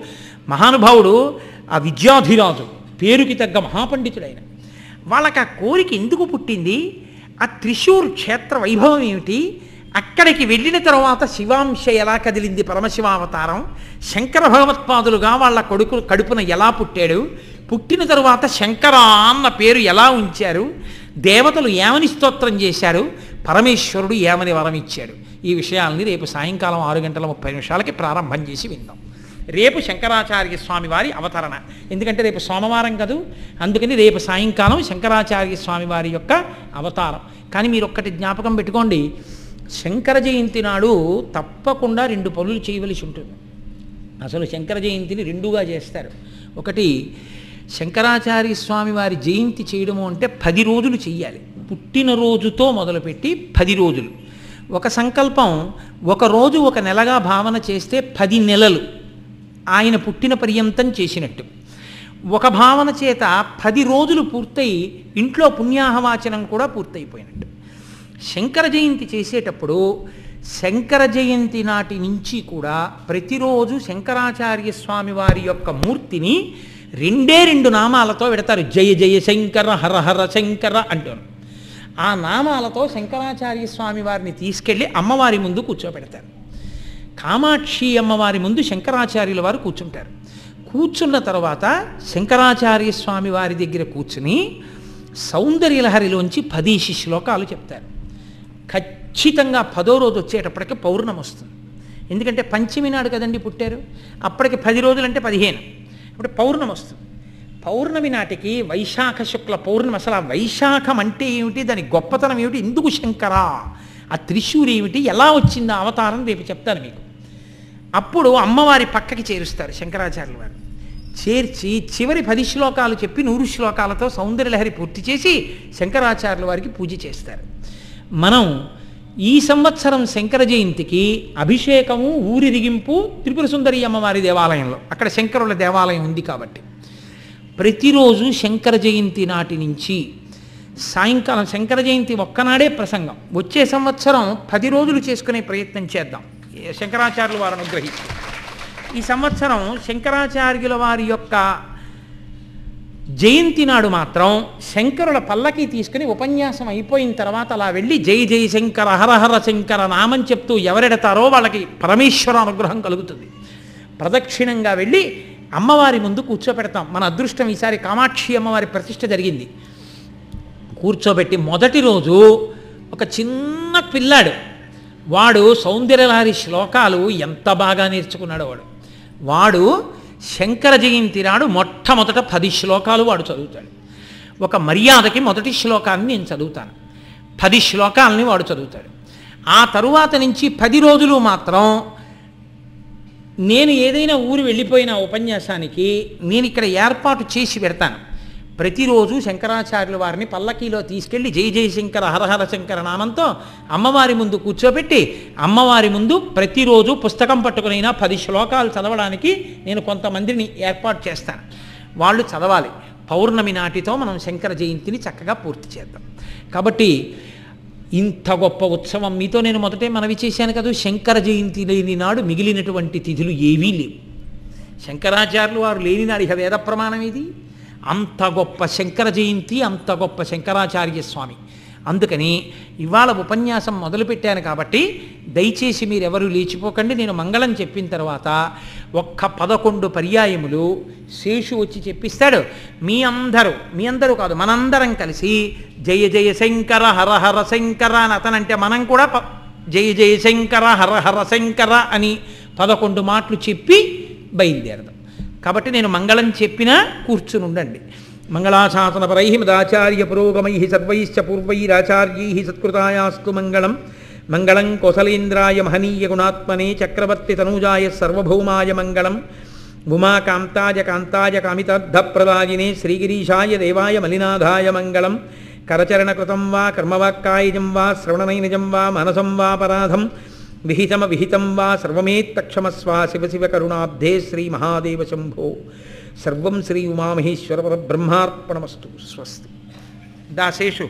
మహానుభావుడు ఆ విద్యాధిరాజు పేరుకి తగ్గ మహాపండితుడైన. వాళ్ళకి ఆ కోరిక ఎందుకు పుట్టింది? ఆ త్రిశూర్ క్షేత్ర వైభవం ఏమిటి? అక్కడికి వెళ్ళిన తర్వాత శివాంశ ఎలా కదిలింది పరమశివావతారం? శంకర భగవత్పాదులుగా వాళ్ళ కొడుకు కడుపున ఎలా పుట్టాడు? పుట్టిన తరువాత శంకర అన్న పేరు ఎలా ఉంచారు? దేవతలు ఏమని స్తోత్రం చేశారు? పరమేశ్వరుడు ఏమని వరం ఇచ్చాడు ఈ విషయాల్ని రేపు సాయంకాలం ఆరు గంటల ముప్పై నిమిషాలకి ప్రారంభం చేసి విందాం. రేపు శంకరాచార్య స్వామి వారి అవతరణ. ఎందుకంటే రేపు సోమవారం కదూ? అందుకని రేపు సాయంకాలం శంకరాచార్య స్వామి వారి యొక్క అవతారం. కానీ మీరు ఒక్కటి జ్ఞాపకం పెట్టుకోండి. శంకర జయంతి నాడు తప్పకుండా రెండు పనులు చేయవలసి ఉంటుంది. అసలు శంకర జయంతిని రెండుగా చేస్తారు. ఒకటి శంకరాచార్య స్వామి వారి జయంతి చేయడము అంటే పది రోజులు చెయ్యాలి. పుట్టినరోజుతో మొదలుపెట్టి పది రోజులు. ఒక సంకల్పం ఒక రోజు ఒక నెలగా భావన చేస్తే పది నెలలు. ఆయన పుట్టిన పర్యంతం చేసినట్టు. ఒక భావన చేత పది రోజులు పూర్తయి ఇంట్లో పుణ్యాహవాచనం కూడా పూర్తయిపోయినట్టు. శంకర జయంతి చేసేటప్పుడు శంకర జయంతి నాటి నుంచి కూడా ప్రతిరోజు శంకరాచార్య స్వామి వారి యొక్క మూర్తిని రెండే రెండు నామాలతో పెడతారు. జయ జయ శంకర హర హర శంకర అంటారు. ఆ నామాలతో శంకరాచార్య స్వామి వారిని తీసుకెళ్ళి అమ్మవారి ముందు కూర్చోబెడతారు. కామాక్షి అమ్మవారి ముందు శంకరాచార్యుల వారు కూర్చుంటారు. కూర్చున్న తర్వాత శంకరాచార్య స్వామి వారి దగ్గర కూర్చుని సౌందర్యలహరిలోంచి పదీశి శ్లోకాలు చెప్తారు. ఖచ్చితంగా పదో రోజు వచ్చేటప్పటికి పౌర్ణమి వస్తుంది. ఎందుకంటే పంచమి నాడు కదండి పుట్టారు. అప్పటికి పది రోజులంటే పదిహేను. ఇప్పుడు పౌర్ణమి వస్తుంది. పౌర్ణమి నాటికి వైశాఖ శుక్ల పౌర్ణమి అసలు ఆ వైశాఖం అంటే ఏమిటి? దాని గొప్పతనం ఏమిటి? ఎందుకు శంకరా. ఆ త్రిశూర్ ఏమిటి? ఎలా వచ్చింది ఆ అవతారం రేపు చెప్తాను మీకు. అప్పుడు అమ్మవారి పక్కకి చేరుస్తారు శంకరాచార్యుల వారు. చేర్చి చివరి పది శ్లోకాలు చెప్పి నూరు శ్లోకాలతో సౌందర్యలహరి పూర్తి చేసి శంకరాచార్యుల వారికి పూజ చేస్తారు. మనం ఈ సంవత్సరం శంకర జయంతికి అభిషేకము ఊరిరిగింపు త్రిపుర సుందరి అమ్మవారి దేవాలయంలో అక్కడ శంకరుల దేవాలయం ఉంది కాబట్టి. ప్రతిరోజు శంకర జయంతి నాటి నుంచి సాయంకాలం శంకర జయంతి ఒక్కనాడే ప్రసంగం వచ్చే సంవత్సరం పది రోజులు చేసుకునే ప్రయత్నం చేద్దాం. శంకరాచార్యుల వారు అనుగ్రహించి. ఈ సంవత్సరం శంకరాచార్యుల వారి యొక్క జయంతి నాడు మాత్రం శంకరుల పల్లకి తీసుకుని ఉపన్యాసం అయిపోయిన తర్వాత అలా వెళ్ళి జై జై శంకర హరహర శంకర నామం చెప్తూ ఎవరెడతారో వాళ్ళకి పరమేశ్వర అనుగ్రహం కలుగుతుంది. ప్రదక్షిణంగా వెళ్ళి అమ్మవారి ముందు కూర్చోపెడతాం. మన అదృష్టం ఈసారి కామాక్షి అమ్మవారి ప్రతిష్ట జరిగింది. కూర్చోబెట్టి మొదటి రోజు ఒక చిన్న పిల్లాడు. వాడు సౌందర్యలహరి శ్లోకాలు ఎంత బాగా నేర్చుకున్నాడో వాడు. వాడు శంకర జయంతి నాడు మొట్టమొదట పది శ్లోకాలు వాడు చదువుతాడు. ఒక మర్యాదకి మొదటి శ్లోకాన్ని నేను చదువుతాను. పది శ్లోకాలని వాడు చదువుతాడు. ఆ తరువాత నుంచి పది రోజులు మాత్రం నేను ఏదైనా ఊరు వెళ్ళిపోయిన ఉపన్యాసానికి నేను ఇక్కడ ఏర్పాటు చేసి పెడతాను. ప్రతిరోజు శంకరాచార్యుల వారిని పల్లకీలో తీసుకెళ్ళి జై జై శంకర హరహర శంకర నామంతో అమ్మవారి ముందు కూర్చోబెట్టి అమ్మవారి ముందు ప్రతిరోజు పుస్తకం పట్టుకునైనా పది శ్లోకాలు చదవడానికి నేను కొంతమందిని ఏర్పాటు చేస్తాను. వాళ్ళు చదవాలి. పౌర్ణమి నాటితో మనం శంకర జయంతిని చక్కగా పూర్తి చేద్దాం. కాబట్టి ఇంత గొప్ప ఉత్సవం మీతో నేను మొదటే మనవి చేశాను కదా శంకర జయంతి లేని నాడు మిగిలినటువంటి తిథులు ఏవీ లేవు. శంకరాచార్యులు వారు లేని నాడు ఇక వేద ప్రమాణం ఇది అంత గొప్ప శంకర జయంతి అంత గొప్ప శంకరాచార్య స్వామి. అందుకని ఇవాళ ఉపన్యాసం మొదలుపెట్టాను కాబట్టి దయచేసి మీరెవరూ లేచిపోకండి. నేను మంగళం చెప్పిన తర్వాత ఒక్క పదకొండు పర్యాయములు శేషు వచ్చి చెప్పిస్తాడు. మీ అందరూ మీ అందరూ కాదు మనందరం కలిసి జయ జయ శంకర హర హర శంకర అని అతనంటే మనం కూడా జయ జయ శంకర హర హర శంకర అని పదకొండు మాటలు చెప్పి బయలుదేరదాం. కాబట్టి నేను మంగళం చెప్పినా కూర్చునుండండి. మంగళాశాసనపరై మదాచార్య పురోగమై సర్వైశ్చ పూర్వైరాచార్యై సత్కృతాయాస్తు మంగళం. మంగళం కోసలేంద్రాయ మహనీయ గుణాత్మనే చక్రవర్తి తనూజాయ సర్వభౌమాయ మంగళం. ఉమాకాంతాయ కాంతాయ కామితార్థప్రదాయినే శ్రీగిరీషాయ దేవాయ మలినాథాయ మంగళం. కరచరణకృతం వా కర్మవాక్కాయజం వా శ్రవణనైనజం వా మనసం వా పరాధం. विहितम विहितम वा सर्वेत्तक्षमस्वा शिव शिव करुणाब्धे श्रीमहादेव शंभो। सर्व श्री उमामहेश्वर ब्रह्मार्पणमस्तु स्वस्ति। दासेशु